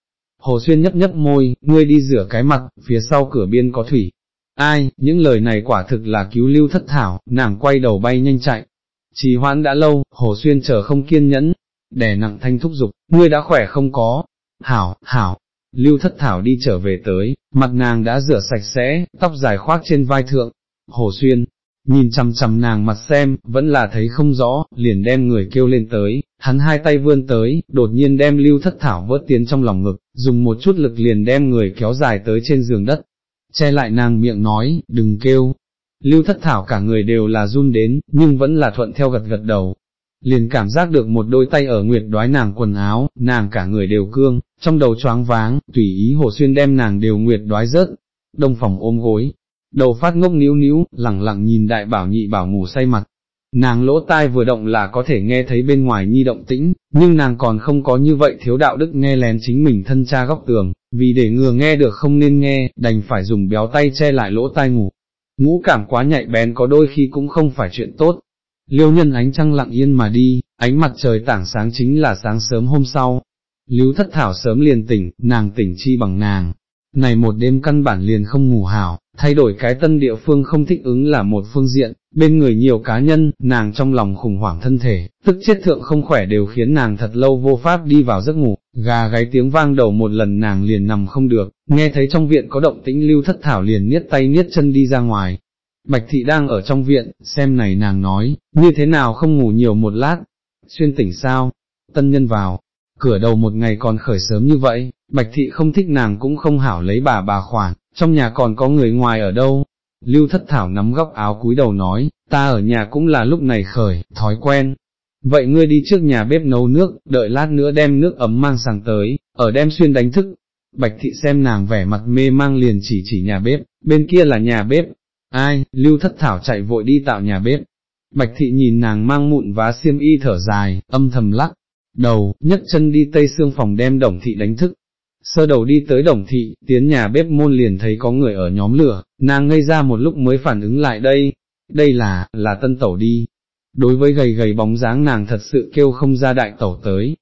Hồ Xuyên nhấp nhấp môi, ngươi đi rửa cái mặt, phía sau cửa biên có thủy. Ai, những lời này quả thực là cứu lưu thất thảo, nàng quay đầu bay nhanh chạy. Trì hoãn đã lâu, Hồ Xuyên chờ không kiên nhẫn, đè nặng thanh thúc dục, ngươi đã khỏe không có. Hảo, hảo, lưu thất thảo đi trở về tới, mặt nàng đã rửa sạch sẽ, tóc dài khoác trên vai thượng. Hồ Xuyên, nhìn chằm chằm nàng mặt xem, vẫn là thấy không rõ, liền đem người kêu lên tới, hắn hai tay vươn tới, đột nhiên đem lưu thất thảo vớt tiến trong lòng ngực, dùng một chút lực liền đem người kéo dài tới trên giường đất, che lại nàng miệng nói, đừng kêu. Lưu thất thảo cả người đều là run đến, nhưng vẫn là thuận theo gật gật đầu. Liền cảm giác được một đôi tay ở nguyệt đoái nàng quần áo, nàng cả người đều cương, trong đầu choáng váng, tùy ý hồ xuyên đem nàng đều nguyệt đoái rớt, đông phòng ôm gối, đầu phát ngốc níu níu, lẳng lặng nhìn đại bảo nhị bảo ngủ say mặt. Nàng lỗ tai vừa động là có thể nghe thấy bên ngoài nhi động tĩnh, nhưng nàng còn không có như vậy thiếu đạo đức nghe lén chính mình thân cha góc tường, vì để ngừa nghe được không nên nghe, đành phải dùng béo tay che lại lỗ tai ngủ. Ngũ cảm quá nhạy bén có đôi khi cũng không phải chuyện tốt. Liêu nhân ánh trăng lặng yên mà đi, ánh mặt trời tảng sáng chính là sáng sớm hôm sau. Lưu thất thảo sớm liền tỉnh, nàng tỉnh chi bằng nàng, này một đêm căn bản liền không ngủ hảo, thay đổi cái tân địa phương không thích ứng là một phương diện, bên người nhiều cá nhân, nàng trong lòng khủng hoảng thân thể, tức chết thượng không khỏe đều khiến nàng thật lâu vô pháp đi vào giấc ngủ, gà gáy tiếng vang đầu một lần nàng liền nằm không được, nghe thấy trong viện có động tĩnh lưu thất thảo liền niết tay niết chân đi ra ngoài. Bạch thị đang ở trong viện, xem này nàng nói, như thế nào không ngủ nhiều một lát, xuyên tỉnh sao, tân nhân vào, cửa đầu một ngày còn khởi sớm như vậy, bạch thị không thích nàng cũng không hảo lấy bà bà khoản, trong nhà còn có người ngoài ở đâu. Lưu thất thảo nắm góc áo cúi đầu nói, ta ở nhà cũng là lúc này khởi, thói quen. Vậy ngươi đi trước nhà bếp nấu nước, đợi lát nữa đem nước ấm mang sang tới, ở đem xuyên đánh thức. Bạch thị xem nàng vẻ mặt mê mang liền chỉ chỉ nhà bếp, bên kia là nhà bếp. Ai, lưu thất thảo chạy vội đi tạo nhà bếp. Bạch thị nhìn nàng mang mụn vá xiêm y thở dài, âm thầm lắc, đầu, nhấc chân đi tây xương phòng đem đồng thị đánh thức. Sơ đầu đi tới đồng thị, tiến nhà bếp môn liền thấy có người ở nhóm lửa, nàng ngây ra một lúc mới phản ứng lại đây, đây là, là tân tẩu đi. Đối với gầy gầy bóng dáng nàng thật sự kêu không ra đại tẩu tới.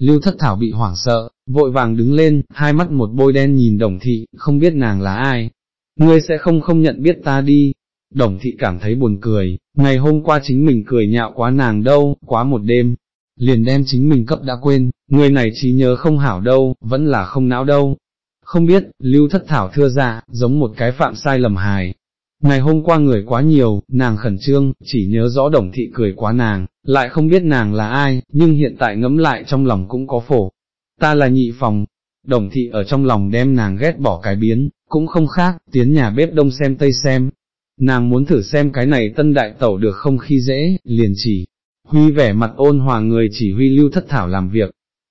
Lưu thất thảo bị hoảng sợ, vội vàng đứng lên, hai mắt một bôi đen nhìn đồng thị, không biết nàng là ai. Ngươi sẽ không không nhận biết ta đi. Đồng thị cảm thấy buồn cười, ngày hôm qua chính mình cười nhạo quá nàng đâu, quá một đêm, liền đem chính mình cấp đã quên, người này trí nhớ không hảo đâu, vẫn là không não đâu. Không biết, lưu thất thảo thưa ra, giống một cái phạm sai lầm hài. Ngày hôm qua người quá nhiều, nàng khẩn trương, chỉ nhớ rõ đồng thị cười quá nàng, lại không biết nàng là ai, nhưng hiện tại ngẫm lại trong lòng cũng có phổ. Ta là nhị phòng, đồng thị ở trong lòng đem nàng ghét bỏ cái biến, cũng không khác, tiến nhà bếp đông xem tây xem. Nàng muốn thử xem cái này tân đại tẩu được không khi dễ, liền chỉ, huy vẻ mặt ôn hòa người chỉ huy lưu thất thảo làm việc.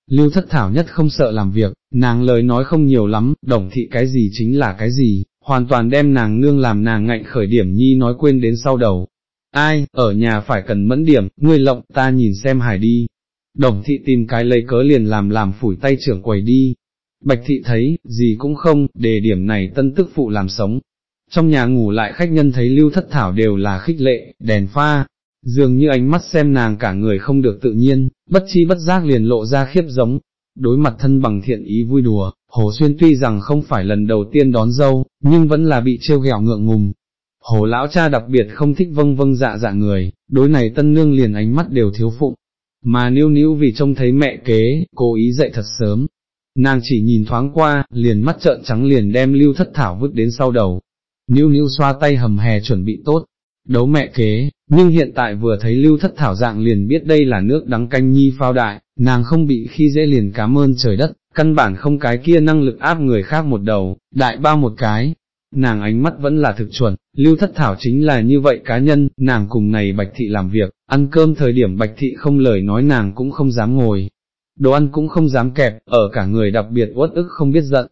Lưu thất thảo nhất không sợ làm việc, nàng lời nói không nhiều lắm, đồng thị cái gì chính là cái gì, hoàn toàn đem nàng nương làm nàng ngạnh khởi điểm nhi nói quên đến sau đầu. Ai, ở nhà phải cần mẫn điểm, ngươi lộng, ta nhìn xem hải đi. Đồng thị tìm cái lấy cớ liền làm làm phủi tay trưởng quầy đi. Bạch thị thấy, gì cũng không, đề điểm này tân tức phụ làm sống. Trong nhà ngủ lại khách nhân thấy lưu thất thảo đều là khích lệ, đèn pha, dường như ánh mắt xem nàng cả người không được tự nhiên, bất chi bất giác liền lộ ra khiếp giống, đối mặt thân bằng thiện ý vui đùa, Hồ Xuyên tuy rằng không phải lần đầu tiên đón dâu, nhưng vẫn là bị trêu ghẹo ngượng ngùng. Hồ lão cha đặc biệt không thích vâng vâng dạ dạ người, đối này tân nương liền ánh mắt đều thiếu phụng, mà níu níu vì trông thấy mẹ kế, cố ý dậy thật sớm. Nàng chỉ nhìn thoáng qua, liền mắt trợn trắng liền đem lưu thất thảo vứt đến sau đầu. Níu níu xoa tay hầm hè chuẩn bị tốt, đấu mẹ kế, nhưng hiện tại vừa thấy lưu thất thảo dạng liền biết đây là nước đắng canh nhi phao đại, nàng không bị khi dễ liền cảm ơn trời đất, căn bản không cái kia năng lực áp người khác một đầu, đại bao một cái. Nàng ánh mắt vẫn là thực chuẩn, lưu thất thảo chính là như vậy cá nhân, nàng cùng này bạch thị làm việc, ăn cơm thời điểm bạch thị không lời nói nàng cũng không dám ngồi, đồ ăn cũng không dám kẹp, ở cả người đặc biệt uất ức không biết giận.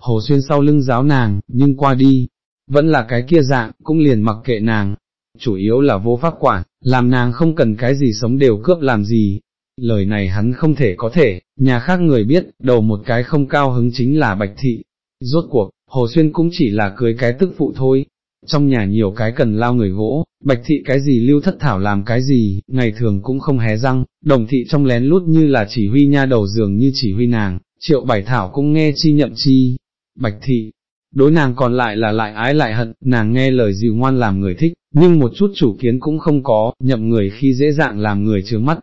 Hồ xuyên sau lưng giáo nàng, nhưng qua đi, vẫn là cái kia dạng, cũng liền mặc kệ nàng, chủ yếu là vô pháp quản, làm nàng không cần cái gì sống đều cướp làm gì. lời này hắn không thể có thể, nhà khác người biết, đầu một cái không cao hứng chính là Bạch Thị. Rốt cuộc, Hồ Xuyên cũng chỉ là cưới cái tức phụ thôi, trong nhà nhiều cái cần lao người gỗ, bạch thị cái gì lưu thất thảo làm cái gì, ngày thường cũng không hé răng, đồng thị trong lén lút như là chỉ huy nha đầu giường như chỉ huy nàng, triệu bảy thảo cũng nghe chi nhậm chi, bạch thị, đối nàng còn lại là lại ái lại hận, nàng nghe lời dịu ngoan làm người thích, nhưng một chút chủ kiến cũng không có, nhậm người khi dễ dàng làm người chướng mắt,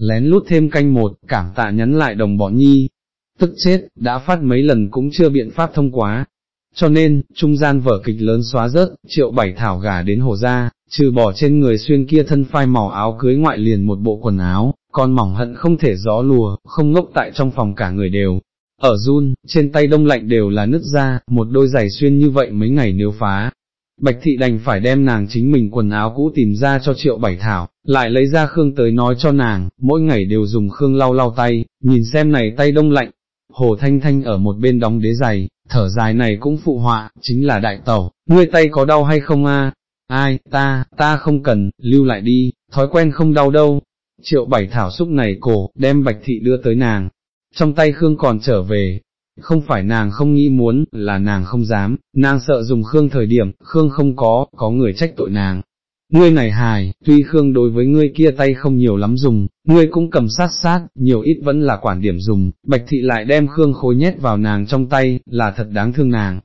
lén lút thêm canh một, cảm tạ nhắn lại đồng bọn nhi, tức chết, đã phát mấy lần cũng chưa biện pháp thông quá, cho nên, trung gian vở kịch lớn xóa rớt, triệu bảy thảo gà đến hồ ra, trừ bỏ trên người xuyên kia thân phai màu áo cưới ngoại liền một bộ quần áo, còn mỏng hận không thể gió lùa, không ngốc tại trong phòng cả người đều. Ở run, trên tay đông lạnh đều là nứt ra, một đôi giày xuyên như vậy mấy ngày nếu phá. Bạch thị đành phải đem nàng chính mình quần áo cũ tìm ra cho triệu bảy thảo, lại lấy ra Khương tới nói cho nàng, mỗi ngày đều dùng Khương lau lau tay, nhìn xem này tay đông lạnh. Hồ Thanh Thanh ở một bên đóng đế giày, thở dài này cũng phụ họa, chính là đại tẩu, ngươi tay có đau hay không a? Ai, ta, ta không cần, lưu lại đi, thói quen không đau đâu. Triệu bảy thảo xúc này cổ, đem bạch thị đưa tới nàng, trong tay Khương còn trở về, không phải nàng không nghĩ muốn, là nàng không dám, nàng sợ dùng Khương thời điểm, Khương không có, có người trách tội nàng, ngươi này hài, tuy Khương đối với ngươi kia tay không nhiều lắm dùng, ngươi cũng cầm sát sát, nhiều ít vẫn là quản điểm dùng, bạch thị lại đem Khương khối nhét vào nàng trong tay, là thật đáng thương nàng.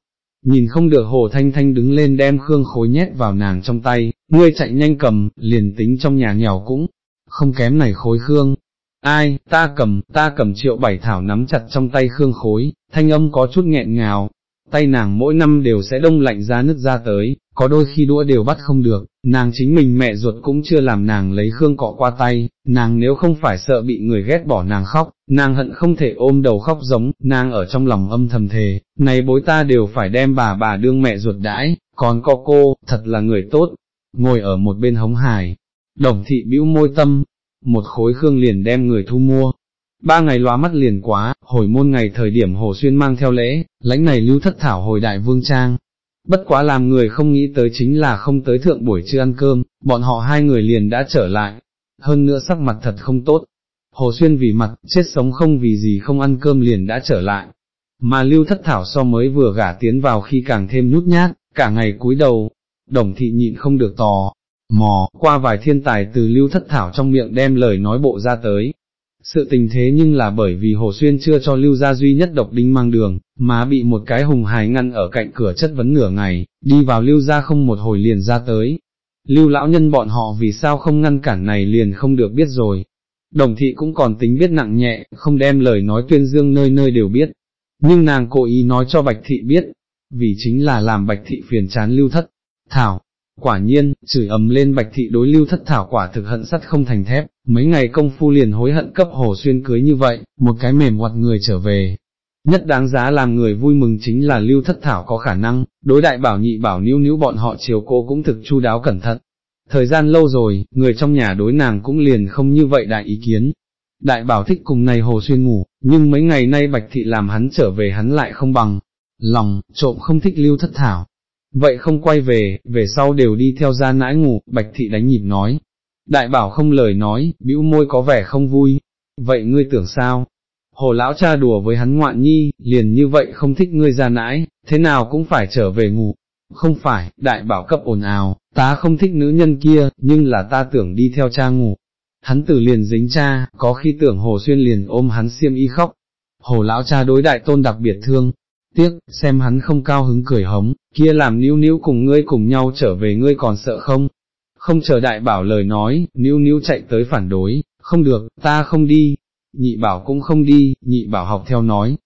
Nhìn không được hồ thanh thanh đứng lên đem Khương khối nhét vào nàng trong tay, ngươi chạy nhanh cầm, liền tính trong nhà nghèo cũng, không kém này khối Khương. Ai, ta cầm, ta cầm triệu bảy thảo nắm chặt trong tay Khương khối, thanh âm có chút nghẹn ngào, tay nàng mỗi năm đều sẽ đông lạnh ra nứt ra tới, có đôi khi đũa đều bắt không được, nàng chính mình mẹ ruột cũng chưa làm nàng lấy khương cọ qua tay, nàng nếu không phải sợ bị người ghét bỏ nàng khóc, nàng hận không thể ôm đầu khóc giống, nàng ở trong lòng âm thầm thề, này bối ta đều phải đem bà bà đương mẹ ruột đãi, còn có cô, thật là người tốt, ngồi ở một bên hống hài, đồng thị bĩu môi tâm, một khối khương liền đem người thu mua, Ba ngày lóa mắt liền quá, hồi môn ngày thời điểm Hồ Xuyên mang theo lễ, lãnh này lưu thất thảo hồi đại vương trang. Bất quá làm người không nghĩ tới chính là không tới thượng buổi trưa ăn cơm, bọn họ hai người liền đã trở lại. Hơn nữa sắc mặt thật không tốt. Hồ Xuyên vì mặt, chết sống không vì gì không ăn cơm liền đã trở lại. Mà lưu thất thảo so mới vừa gả tiến vào khi càng thêm nhút nhát, cả ngày cúi đầu, đồng thị nhịn không được tò, mò, qua vài thiên tài từ lưu thất thảo trong miệng đem lời nói bộ ra tới, sự tình thế nhưng là bởi vì Hồ Xuyên chưa cho lưu gia duy nhất độc đinh mang đường, mà bị một cái hùng hài ngăn ở cạnh cửa chất vấn nửa ngày, đi vào lưu gia không một hồi liền ra tới. Lưu lão nhân bọn họ vì sao không ngăn cản này liền không được biết rồi. Đồng thị cũng còn tính biết nặng nhẹ, không đem lời nói tuyên dương nơi nơi đều biết. Nhưng nàng cố ý nói cho Bạch thị biết, vì chính là làm Bạch thị phiền chán lưu thất. Thảo, Quả nhiên, chửi ầm lên bạch thị đối lưu thất thảo quả thực hận sắt không thành thép, mấy ngày công phu liền hối hận cấp hồ xuyên cưới như vậy, một cái mềm hoạt người trở về. Nhất đáng giá làm người vui mừng chính là lưu thất thảo có khả năng, đối đại bảo nhị bảo níu níu bọn họ chiều cô cũng thực chu đáo cẩn thận. Thời gian lâu rồi, người trong nhà đối nàng cũng liền không như vậy đại ý kiến. Đại bảo thích cùng này hồ xuyên ngủ, nhưng mấy ngày nay bạch thị làm hắn trở về hắn lại không bằng, lòng, trộm không thích lưu thất thảo, vậy không quay về, về sau đều đi theo ra nãi ngủ, bạch thị đánh nhịp nói. Đại bảo không lời nói, bĩu môi có vẻ không vui, vậy ngươi tưởng sao? Hồ lão cha đùa với hắn ngoạn nhi, liền như vậy không thích ngươi ra nãi, thế nào cũng phải trở về ngủ. Không phải, đại bảo cấp ồn ào, ta không thích nữ nhân kia, nhưng là ta tưởng đi theo cha ngủ. Hắn tử liền dính cha, có khi tưởng hồ xuyên liền ôm hắn xiêm y khóc. Hồ lão cha đối đại tôn đặc biệt thương, tiếc, xem hắn không cao hứng cười hống, kia làm níu níu cùng ngươi cùng nhau trở về ngươi còn sợ không? Không chờ đại bảo lời nói, níu níu chạy tới phản đối, không được, ta không đi, nhị bảo cũng không đi, nhị bảo học theo nói.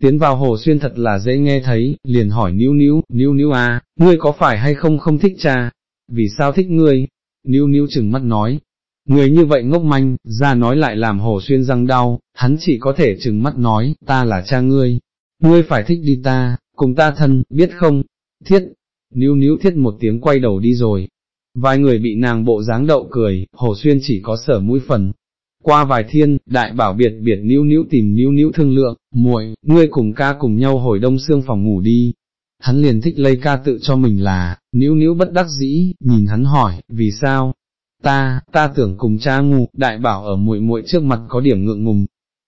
Tiến vào hồ xuyên thật là dễ nghe thấy, liền hỏi níu níu, níu níu à, ngươi có phải hay không không thích cha? Vì sao thích ngươi? Níu níu chừng mắt nói, người như vậy ngốc manh, ra nói lại làm hồ xuyên răng đau, hắn chỉ có thể chừng mắt nói, ta là cha ngươi, ngươi phải thích đi ta, cùng ta thân, biết không? Thiết, níu níu thiết một tiếng quay đầu đi rồi. Vài người bị nàng bộ dáng đậu cười, hồ xuyên chỉ có sở mũi phần. Qua vài thiên, đại bảo biệt biệt níu níu tìm níu níu thương lượng, muội, ngươi cùng ca cùng nhau hồi đông xương phòng ngủ đi. Hắn liền thích lây ca tự cho mình là, níu níu bất đắc dĩ, nhìn hắn hỏi, vì sao? ta, ta tưởng cùng cha ngủ, đại bảo ở muội muội trước mặt có điểm ngượng ngùng,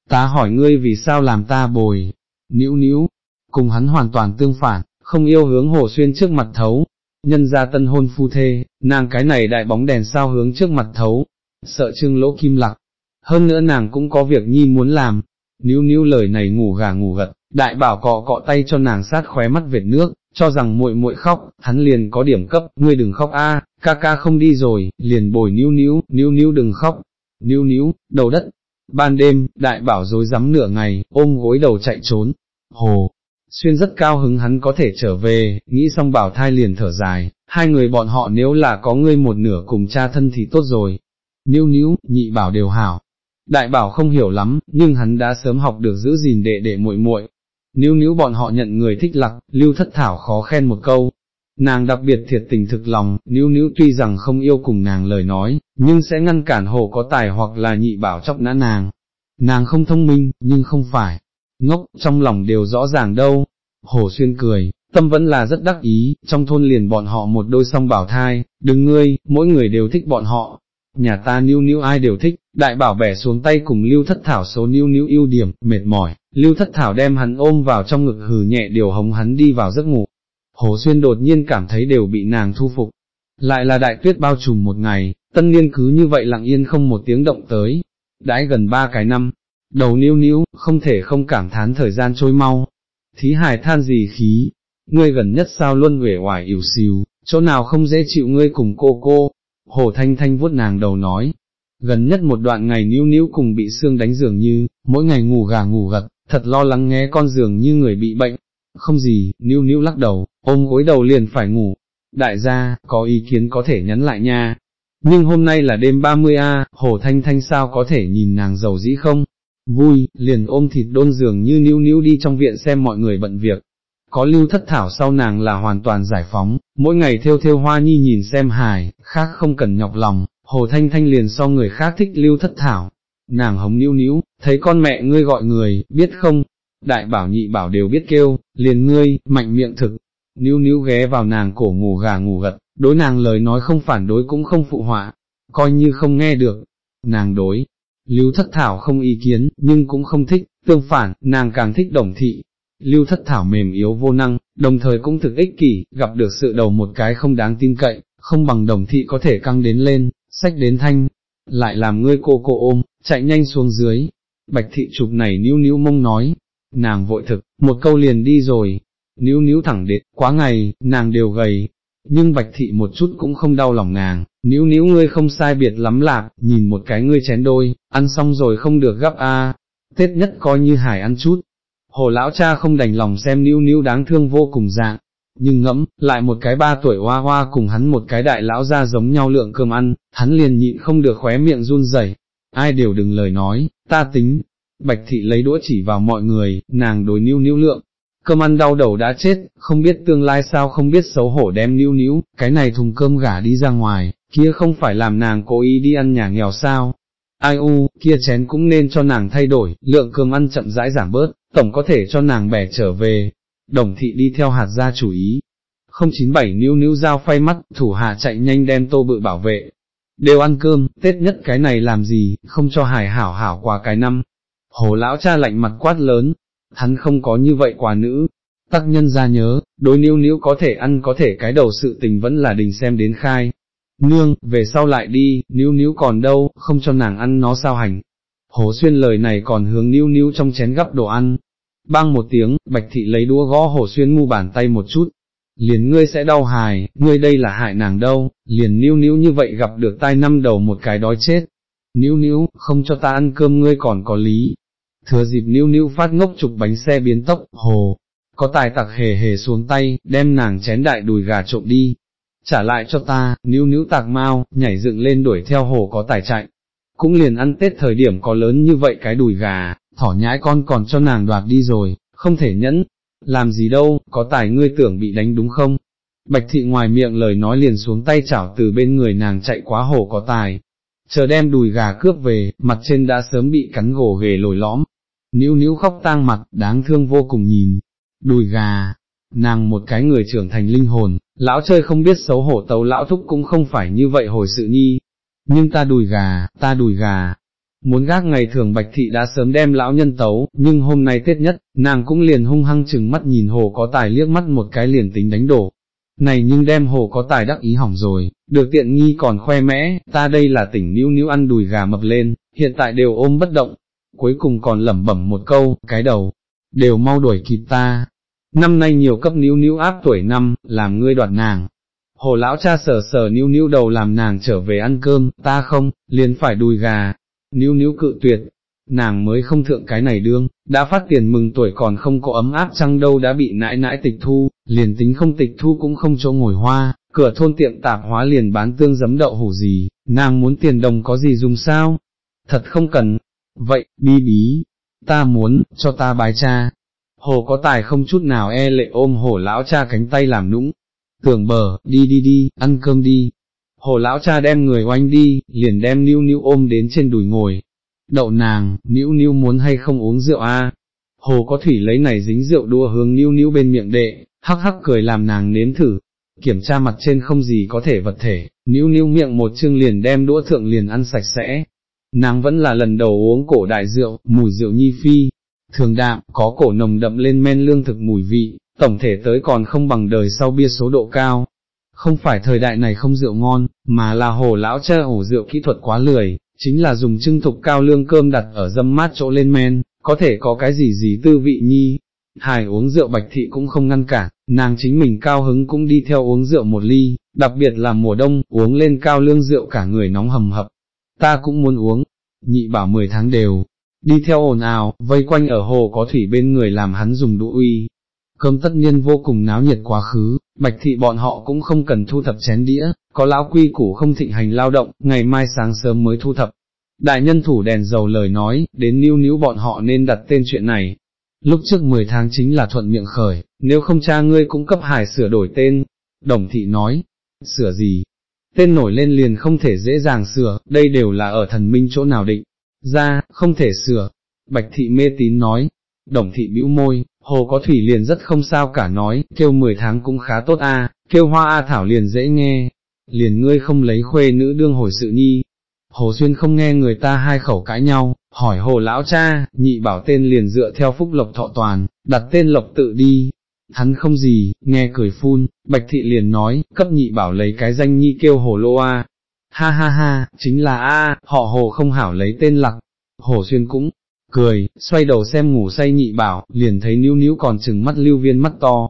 ta hỏi ngươi vì sao làm ta bồi, níu níu, cùng hắn hoàn toàn tương phản, không yêu hướng hồ xuyên trước mặt thấu, nhân ra tân hôn phu thê, nàng cái này đại bóng đèn sao hướng trước mặt thấu, sợ trưng lỗ kim lặc, hơn nữa nàng cũng có việc nhi muốn làm, níu níu lời này ngủ gà ngủ gật, đại bảo cọ cọ tay cho nàng sát khóe mắt vệt nước, cho rằng muội muội khóc, hắn liền có điểm cấp, ngươi đừng khóc a, ca ca không đi rồi, liền bồi níu níu, níu níu đừng khóc, níu níu, đầu đất. Ban đêm, đại bảo dối rắm nửa ngày, ôm gối đầu chạy trốn, hồ, xuyên rất cao hứng hắn có thể trở về, nghĩ xong bảo thai liền thở dài, hai người bọn họ nếu là có ngươi một nửa cùng cha thân thì tốt rồi. Níu níu, nhị bảo đều hảo. Đại bảo không hiểu lắm, nhưng hắn đã sớm học được giữ gìn đệ đệ muội muội. Níu níu bọn họ nhận người thích lặc, lưu thất thảo khó khen một câu. Nàng đặc biệt thiệt tình thực lòng, níu níu tuy rằng không yêu cùng nàng lời nói, nhưng sẽ ngăn cản hồ có tài hoặc là nhị bảo chọc nã nàng. Nàng không thông minh, nhưng không phải, ngốc, trong lòng đều rõ ràng đâu. Hồ Xuyên cười, tâm vẫn là rất đắc ý, trong thôn liền bọn họ một đôi song bảo thai, đừng ngươi, mỗi người đều thích bọn họ. Nhà ta níu níu ai đều thích, đại bảo bẻ xuống tay cùng lưu thất thảo số níu níu ưu điểm, mệt mỏi, lưu thất thảo đem hắn ôm vào trong ngực hừ nhẹ điều hống hắn đi vào giấc ngủ. Hồ Xuyên đột nhiên cảm thấy đều bị nàng thu phục. Lại là đại tuyết bao trùm một ngày, tân niên cứ như vậy lặng yên không một tiếng động tới. Đãi gần ba cái năm, đầu níu níu, không thể không cảm thán thời gian trôi mau. Thí hài than gì khí, ngươi gần nhất sao luôn uể oải ỉu xìu, chỗ nào không dễ chịu ngươi cùng cô cô. Hồ Thanh Thanh vuốt nàng đầu nói, gần nhất một đoạn ngày níu níu cùng bị xương đánh dường như, mỗi ngày ngủ gà ngủ gật, thật lo lắng nghe con giường như người bị bệnh. Không gì, níu níu lắc đầu, ôm gối đầu liền phải ngủ. Đại gia, có ý kiến có thể nhắn lại nha. Nhưng hôm nay là đêm 30A, Hồ Thanh Thanh sao có thể nhìn nàng giàu dĩ không? Vui, liền ôm thịt đôn giường như níu níu đi trong viện xem mọi người bận việc. Có lưu thất thảo sau nàng là hoàn toàn giải phóng, mỗi ngày theo theo hoa nhi nhìn xem hài, khác không cần nhọc lòng, hồ thanh thanh liền so người khác thích lưu thất thảo. Nàng hống níu níu, thấy con mẹ ngươi gọi người, biết không? Đại bảo nhị bảo đều biết kêu, liền ngươi, mạnh miệng thực. Níu níu ghé vào nàng cổ ngủ gà ngủ gật, đối nàng lời nói không phản đối cũng không phụ họa, coi như không nghe được. Nàng đối, Lưu thất thảo không ý kiến, nhưng cũng không thích, tương phản, nàng càng thích đồng thị. Lưu thất thảo mềm yếu vô năng, đồng thời cũng thực ích kỷ, gặp được sự đầu một cái không đáng tin cậy, không bằng đồng thị có thể căng đến lên, sách đến thanh, lại làm ngươi cô cô ôm, chạy nhanh xuống dưới. Bạch thị chụp này níu níu mông nói, nàng vội thực, một câu liền đi rồi, níu níu thẳng đến, quá ngày, nàng đều gầy, nhưng bạch thị một chút cũng không đau lòng nàng, níu níu ngươi không sai biệt lắm lạc, nhìn một cái ngươi chén đôi, ăn xong rồi không được gấp a, tết nhất coi như hải ăn chút. Hồ lão cha không đành lòng xem níu níu đáng thương vô cùng dạng, nhưng ngẫm, lại một cái ba tuổi hoa hoa cùng hắn một cái đại lão ra giống nhau lượng cơm ăn, hắn liền nhịn không được khóe miệng run rẩy. ai đều đừng lời nói, ta tính. Bạch thị lấy đũa chỉ vào mọi người, nàng đối níu níu lượng, cơm ăn đau đầu đã chết, không biết tương lai sao không biết xấu hổ đem níu níu, cái này thùng cơm gả đi ra ngoài, kia không phải làm nàng cố ý đi ăn nhà nghèo sao. Ai u, kia chén cũng nên cho nàng thay đổi, lượng cơm ăn chậm rãi giảm bớt, tổng có thể cho nàng bẻ trở về. Đồng thị đi theo hạt ra chủ ý. 097 níu níu dao phay mắt, thủ hạ chạy nhanh đem tô bự bảo vệ. Đều ăn cơm, Tết nhất cái này làm gì, không cho hài hảo hảo qua cái năm. Hồ lão cha lạnh mặt quát lớn, hắn không có như vậy quả nữ. Tắc nhân ra nhớ, đối níu níu có thể ăn có thể cái đầu sự tình vẫn là đình xem đến khai. Nương, về sau lại đi, níu níu còn đâu, không cho nàng ăn nó sao hành. Hồ Xuyên lời này còn hướng níu níu trong chén gấp đồ ăn. Bang một tiếng, Bạch Thị lấy đũa gõ Hồ Xuyên ngu bàn tay một chút. Liền ngươi sẽ đau hài, ngươi đây là hại nàng đâu, liền níu níu như vậy gặp được tai năm đầu một cái đói chết. Níu níu, không cho ta ăn cơm ngươi còn có lý, thừa dịp níu níu phát ngốc chụp bánh xe biến tốc, hồ, có tài tặc hề hề xuống tay, đem nàng chén đại đùi gà trộm đi, trả lại cho ta, níu níu tạc mau, nhảy dựng lên đuổi theo hồ có tài chạy, cũng liền ăn tết thời điểm có lớn như vậy cái đùi gà, thỏ nhãi con còn cho nàng đoạt đi rồi, không thể nhẫn, làm gì đâu, có tài ngươi tưởng bị đánh đúng không? Bạch thị ngoài miệng lời nói liền xuống tay chảo từ bên người nàng chạy quá hồ có tài, chờ đem đùi gà cướp về, mặt trên đã sớm bị cắn gồ ghề lồi lõm, níu níu khóc tang mặt, đáng thương vô cùng nhìn, đùi gà, nàng một cái người trưởng thành linh hồn, lão chơi không biết xấu hổ tấu lão thúc cũng không phải như vậy hồi sự nhi, nhưng ta đùi gà, ta đùi gà. Muốn gác ngày thường bạch thị đã sớm đem lão nhân tấu, nhưng hôm nay tết nhất, nàng cũng liền hung hăng chừng mắt nhìn hồ có tài liếc mắt một cái liền tính đánh đổ. Này nhưng đem hồ có tài đắc ý hỏng rồi, được tiện nghi còn khoe mẽ, ta đây là tỉnh níu níu ăn đùi gà mập lên, hiện tại đều ôm bất động, cuối cùng còn lẩm bẩm một câu, cái đầu, đều mau đuổi kịp ta. Năm nay nhiều cấp níu níu áp tuổi năm, làm ngươi đoạt nàng. Hồ lão cha sờ sờ níu níu đầu làm nàng trở về ăn cơm, ta không, liền phải đùi gà. Níu níu cự tuyệt, nàng mới không thượng cái này đương, đã phát tiền mừng tuổi còn không có ấm áp chăng đâu đã bị nãi nãi tịch thu, liền tính không tịch thu cũng không chỗ ngồi hoa, cửa thôn tiệm tạp hóa liền bán tương giấm đậu hủ gì, nàng muốn tiền đồng có gì dùng sao? Thật không cần, vậy, bi bí, ta muốn, cho ta bái cha. Hồ có tài không chút nào e lệ ôm hồ lão cha cánh tay làm nũng, tưởng bờ, đi đi đi, ăn cơm đi. Hồ lão cha đem người oanh đi, liền đem níu níu ôm đến trên đùi ngồi. Đậu nàng, níu níu muốn hay không uống rượu a? Hồ có thủy lấy này dính rượu đua hướng níu níu bên miệng đệ, hắc hắc cười làm nàng nếm thử. Kiểm tra mặt trên không gì có thể vật thể, níu níu miệng một chương liền đem đũa thượng liền ăn sạch sẽ, nàng vẫn là lần đầu uống cổ đại rượu, mùi rượu nhi phi, thường đạm, có cổ nồng đậm lên men lương thực mùi vị, tổng thể tới còn không bằng đời sau bia số độ cao. Không phải thời đại này không rượu ngon, mà là hồ lão che ổ rượu kỹ thuật quá lười, chính là dùng trưng thục cao lương cơm đặt ở dâm mát chỗ lên men, có thể có cái gì gì tư vị nhi. Hải uống rượu bạch thị cũng không ngăn cản, nàng chính mình cao hứng cũng đi theo uống rượu một ly, đặc biệt là mùa đông, uống lên cao lương rượu cả người nóng hầm hập, ta cũng muốn uống, nhị bảo 10 tháng đều, đi theo ồn ào, vây quanh ở hồ có thủy bên người làm hắn dùng đũa uy. Cơm tất nhiên vô cùng náo nhiệt quá khứ, bạch thị bọn họ cũng không cần thu thập chén đĩa, có lão quy củ không thịnh hành lao động, ngày mai sáng sớm mới thu thập. Đại nhân thủ đèn dầu lời nói, đến níu níu bọn họ nên đặt tên chuyện này. Lúc trước 10 tháng chính là thuận miệng khởi, nếu không cha ngươi cũng cấp hải sửa đổi tên. Đồng thị nói, sửa gì, tên nổi lên liền không thể dễ dàng sửa, đây đều là ở thần minh chỗ nào định, ra, không thể sửa. Bạch thị mê tín nói, đồng thị bĩu môi, hồ có thủy liền rất không sao cả nói, kêu 10 tháng cũng khá tốt a, kêu hoa a thảo liền dễ nghe, liền ngươi không lấy khuê nữ đương hồi sự nhi. Hồ Xuyên không nghe người ta hai khẩu cãi nhau, hỏi hồ lão cha, nhị bảo tên liền dựa theo phúc lộc thọ toàn, đặt tên lộc tự đi, hắn không gì, nghe cười phun, bạch thị liền nói, cấp nhị bảo lấy cái danh nhi kêu hồ lô a, ha ha ha, chính là a, họ hồ không hảo lấy tên lặc, hồ xuyên cũng, cười, xoay đầu xem ngủ say nhị bảo, liền thấy níu níu còn chừng mắt lưu viên mắt to,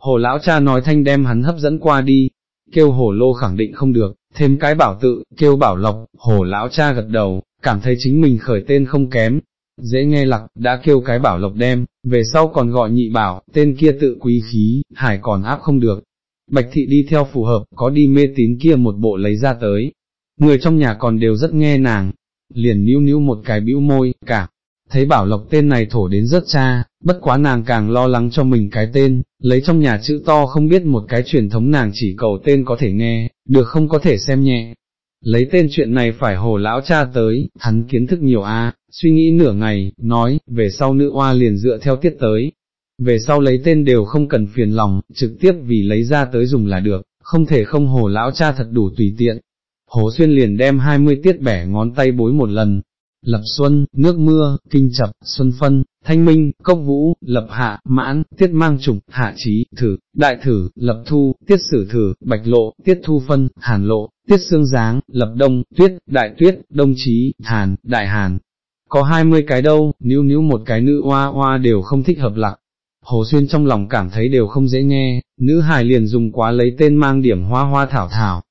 hồ lão cha nói thanh đem hắn hấp dẫn qua đi, kêu hồ lô khẳng định không được, thêm cái bảo tự, kêu bảo lộc, hồ lão cha gật đầu, cảm thấy chính mình khởi tên không kém, dễ nghe lặc, đã kêu cái bảo lộc đem, về sau còn gọi nhị bảo, tên kia tự quý khí, hải còn áp không được. Bạch thị đi theo phù hợp, có đi mê tín kia một bộ lấy ra tới. Người trong nhà còn đều rất nghe nàng, liền níu níu một cái bĩu môi, cả, thấy bảo lộc tên này thổ đến rất cha, bất quá nàng càng lo lắng cho mình cái tên, lấy trong nhà chữ to không biết một cái truyền thống nàng chỉ cầu tên có thể nghe, được không có thể xem nhẹ, lấy tên chuyện này phải hồ lão cha tới, hắn kiến thức nhiều a, suy nghĩ nửa ngày, nói, về sau nữ oa liền dựa theo tiết tới, về sau lấy tên đều không cần phiền lòng, trực tiếp vì lấy ra tới dùng là được, không thể không hồ lão cha thật đủ tùy tiện. Hồ Xuyên liền đem 20 tiết bẻ ngón tay bối một lần, lập xuân, nước mưa, kinh chập, xuân phân, thanh minh, cốc vũ, lập hạ, mãn, tiết mang trùng, hạ trí, thử, đại thử, lập thu, tiết sử thử, bạch lộ, tiết thu phân, hàn lộ, tiết xương giáng, lập đông, tuyết, đại tuyết, đông trí, hàn, đại hàn. Có hai mươi cái đâu, níu níu một cái nữ oa oa đều không thích hợp lạc. Hồ Xuyên trong lòng cảm thấy đều không dễ nghe, nữ hài liền dùng quá lấy tên mang điểm hoa hoa thảo thảo.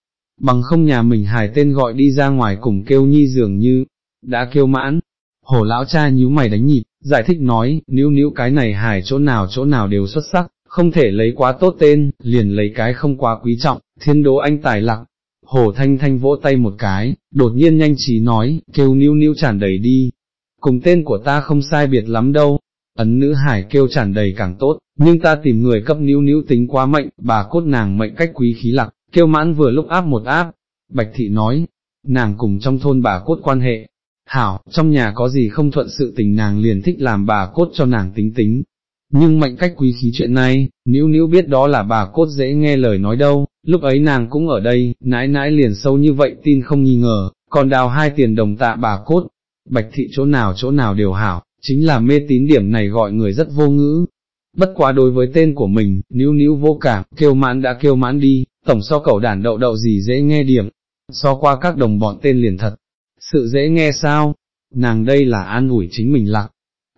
Bằng không nhà mình hài tên gọi đi ra ngoài cùng kêu nhi dường như, đã kêu mãn. Hồ lão cha nhíu mày đánh nhịp, giải thích nói, níu níu cái này hài chỗ nào chỗ nào đều xuất sắc, không thể lấy quá tốt tên, liền lấy cái không quá quý trọng, thiên đố anh tài lặng, Hồ Thanh Thanh vỗ tay một cái, đột nhiên nhanh trí nói, kêu níu níu tràn đầy đi, cùng tên của ta không sai biệt lắm đâu, ấn nữ hải kêu tràn đầy càng tốt, nhưng ta tìm người cấp níu níu tính quá mệnh, bà cốt nàng mệnh cách quý khí lặc, kêu mãn vừa lúc áp một áp, Bạch Thị nói, nàng cùng trong thôn bà cốt quan hệ, hảo, trong nhà có gì không thuận sự tình nàng liền thích làm bà cốt cho nàng tính tính, nhưng mệnh cách quý khí chuyện này, níu níu biết đó là bà cốt dễ nghe lời nói đâu, lúc ấy nàng cũng ở đây, nãi nãi liền sâu như vậy tin không nghi ngờ, còn đào hai tiền đồng tạ bà cốt, bạch thị chỗ nào chỗ nào đều hảo, chính là mê tín điểm này gọi người rất vô ngữ. Bất quá đối với tên của mình, níu níu vô cảm, kêu mãn đã kêu mãn đi, tổng so cẩu đản đậu đậu gì dễ nghe điểm, so qua các đồng bọn tên liền thật. Sự dễ nghe sao? Nàng đây là an ủi chính mình lạc.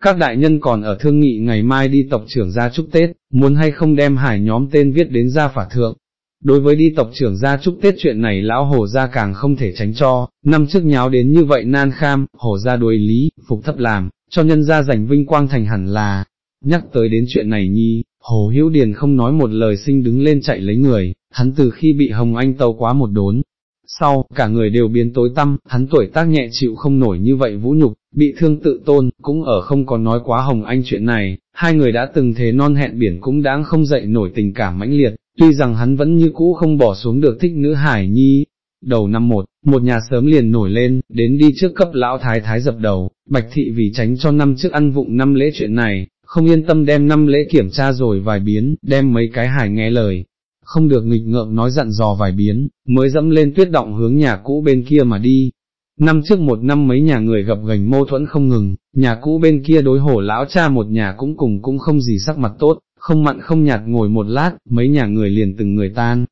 Các đại nhân còn ở thương nghị ngày mai đi tộc trưởng ra chúc Tết, muốn hay không đem hải nhóm tên viết đến gia phả thượng, Đối với đi tộc trưởng ra chúc Tết chuyện này lão hồ ra càng không thể tránh cho, năm trước nháo đến như vậy nan kham, hồ ra đuổi lý, phục thấp làm, cho nhân ra giành vinh quang thành hẳn là, nhắc tới đến chuyện này nhi, hồ hữu điền không nói một lời sinh đứng lên chạy lấy người, hắn từ khi bị Hồng Anh tàu quá một đốn, sau, cả người đều biến tối tăm, hắn tuổi tác nhẹ chịu không nổi như vậy vũ nhục, bị thương tự tôn, cũng ở không còn nói quá Hồng Anh chuyện này, hai người đã từng thế non hẹn biển cũng đáng không dậy nổi tình cảm mãnh liệt, tuy rằng hắn vẫn như cũ không bỏ xuống được thích nữ hải nhi. Đầu năm một, một nhà sớm liền nổi lên, đến đi trước cấp lão thái thái dập đầu, bạch thị vì tránh cho năm trước ăn vụng năm lễ chuyện này, không yên tâm đem năm lễ kiểm tra rồi vài biến, đem mấy cái hải nghe lời, không được nghịch ngợm nói dặn dò vài biến, mới dẫm lên tuyết động hướng nhà cũ bên kia mà đi. Năm trước một năm mấy nhà người gặp gành mâu thuẫn không ngừng, nhà cũ bên kia đối hổ lão cha một nhà cũng cùng cũng không gì sắc mặt tốt, không mặn không nhạt ngồi một lát, mấy nhà người liền từng người tan.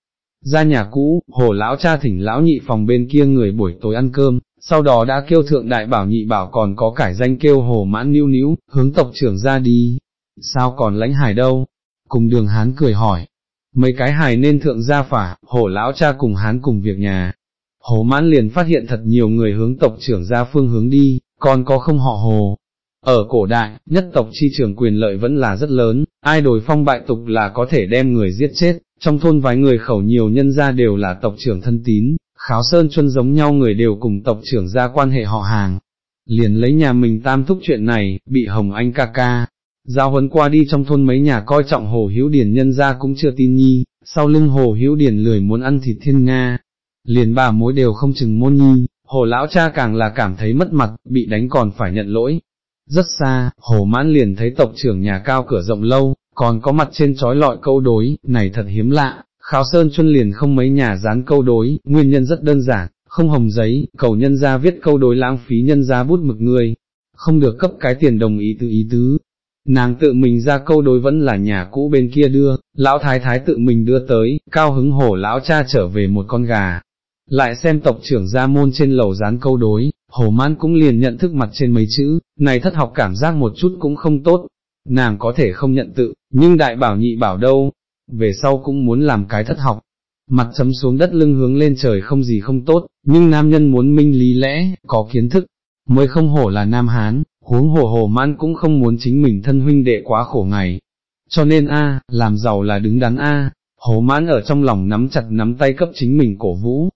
Ra nhà cũ, hổ lão cha thỉnh lão nhị phòng bên kia người buổi tối ăn cơm, sau đó đã kêu thượng đại bảo nhị bảo còn có cải danh kêu hồ mãn níu níu, hướng tộc trưởng ra đi. Sao còn lãnh hải đâu? Cùng đường hán cười hỏi. Mấy cái hài nên thượng gia phả, hồ lão cha cùng hán cùng việc nhà. Hồ mãn liền phát hiện thật nhiều người hướng tộc trưởng ra phương hướng đi, còn có không họ hồ, ở cổ đại, nhất tộc chi trưởng quyền lợi vẫn là rất lớn, ai đổi phong bại tục là có thể đem người giết chết, trong thôn vài người khẩu nhiều nhân gia đều là tộc trưởng thân tín, kháo sơn chuân giống nhau người đều cùng tộc trưởng ra quan hệ họ hàng. Liền lấy nhà mình tam thúc chuyện này, bị Hồng Anh ca ca, giao huấn qua đi trong thôn mấy nhà coi trọng Hồ hữu Điền nhân ra cũng chưa tin nhi, sau lưng Hồ hữu Điền lười muốn ăn thịt thiên Nga, liền bà mối đều không chừng môn nhi, Hồ lão cha càng là cảm thấy mất mặt, bị đánh còn phải nhận lỗi, rất xa, hồ mãn liền thấy tộc trưởng nhà cao cửa rộng lâu, còn có mặt trên trói lọi câu đối, này thật hiếm lạ, kháo sơn chuân liền không mấy nhà dán câu đối, nguyên nhân rất đơn giản, không hồng giấy, cầu nhân ra viết câu đối lãng phí nhân ra bút mực người, không được cấp cái tiền đồng ý tự ý tứ. Nàng tự mình ra câu đối vẫn là nhà cũ bên kia đưa, lão thái thái tự mình đưa tới, cao hứng hổ lão cha trở về một con gà, lại xem tộc trưởng ra môn trên lầu dán câu đối, hồ man cũng liền nhận thức mặt trên mấy chữ, này thất học cảm giác một chút cũng không tốt, nàng có thể không nhận tự, nhưng đại bảo nhị bảo đâu, về sau cũng muốn làm cái thất học, mặt chấm xuống đất lưng hướng lên trời không gì không tốt, nhưng nam nhân muốn minh lý lẽ, có kiến thức, mới không hổ là nam hán, huống hồ hồ mãn cũng không muốn chính mình thân huynh đệ quá khổ ngày. Cho nên a, làm giàu là đứng đắn a, hồ mãn ở trong lòng nắm chặt nắm tay cấp chính mình cổ vũ,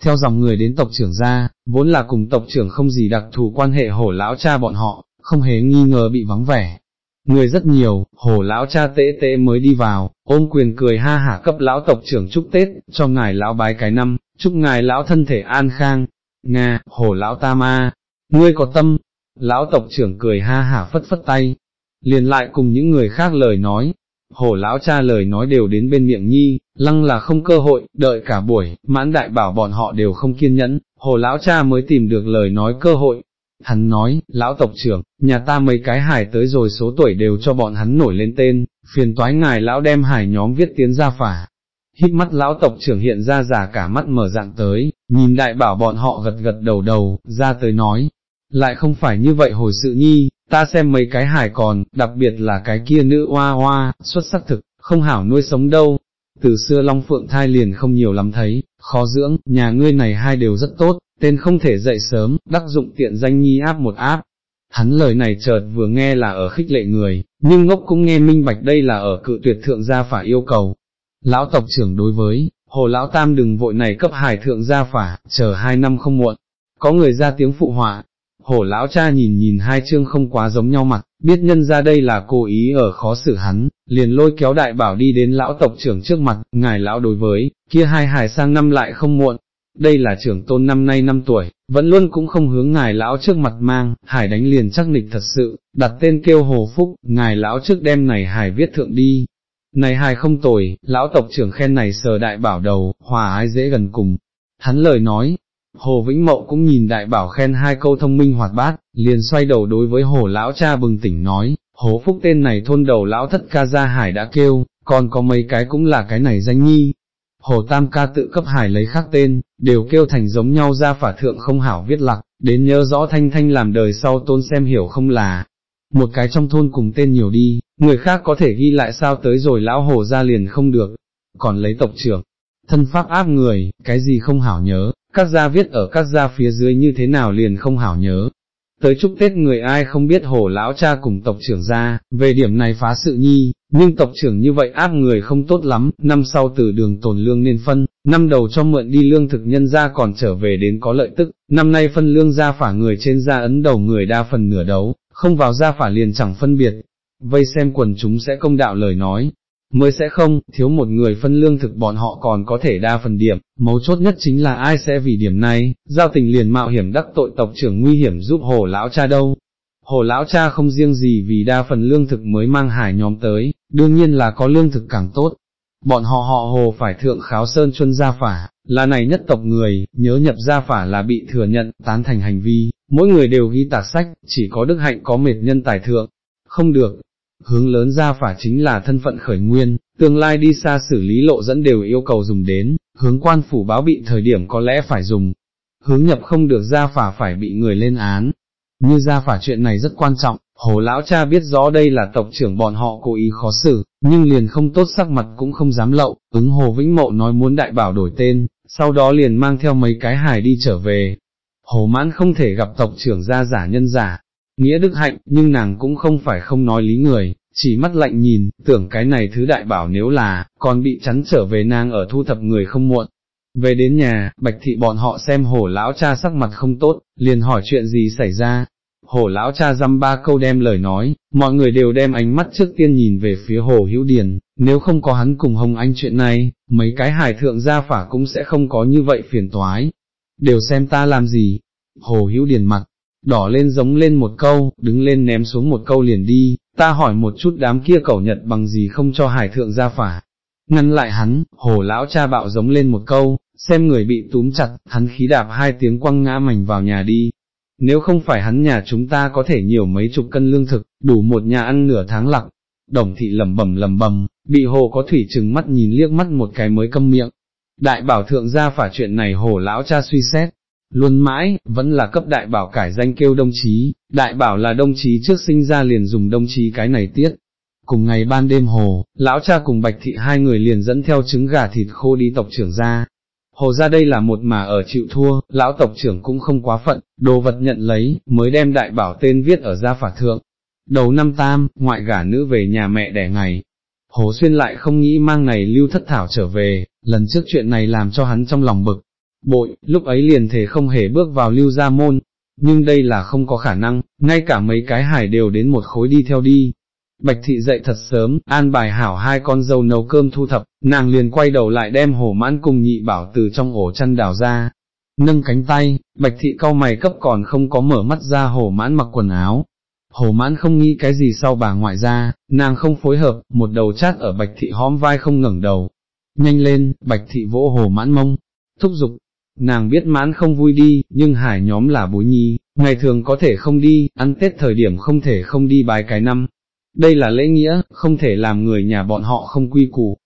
theo dòng người đến tộc trưởng ra, vốn là cùng tộc trưởng không gì đặc thù quan hệ hổ lão cha bọn họ, không hề nghi ngờ bị vắng vẻ. Người rất nhiều, hổ lão cha tễ tễ mới đi vào, ôm quyền cười ha hả cấp lão tộc trưởng chúc Tết, cho ngài lão bái cái năm, chúc ngài lão thân thể an khang. Nga, hổ lão ta ma, ngươi có tâm, lão tộc trưởng cười ha hả phất phất tay, liền lại cùng những người khác lời nói, hồ lão cha lời nói đều đến bên miệng nhi, lăng là không cơ hội, đợi cả buổi, mãn đại bảo bọn họ đều không kiên nhẫn, hồ lão cha mới tìm được lời nói cơ hội. Hắn nói, lão tộc trưởng, nhà ta mấy cái hải tới rồi số tuổi đều cho bọn hắn nổi lên tên, phiền toái ngài lão đem hải nhóm viết tiến ra phả. Hít mắt lão tộc trưởng hiện ra giả cả mắt mở dạng tới, nhìn đại bảo bọn họ gật gật đầu đầu, ra tới nói, lại không phải như vậy hồi sự nhi, ta xem mấy cái hải còn, đặc biệt là cái kia nữ hoa hoa, xuất sắc thực, không hảo nuôi sống đâu. Từ xưa Long Phượng thai liền không nhiều lắm thấy, khó dưỡng, nhà ngươi này hai đều rất tốt, tên không thể dậy sớm, đắc dụng tiện danh nhi áp một áp. Hắn lời này chợt vừa nghe là ở khích lệ người, nhưng ngốc cũng nghe minh bạch đây là ở cự tuyệt thượng gia phải yêu cầu. Lão tộc trưởng đối với, hồ lão tam đừng vội này cấp hải thượng gia phả, chờ hai năm không muộn. Có người ra tiếng phụ họa, hổ lão cha nhìn nhìn hai chương không quá giống nhau mặt, biết nhân ra đây là cố ý ở khó xử hắn, liền lôi kéo đại bảo đi đến lão tộc trưởng trước mặt, ngài lão đối với, kia hai hải sang năm lại không muộn, đây là trưởng tôn năm nay năm tuổi, vẫn luôn cũng không hướng ngài lão trước mặt mang, hải đánh liền chắc nịch thật sự, đặt tên kêu hồ phúc, ngài lão trước đêm này hải viết thượng đi. Này hài không tồi, lão tộc trưởng khen này sờ đại bảo đầu, hòa ái dễ gần cùng. Hắn lời nói, Hồ Vĩnh Mậu cũng nhìn đại bảo khen hai câu thông minh hoạt bát, liền xoay đầu đối với hồ lão cha bừng tỉnh nói, hồ phúc tên này thôn đầu lão thất ca gia hải đã kêu, còn có mấy cái cũng là cái này danh nhi. Hồ Tam ca tự cấp hải lấy khác tên, đều kêu thành giống nhau ra phả thượng không hảo viết lặc, đến nhớ rõ thanh thanh làm đời sau tôn xem hiểu không là. Một cái trong thôn cùng tên nhiều đi, người khác có thể ghi lại sao tới rồi lão hồ ra liền không được, còn lấy tộc trưởng, thân pháp áp người, cái gì không hảo nhớ, các gia viết ở các gia phía dưới như thế nào liền không hảo nhớ. Tới chúc Tết người ai không biết hổ lão cha cùng tộc trưởng ra, về điểm này phá sự nhi, nhưng tộc trưởng như vậy áp người không tốt lắm, năm sau từ đường tồn lương nên phân, năm đầu cho mượn đi lương thực nhân ra còn trở về đến có lợi tức, năm nay phân lương ra phả người trên ra ấn đầu người đa phần nửa đấu, không vào ra phả liền chẳng phân biệt, vây xem quần chúng sẽ công đạo lời nói, mới sẽ không, thiếu một người phân lương thực bọn họ còn có thể đa phần điểm, mấu chốt nhất chính là ai sẽ vì điểm này, giao tình liền mạo hiểm đắc tội tộc trưởng nguy hiểm giúp hồ lão cha đâu. Hồ lão cha không riêng gì vì đa phần lương thực mới mang hải nhóm tới, đương nhiên là có lương thực càng tốt. Bọn họ họ hồ phải thượng kháo sơn chuân gia phả, là này nhất tộc người, nhớ nhập gia phả là bị thừa nhận, tán thành hành vi, mỗi người đều ghi tạc sách, chỉ có đức hạnh có mệt nhân tài thượng. Không được, hướng lớn ra phả chính là thân phận khởi nguyên, tương lai đi xa xử lý lộ dẫn đều yêu cầu dùng đến, hướng quan phủ báo bị thời điểm có lẽ phải dùng, hướng nhập không được ra phả phải bị người lên án. Như ra phả chuyện này rất quan trọng, hồ lão cha biết rõ đây là tộc trưởng bọn họ cố ý khó xử, nhưng liền không tốt sắc mặt cũng không dám lậu, ứng hồ vĩnh mộ nói muốn đại bảo đổi tên, sau đó liền mang theo mấy cái hài đi trở về. Hồ mãn không thể gặp tộc trưởng ra giả nhân giả, nghĩa đức hạnh, nhưng nàng cũng không phải không nói lý người, chỉ mắt lạnh nhìn, tưởng cái này thứ đại bảo nếu là, còn bị chắn trở về nàng ở thu thập người không muộn. Về đến nhà, bạch thị bọn họ xem hổ lão cha sắc mặt không tốt, liền hỏi chuyện gì xảy ra. Hổ lão cha dăm ba câu đem lời nói, mọi người đều đem ánh mắt trước tiên nhìn về phía hồ hữu điền, nếu không có hắn cùng hồng anh chuyện này, mấy cái hải thượng gia phả cũng sẽ không có như vậy phiền toái. Đều xem ta làm gì. Hồ hữu điền mặt, đỏ lên giống lên một câu, đứng lên ném xuống một câu liền đi, ta hỏi một chút đám kia cẩu nhật bằng gì không cho hải thượng ra phả. Ngăn lại hắn, hồ lão cha bạo giống lên một câu, xem người bị túm chặt, hắn khí đạp hai tiếng quăng ngã mảnh vào nhà đi. Nếu không phải hắn nhà chúng ta có thể nhiều mấy chục cân lương thực, đủ một nhà ăn nửa tháng lặng. Đồng thị lầm bầm lầm bầm, bị hồ có thủy trừng mắt nhìn liếc mắt một cái mới câm miệng. Đại bảo thượng ra phả chuyện này hồ lão cha suy xét, luôn mãi, vẫn là cấp đại bảo cải danh kêu đồng chí, đại bảo là đồng chí trước sinh ra liền dùng đồng chí cái này tiết. Cùng ngày ban đêm hồ, lão cha cùng bạch thị hai người liền dẫn theo trứng gà thịt khô đi tộc trưởng ra. Hồ ra đây là một mà ở chịu thua, lão tộc trưởng cũng không quá phận, đồ vật nhận lấy, mới đem đại bảo tên viết ở gia phả thượng. Đầu năm tam, ngoại gả nữ về nhà mẹ đẻ ngày. Hồ xuyên lại không nghĩ mang này lưu thất thảo trở về, lần trước chuyện này làm cho hắn trong lòng bực, bội, lúc ấy liền thể không hề bước vào lưu gia môn, nhưng đây là không có khả năng, ngay cả mấy cái hải đều đến một khối đi theo đi. Bạch thị dậy thật sớm, an bài hảo hai con dâu nấu cơm thu thập, nàng liền quay đầu lại đem hổ mãn cùng nhị bảo từ trong ổ chăn đào ra. Nâng cánh tay, bạch thị cau mày cấp còn không có mở mắt ra hổ mãn mặc quần áo. Hổ mãn không nghĩ cái gì sau bà ngoại ra, nàng không phối hợp, một đầu chát ở bạch thị hóm vai không ngẩng đầu. Nhanh lên, bạch thị vỗ hổ mãn mông, thúc giục, nàng biết mãn không vui đi, nhưng hải nhóm là bối nhi, ngày thường có thể không đi, ăn Tết thời điểm không thể không đi bài cái năm. Đây là lễ nghĩa, không thể làm người nhà bọn họ không quy củ.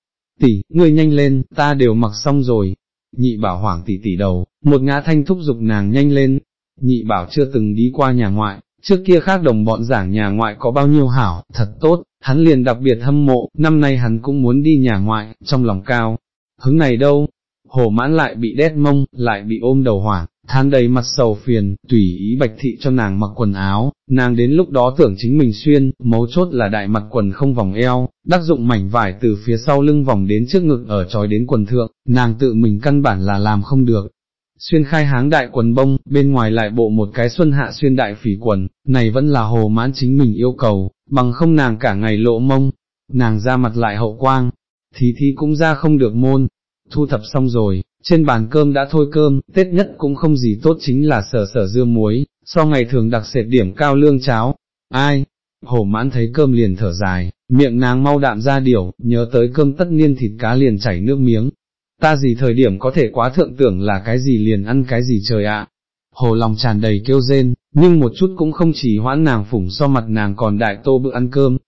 Tỷ, ngươi nhanh lên, ta đều mặc xong rồi. Nhị bảo hoảng tỷ tỷ đầu, một ngã thanh thúc giục nàng nhanh lên. Nhị bảo chưa từng đi qua nhà ngoại, trước kia khác đồng bọn giảng nhà ngoại có bao nhiêu hảo, thật tốt, hắn liền đặc biệt hâm mộ, năm nay hắn cũng muốn đi nhà ngoại, trong lòng cao. Hứng này đâu, hồ mãn lại bị đét mông, lại bị ôm đầu hoảng, than đầy mặt sầu phiền, tùy ý bạch thị cho nàng mặc quần áo, nàng đến lúc đó tưởng chính mình xuyên, mấu chốt là đại mặt quần không vòng eo, đắc dụng mảnh vải từ phía sau lưng vòng đến trước ngực ở trói đến quần thượng, nàng tự mình căn bản là làm không được. Xuyên khai háng đại quần bông, bên ngoài lại bộ một cái xuân hạ xuyên đại phỉ quần, này vẫn là hồ mãn chính mình yêu cầu, bằng không nàng cả ngày lộ mông, nàng ra mặt lại hậu quang, thí thí cũng ra không được môn, thu thập xong rồi, trên bàn cơm đã thôi cơm, Tết nhất cũng không gì tốt chính là sở sở dưa muối, so ngày thường đặc sệt điểm cao lương cháo, ai, hổ mãn thấy cơm liền thở dài, miệng nàng mau đạm ra điểu, nhớ tới cơm tất niên thịt cá liền chảy nước miếng, ta gì thời điểm có thể quá thượng tưởng là cái gì liền ăn cái gì trời ạ. Hồ lòng tràn đầy kêu rên, nhưng một chút cũng không chỉ hoãn nàng phủng so mặt nàng còn đại tô bữa ăn cơm.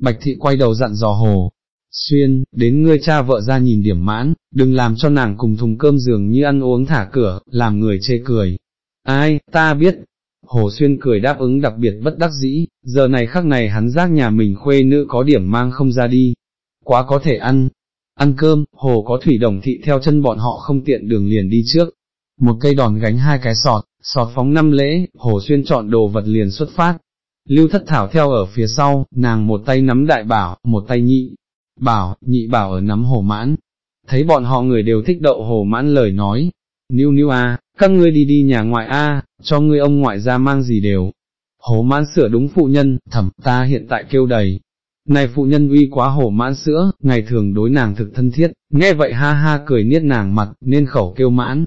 Bạch thị quay đầu dặn dò hồ, xuyên, đến ngươi cha vợ ra nhìn điểm mãn, đừng làm cho nàng cùng thùng cơm giường như ăn uống thả cửa, làm người chê cười. Ai, ta biết. Hồ Xuyên cười đáp ứng đặc biệt bất đắc dĩ, giờ này khắc này hắn giác nhà mình khuê nữ có điểm mang không ra đi. Quá có thể ăn. Ăn cơm, hồ có thủy đồng thị theo chân bọn họ không tiện đường liền đi trước. Một cây đòn gánh hai cái sọt, sọt phóng năm lễ, Hồ Xuyên chọn đồ vật liền xuất phát. Lưu thất thảo theo ở phía sau, nàng một tay nắm đại bảo, một tay nhị, bảo, nhị bảo ở nắm hồ mãn. Thấy bọn họ người đều thích đậu hồ mãn lời nói, Niu niu a, các ngươi đi đi nhà ngoại a, cho ngươi ông ngoại ra mang gì đều. Hồ mãn sửa đúng phụ nhân, thẩm, ta hiện tại kêu đầy. Này phụ nhân uy quá hồ mãn sữa, ngày thường đối nàng thực thân thiết, nghe vậy ha ha cười niết nàng mặt, nên khẩu kêu mãn.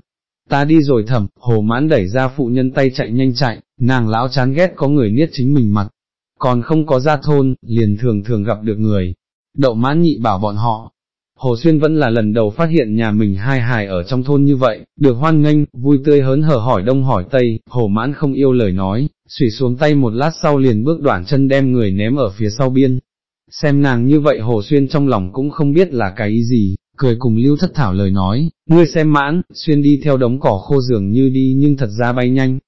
Ta đi rồi thẩm, hồ mãn đẩy ra phụ nhân tay chạy nhanh chạy, nàng lão chán ghét có người niết chính mình mặt. Còn không có ra thôn, liền thường thường gặp được người, Đậu mãn nhị bảo bọn họ, Hồ Xuyên vẫn là lần đầu phát hiện nhà mình hai hài ở trong thôn như vậy, được hoan nghênh, vui tươi hớn hở hỏi đông hỏi tây, hồ mãn không yêu lời nói, xủy xuống tay một lát sau liền bước đoạn chân đem người ném ở phía sau biên. Xem nàng như vậy Hồ Xuyên trong lòng cũng không biết là cái ý gì, cười cùng lưu thất thảo lời nói, ngươi xem mãn, Xuyên đi theo đống cỏ khô dường như đi nhưng thật ra bay nhanh,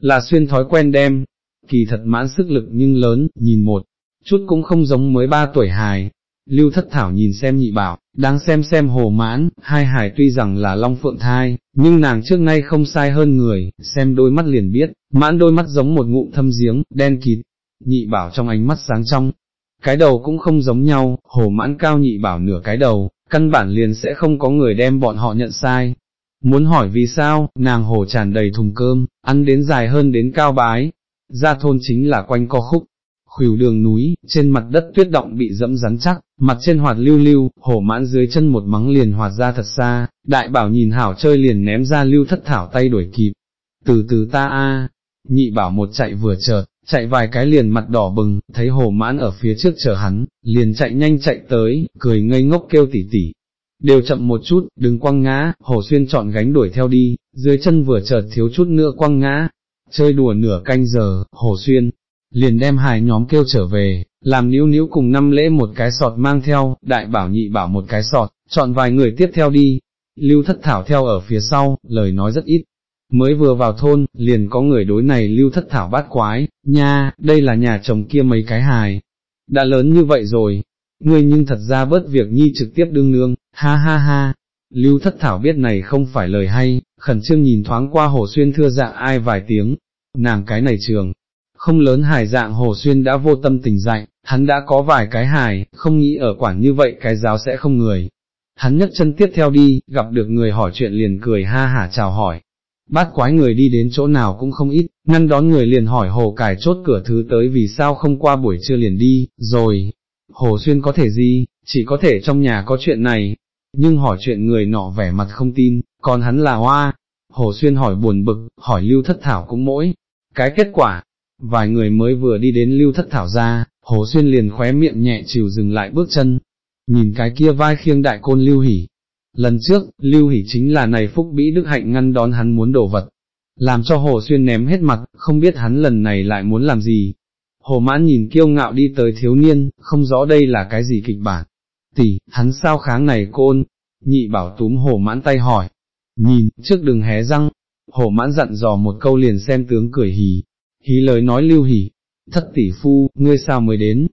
là Xuyên thói quen đem, kỳ thật mãn sức lực nhưng lớn, nhìn một, chút cũng không giống mới ba tuổi hài, Lưu thất thảo nhìn xem nhị bảo, đang xem xem hồ mãn, hai hải tuy rằng là long phượng thai, nhưng nàng trước nay không sai hơn người, xem đôi mắt liền biết, mãn đôi mắt giống một ngụm thâm giếng, đen kịt, nhị bảo trong ánh mắt sáng trong, cái đầu cũng không giống nhau, hồ mãn cao nhị bảo nửa cái đầu, căn bản liền sẽ không có người đem bọn họ nhận sai. Muốn hỏi vì sao, nàng hồ tràn đầy thùng cơm, ăn đến dài hơn đến cao bái, ra thôn chính là quanh co khúc, khuỷu đường núi, trên mặt đất tuyết động bị dẫm rắn chắc, mặt trên hoạt lưu lưu, hổ mãn dưới chân một mắng liền hoạt ra thật xa, đại bảo nhìn hảo chơi liền ném ra lưu thất thảo tay đuổi kịp, từ từ ta a, nhị bảo một chạy vừa chợt, chạy vài cái liền mặt đỏ bừng, thấy hồ mãn ở phía trước chờ hắn, liền chạy nhanh chạy tới, cười ngây ngốc kêu tỉ tỉ. Đều chậm một chút, đừng quăng ngã, hồ xuyên chọn gánh đuổi theo đi, dưới chân vừa chợt thiếu chút nữa quăng ngã, chơi đùa nửa canh giờ, hồ xuyên, liền đem hài nhóm kêu trở về, làm níu níu cùng năm lễ một cái sọt mang theo, đại bảo nhị bảo một cái sọt, chọn vài người tiếp theo đi, lưu thất thảo theo ở phía sau, lời nói rất ít. Mới vừa vào thôn, liền có người đối này lưu thất thảo bát quái, nha, đây là nhà chồng kia mấy cái hài, đã lớn như vậy rồi, ngươi nhưng thật ra bớt việc nhi trực tiếp đương nương, ha ha ha, lưu thất thảo biết này không phải lời hay, khẩn trương nhìn thoáng qua hồ xuyên thưa dạ ai vài tiếng, nàng cái này trường, không lớn hài dạng hồ xuyên đã vô tâm tình dạy, hắn đã có vài cái hài, không nghĩ ở quản như vậy cái giáo sẽ không người. Hắn nhấc chân tiếp theo đi, gặp được người hỏi chuyện liền cười ha hả chào hỏi. Bát quái người đi đến chỗ nào cũng không ít, ngăn đón người liền hỏi hồ cải chốt cửa thứ tới vì sao không qua buổi trưa liền đi, rồi, hồ xuyên có thể gì, chỉ có thể trong nhà có chuyện này, nhưng hỏi chuyện người nọ vẻ mặt không tin, còn hắn là hoa, hồ xuyên hỏi buồn bực, hỏi lưu thất thảo cũng mỗi, cái kết quả, vài người mới vừa đi đến lưu thất thảo ra, hồ xuyên liền khóe miệng nhẹ chiều dừng lại bước chân, nhìn cái kia vai khiêng đại côn lưu hỉ. Lần trước, lưu hỉ chính là này phúc bĩ đức hạnh ngăn đón hắn muốn đổ vật, làm cho hồ xuyên ném hết mặt, không biết hắn lần này lại muốn làm gì. Hồ mãn nhìn kiêu ngạo đi tới thiếu niên, không rõ đây là cái gì kịch bản. Tỷ, hắn sao kháng này côn? Nhị bảo túm hồ mãn tay hỏi. Nhìn, trước đừng hé răng. Hồ mãn dặn dò một câu liền xem tướng cười hì, hí lời nói lưu hỉ, thất tỷ phu, ngươi sao mới đến,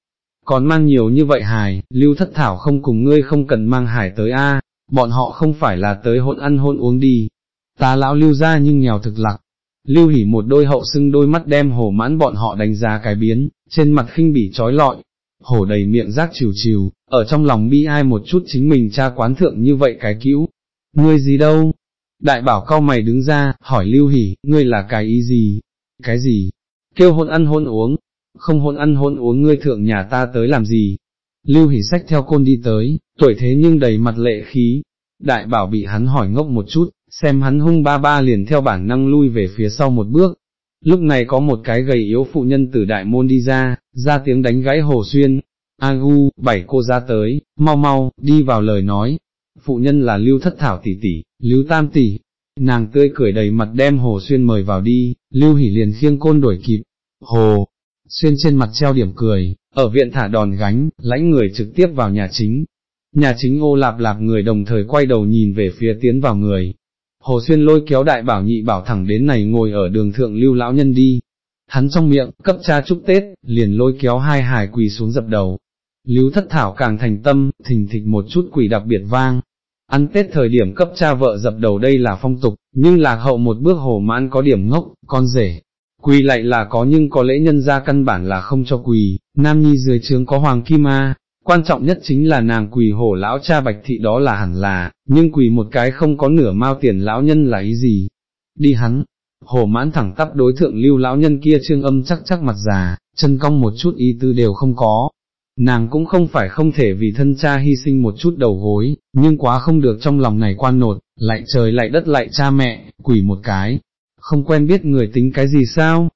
còn mang nhiều như vậy hài, lưu thất thảo không cùng ngươi không cần mang hải tới a, bọn họ không phải là tới hôn ăn hôn uống đi, ta lão lưu ra nhưng nghèo thực lặc. Lưu hỉ một đôi hậu sưng đôi mắt đem hổ mãn bọn họ đánh giá cái biến, trên mặt khinh bỉ trói lọi, hổ đầy miệng rác chiều chiều, ở trong lòng bi ai một chút chính mình cha quán thượng như vậy cái cữu, Ngươi gì đâu? Đại bảo cao mày đứng ra, hỏi Lưu Hỷ, ngươi là cái ý gì? Cái gì? Kêu hôn ăn hôn uống, không hôn ăn hôn uống ngươi thượng nhà ta tới làm gì. Lưu hỉ sách theo côn đi tới, tuổi thế nhưng đầy mặt lệ khí, đại bảo bị hắn hỏi ngốc một chút, xem hắn hung ba ba liền theo bản năng lui về phía sau một bước. Lúc này có một cái gầy yếu phụ nhân từ đại môn đi ra, ra tiếng đánh gãy hồ xuyên, a gu, bảy cô ra tới, mau mau, đi vào lời nói. phụ nhân là Lưu Thất Thảo tỷ tỷ, Lưu Tam tỷ. Nàng tươi cười đầy mặt đem Hồ Xuyên mời vào đi, Lưu Hỷ liền khiêng côn đuổi kịp. Hồ, Xuyên trên mặt treo điểm cười, ở viện thả đòn gánh, lãnh người trực tiếp vào nhà chính. Nhà chính ô lạp lạp người đồng thời quay đầu nhìn về phía tiến vào người. Hồ Xuyên lôi kéo đại bảo nhị bảo thẳng đến này ngồi ở đường thượng lưu lão nhân đi. Hắn trong miệng, cấp cha chúc Tết, liền lôi kéo hai hài quỳ xuống dập đầu, Lưu thất thảo càng thành tâm, thình thịch một chút quỷ đặc biệt vang. Ăn Tết thời điểm cấp cha vợ dập đầu đây là phong tục, nhưng lạc hậu một bước hồ mãn có điểm ngốc, con rể. Quỳ lại là có nhưng có lẽ nhân ra căn bản là không cho quỳ, nam nhi dưới trướng có hoàng kim ma, quan trọng nhất chính là nàng quỳ hổ lão cha bạch thị đó là hẳn là, nhưng quỳ một cái không có nửa mao tiền lão nhân là ý gì. Đi hắn, hồ mãn thẳng tắp đối thượng lưu lão nhân kia trương âm chắc chắc mặt già, chân cong một chút ý tư đều không có, nàng cũng không phải không thể vì thân cha hy sinh một chút đầu gối, nhưng quá không được trong lòng này quan nột, lại trời lại đất lại cha mẹ, quỷ một cái, không quen biết người tính cái gì sao?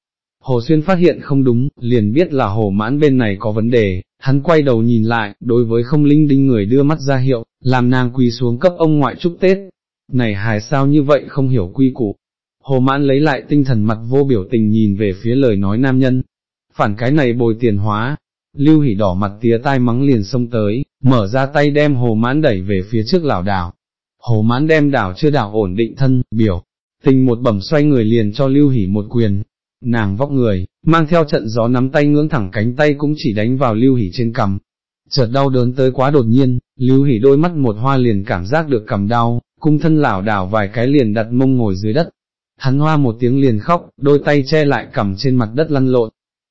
Hồ Xuyên phát hiện không đúng, liền biết là hồ mãn bên này có vấn đề, hắn quay đầu nhìn lại, đối với không linh đinh người đưa mắt ra hiệu, làm nàng quỳ xuống cấp ông ngoại chúc Tết. Này hài sao như vậy không hiểu quy củ. Hồ mãn lấy lại tinh thần mặt vô biểu tình nhìn về phía lời nói nam nhân. Phản cái này bồi tiền hóa, Lưu hỉ đỏ mặt tía tai mắng liền xông tới, mở ra tay đem hồ mãn đẩy về phía trước lảo đảo. Hồ mãn đem đảo chưa đảo ổn định thân, biểu, tình một bẩm xoay người liền cho lưu hỉ một quyền. Nàng vóc người, mang theo trận gió nắm tay ngưỡng thẳng cánh tay cũng chỉ đánh vào lưu hỉ trên cằm. Chợt đau đớn tới quá đột nhiên, lưu hỉ đôi mắt một hoa liền cảm giác được cầm đau, cung thân lảo đảo vài cái liền đặt mông ngồi dưới đất. Hắn hoa một tiếng liền khóc, đôi tay che lại cầm trên mặt đất lăn lộn,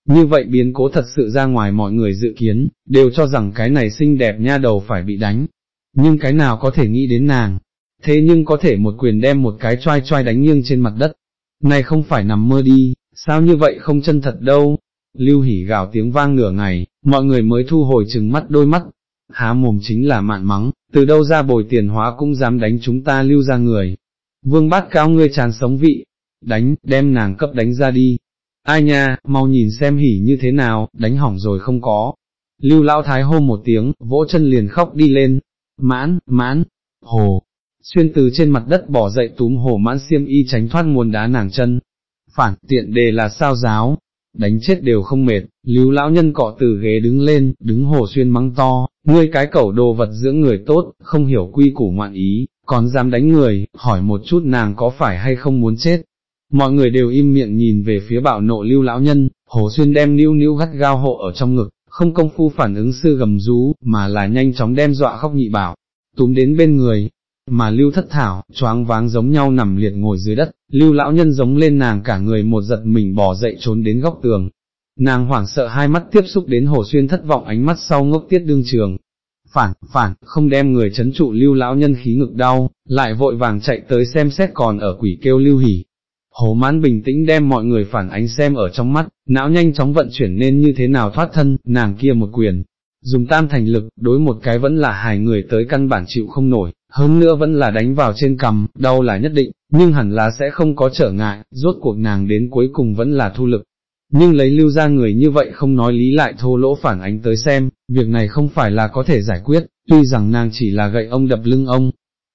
như vậy biến cố thật sự ra ngoài mọi người dự kiến, đều cho rằng cái này xinh đẹp nha đầu phải bị đánh. Nhưng cái nào có thể nghĩ đến nàng, thế nhưng có thể một quyền đem một cái choai choai đánh nghiêng trên mặt đất. Này không phải nằm mơ đi, sao như vậy không chân thật đâu. Lưu hỉ gào tiếng vang nửa ngày, mọi người mới thu hồi chừng mắt đôi mắt. Há mồm chính là mạn mắng, từ đâu ra bồi tiền hóa cũng dám đánh chúng ta lưu ra người. Vương bát cao ngươi tràn sống vị, đánh, đem nàng cấp đánh ra đi, ai nha, mau nhìn xem hỉ như thế nào, đánh hỏng rồi không có. Lưu lão thái hô một tiếng, vỗ chân liền khóc đi lên, mãn, mãn, hồ, xuyên từ trên mặt đất bỏ dậy túm hồ mãn xiêm y tránh thoát nguồn đá nàng chân. Phản, tiện đề là sao giáo, đánh chết đều không mệt, lưu lão nhân cọ từ ghế đứng lên, đứng hồ xuyên mắng to, ngươi cái cẩu đồ vật dưỡng người tốt, không hiểu quy củ ngoạn ý, còn dám đánh người, hỏi một chút nàng có phải hay không muốn chết, mọi người đều im miệng nhìn về phía bạo nộ lưu lão nhân, hồ xuyên đem níu níu gắt gao hộ ở trong ngực, không công phu phản ứng sư gầm rú, mà là nhanh chóng đem dọa khóc nhị bảo, túm đến bên người, mà lưu thất thảo, choáng váng giống nhau nằm liệt ngồi dưới đất, lưu lão nhân giống lên nàng cả người một giật mình bỏ dậy trốn đến góc tường. Nàng hoảng sợ hai mắt tiếp xúc đến hồ xuyên thất vọng ánh mắt sau ngốc tiết đương trường. Phản, phản, không đem người chấn trụ lưu lão nhân khí ngực đau, lại vội vàng chạy tới xem xét còn ở quỷ kêu lưu hỉ, Hồ mãn bình tĩnh đem mọi người phản ánh xem ở trong mắt, não nhanh chóng vận chuyển nên như thế nào thoát thân, nàng kia một quyền, dùng tam thành lực, đối một cái vẫn là hài người tới căn bản chịu không nổi, hơn nữa vẫn là đánh vào trên cầm, đau là nhất định, nhưng hẳn là sẽ không có trở ngại, rốt cuộc nàng đến cuối cùng vẫn là thu lực. Nhưng lấy lưu ra người như vậy không nói lý lại thô lỗ phản ánh tới xem, việc này không phải là có thể giải quyết, tuy rằng nàng chỉ là gậy ông đập lưng ông,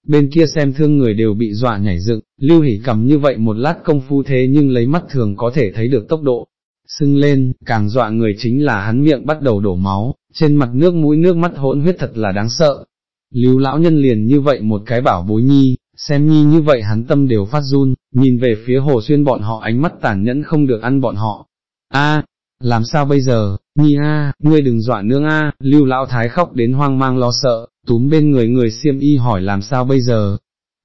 bên kia xem thương người đều bị dọa nhảy dựng, lưu hỉ cầm như vậy một lát công phu thế nhưng lấy mắt thường có thể thấy được tốc độ, sưng lên, càng dọa người chính là hắn miệng bắt đầu đổ máu, trên mặt nước mũi nước mắt hỗn huyết thật là đáng sợ. Lưu lão nhân liền như vậy một cái bảo bối nhi, xem nhi như vậy hắn tâm đều phát run, nhìn về phía hồ xuyên bọn họ ánh mắt tàn nhẫn không được ăn bọn họ. A, làm sao bây giờ, nhi a, ngươi đừng dọa nương a, lưu lão thái khóc đến hoang mang lo sợ, túm bên người người siêm y hỏi làm sao bây giờ.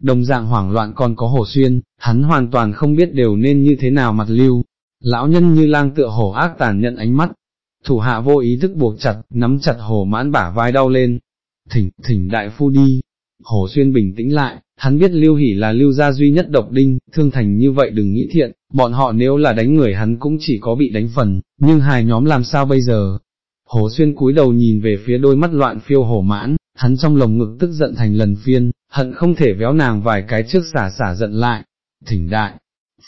Đồng dạng hoảng loạn còn có hổ xuyên, hắn hoàn toàn không biết đều nên như thế nào mặt lưu. Lão nhân như lang tựa hổ ác tàn nhận ánh mắt, thủ hạ vô ý thức buộc chặt, nắm chặt hổ mãn bả vai đau lên. Thỉnh, thỉnh đại phu đi. Hổ xuyên bình tĩnh lại, hắn biết lưu hỉ là lưu gia duy nhất độc đinh, thương thành như vậy đừng nghĩ thiện, bọn họ nếu là đánh người hắn cũng chỉ có bị đánh phần, nhưng hai nhóm làm sao bây giờ? Hổ xuyên cúi đầu nhìn về phía đôi mắt loạn phiêu hổ mãn, hắn trong lồng ngực tức giận thành lần phiên, hận không thể véo nàng vài cái trước xả xả giận lại, thỉnh đại,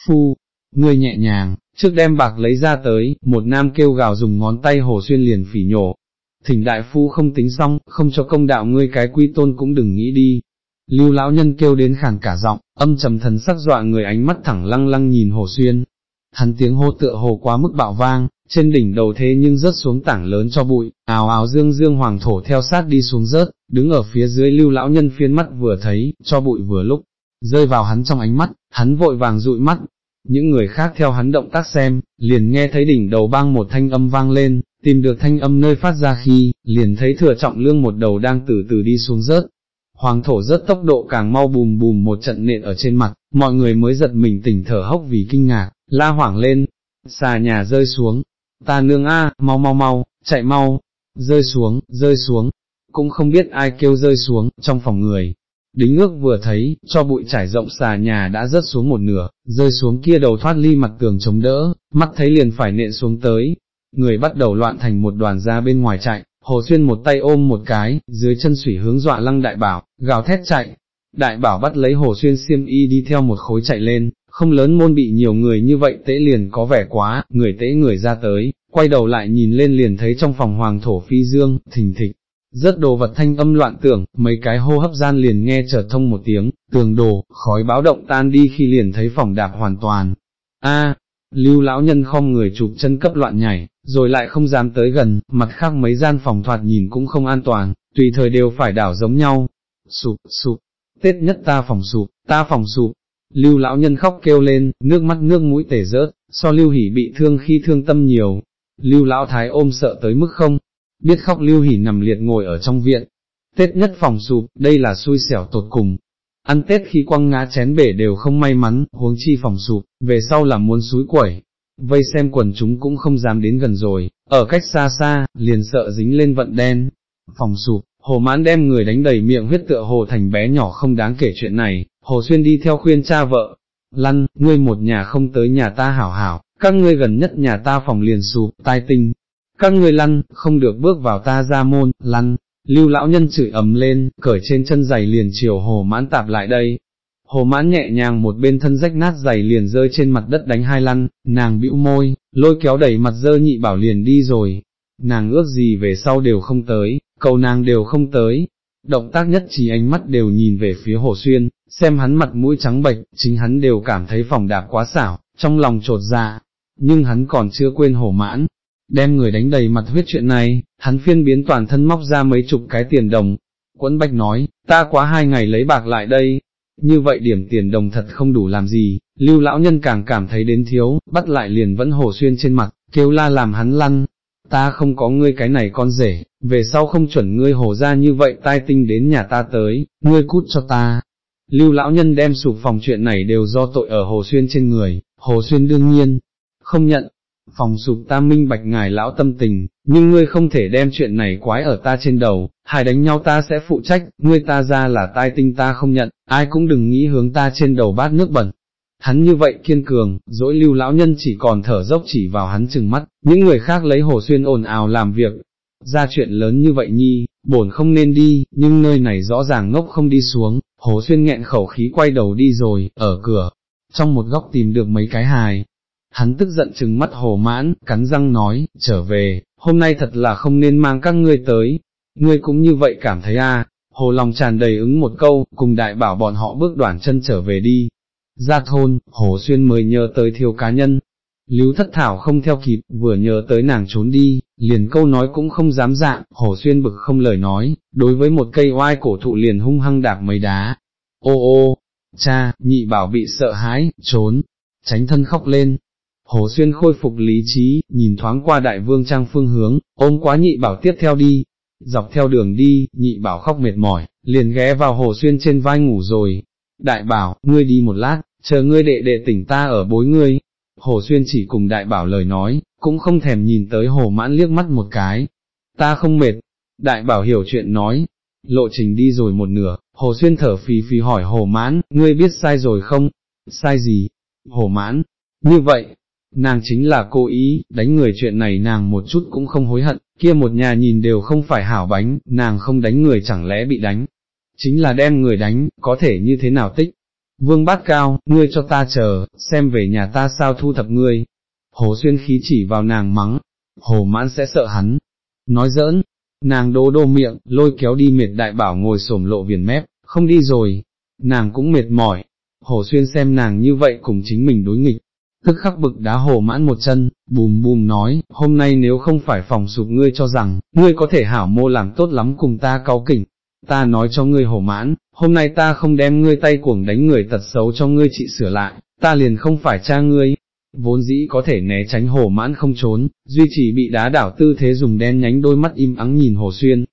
phu, ngươi nhẹ nhàng, trước đem bạc lấy ra tới, một nam kêu gào dùng ngón tay hồ xuyên liền phỉ nhổ, thỉnh đại phu không tính xong, không cho công đạo ngươi cái quy tôn cũng đừng nghĩ đi, lưu lão nhân kêu đến khàn cả giọng, âm trầm thần sắc dọa người ánh mắt thẳng lăng lăng nhìn hồ xuyên. Hắn tiếng hô tựa hồ quá mức bạo vang, trên đỉnh đầu thế nhưng rớt xuống tảng lớn cho bụi, ào ào dương dương hoàng thổ theo sát đi xuống rớt, đứng ở phía dưới lưu lão nhân phiên mắt vừa thấy, cho bụi vừa lúc, rơi vào hắn trong ánh mắt, hắn vội vàng dụi mắt, những người khác theo hắn động tác xem, liền nghe thấy đỉnh đầu bang một thanh âm vang lên, tìm được thanh âm nơi phát ra khi, liền thấy thừa trọng lương một đầu đang từ từ đi xuống rớt. Hoàng thổ rất tốc độ càng mau bùm bùm một trận nện ở trên mặt, mọi người mới giật mình tỉnh thở hốc vì kinh ngạc, la hoảng lên, xà nhà rơi xuống, ta nương a, mau mau mau, chạy mau, rơi xuống, rơi xuống, cũng không biết ai kêu rơi xuống, trong phòng người. Đính ước vừa thấy, cho bụi trải rộng xà nhà đã rớt xuống một nửa, rơi xuống kia đầu thoát ly mặt tường chống đỡ, mắt thấy liền phải nện xuống tới, người bắt đầu loạn thành một đoàn ra bên ngoài chạy, hồ xuyên một tay ôm một cái, dưới chân sủy hướng dọa lăng đại bảo, gào thét chạy, đại bảo bắt lấy hồ xuyên xiêm y đi theo một khối chạy lên, không lớn môn bị nhiều người như vậy tễ liền có vẻ quá, người tễ người ra tới, quay đầu lại nhìn lên liền thấy trong phòng hoàng thổ phi dương, thình thịch, rất đồ vật thanh âm loạn tưởng, mấy cái hô hấp gian liền nghe trở thông một tiếng, tường đồ, khói báo động tan đi khi liền thấy phòng đạp hoàn toàn. A, lưu lão nhân không người chụp chân cấp loạn nhảy, rồi lại không dám tới gần, mặt khác mấy gian phòng thoạt nhìn cũng không an toàn, tùy thời đều phải đảo giống nhau. Sụp, sụp, Tết nhất ta phòng sụp, ta phòng sụp. Lưu lão nhân khóc kêu lên, nước mắt nước mũi tể rớt, so lưu hỉ bị thương khi thương tâm nhiều. Lưu lão thái ôm sợ tới mức không, biết khóc lưu hỉ nằm liệt ngồi ở trong viện. Tết nhất phòng sụp, đây là xui xẻo tột cùng. Ăn Tết khi quăng ngã chén bể đều không may mắn, huống chi phòng sụp, về sau là muốn suối quẩy, vây xem quần chúng cũng không dám đến gần rồi, ở cách xa xa, liền sợ dính lên vận đen, phòng sụp, hồ mãn đem người đánh đầy miệng huyết tựa hồ thành bé nhỏ không đáng kể chuyện này, hồ xuyên đi theo khuyên cha vợ, lăn, ngươi một nhà không tới nhà ta hảo hảo, các ngươi gần nhất nhà ta phòng liền sụp, tai tinh, các ngươi lăn, không được bước vào ta ra môn, lăn, lưu lão nhân chửi ầm lên, cởi trên chân giày liền chiều hồ mãn tạp lại đây, Hồ mãn nhẹ nhàng một bên thân rách nát giày liền rơi trên mặt đất đánh hai lăn, nàng bĩu môi, lôi kéo đẩy mặt dơ nhị bảo liền đi rồi. Nàng ước gì về sau đều không tới, cầu nàng đều không tới. Động tác nhất chỉ ánh mắt đều nhìn về phía hồ xuyên, xem hắn mặt mũi trắng bệch, chính hắn đều cảm thấy phòng đạp quá xảo, trong lòng trột dạ. Nhưng hắn còn chưa quên hổ mãn, đem người đánh đầy mặt huyết chuyện này, hắn phiên biến toàn thân móc ra mấy chục cái tiền đồng. quẫn Bạch nói, ta quá hai ngày lấy bạc lại đây, như vậy điểm tiền đồng thật không đủ làm gì, lưu lão nhân càng cảm thấy đến thiếu, bắt lại liền vẫn hồ xuyên trên mặt, kêu la làm hắn lăn, ta không có ngươi cái này con rể, về sau không chuẩn ngươi hồ ra như vậy tai tinh đến nhà ta tới, ngươi cút cho ta. Lưu lão nhân đem sụp phòng chuyện này đều do tội ở hồ xuyên trên người, hồ xuyên đương nhiên, không nhận, phòng sụp ta minh bạch ngài lão tâm tình, nhưng ngươi không thể đem chuyện này quái ở ta trên đầu, hai đánh nhau ta sẽ phụ trách, ngươi ta ra là tai tinh ta không nhận, ai cũng đừng nghĩ hướng ta trên đầu bát nước bẩn. Hắn như vậy kiên cường, dỗi lưu lão nhân chỉ còn thở dốc chỉ vào hắn chừng mắt, những người khác lấy hồ xuyên ồn ào làm việc. Ra chuyện lớn như vậy nhi, bổn không nên đi, nhưng nơi này rõ ràng ngốc không đi xuống, hồ xuyên nghẹn khẩu khí quay đầu đi rồi, ở cửa, trong một góc tìm được mấy cái hài, hắn tức giận chừng mắt hồ mãn, cắn răng nói, trở về, hôm nay thật là không nên mang các ngươi tới, ngươi cũng như vậy cảm thấy a? À? hồ lòng tràn đầy ứng một câu, cùng đại bảo bọn họ bước đoạn chân trở về đi. Ra thôn, hồ xuyên mới nhớ tới thiếu cá nhân, Lưu thất thảo không theo kịp, vừa nhớ tới nàng trốn đi, liền câu nói cũng không dám dạng, hồ xuyên bực không lời nói, đối với một cây oai cổ thụ liền hung hăng đạp mấy đá. Ô ô, cha, nhị bảo bị sợ hãi, trốn, tránh thân khóc lên, Hồ Xuyên khôi phục lý trí, nhìn thoáng qua đại vương trang phương hướng, ôm quá nhị bảo tiếp theo đi, dọc theo đường đi, nhị bảo khóc mệt mỏi, liền ghé vào Hồ Xuyên trên vai ngủ rồi. Đại bảo, ngươi đi một lát, chờ ngươi đệ đệ tỉnh ta ở bối ngươi. Hồ Xuyên chỉ cùng đại bảo lời nói, cũng không thèm nhìn tới Hồ Mãn liếc mắt một cái. Ta không mệt. Đại bảo hiểu chuyện nói, lộ trình đi rồi một nửa, Hồ Xuyên thở phì phì hỏi Hồ Mãn, ngươi biết sai rồi không? Sai gì? Hồ Mãn, như vậy, nàng chính là cố ý, đánh người chuyện này nàng một chút cũng không hối hận, kia một nhà nhìn đều không phải hảo bánh, nàng không đánh người chẳng lẽ bị đánh, chính là đem người đánh, có thể như thế nào tích. Vương bát cao, ngươi cho ta chờ, xem về nhà ta sao thu thập ngươi. Hồ xuyên khí chỉ vào nàng mắng, hồ mãn sẽ sợ hắn. Nói giỡn, nàng đố đô miệng, lôi kéo đi mệt đại bảo ngồi xổm lộ viền mép, không đi rồi, nàng cũng mệt mỏi, hồ xuyên xem nàng như vậy cùng chính mình đối nghịch, tức khắc bực đá hồ mãn một chân, bùm bùm nói, hôm nay nếu không phải phòng sụp ngươi cho rằng, ngươi có thể hảo mô làm tốt lắm cùng ta cao kỉnh, ta nói cho ngươi hồ mãn, hôm nay ta không đem ngươi tay cuồng đánh người tật xấu cho ngươi trị sửa lại, ta liền không phải cha ngươi, vốn dĩ có thể né tránh hồ mãn không trốn, duy chỉ bị đá đảo tư thế dùng đen nhánh đôi mắt im ắng nhìn hồ xuyên.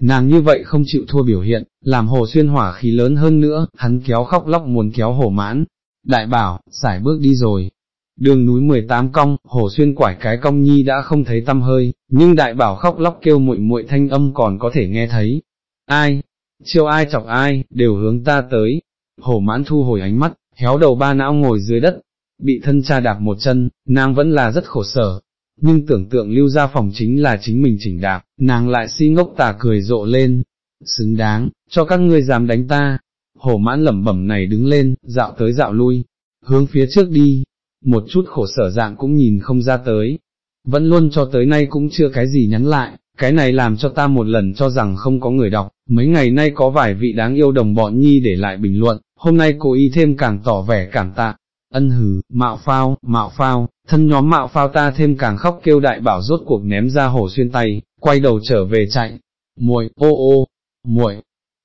Nàng như vậy không chịu thua biểu hiện, làm hồ xuyên hỏa khí lớn hơn nữa, hắn kéo khóc lóc muốn kéo hồ mãn. Đại bảo, giải bước đi rồi, đường núi 18 cong, hồ xuyên quải cái cong nhi đã không thấy tâm hơi, nhưng đại bảo khóc lóc kêu muội muội thanh âm còn có thể nghe thấy. Ai? Chiêu ai chọc ai, đều hướng ta tới. Hồ mãn thu hồi ánh mắt, héo đầu ba não ngồi dưới đất, bị thân cha đạp một chân, nàng vẫn là rất khổ sở. Nhưng tưởng tượng lưu ra phòng chính là chính mình chỉnh đạp, nàng lại si ngốc tà cười rộ lên. Xứng đáng, cho các ngươi dám đánh ta. Hồ mãn lẩm bẩm này đứng lên, dạo tới dạo lui, hướng phía trước đi, một chút khổ sở dạng cũng nhìn không ra tới, vẫn luôn cho tới nay cũng chưa cái gì nhắn lại, cái này làm cho ta một lần cho rằng không có người đọc, mấy ngày nay có vài vị đáng yêu đồng bọn nhi để lại bình luận, hôm nay cô y thêm càng tỏ vẻ cảm tạ, ân hừ, mạo phao, mạo phao, thân nhóm mạo phao ta thêm càng khóc kêu đại bảo rốt cuộc ném ra hồ xuyên tay, quay đầu trở về chạy, muội, ô ô, muội.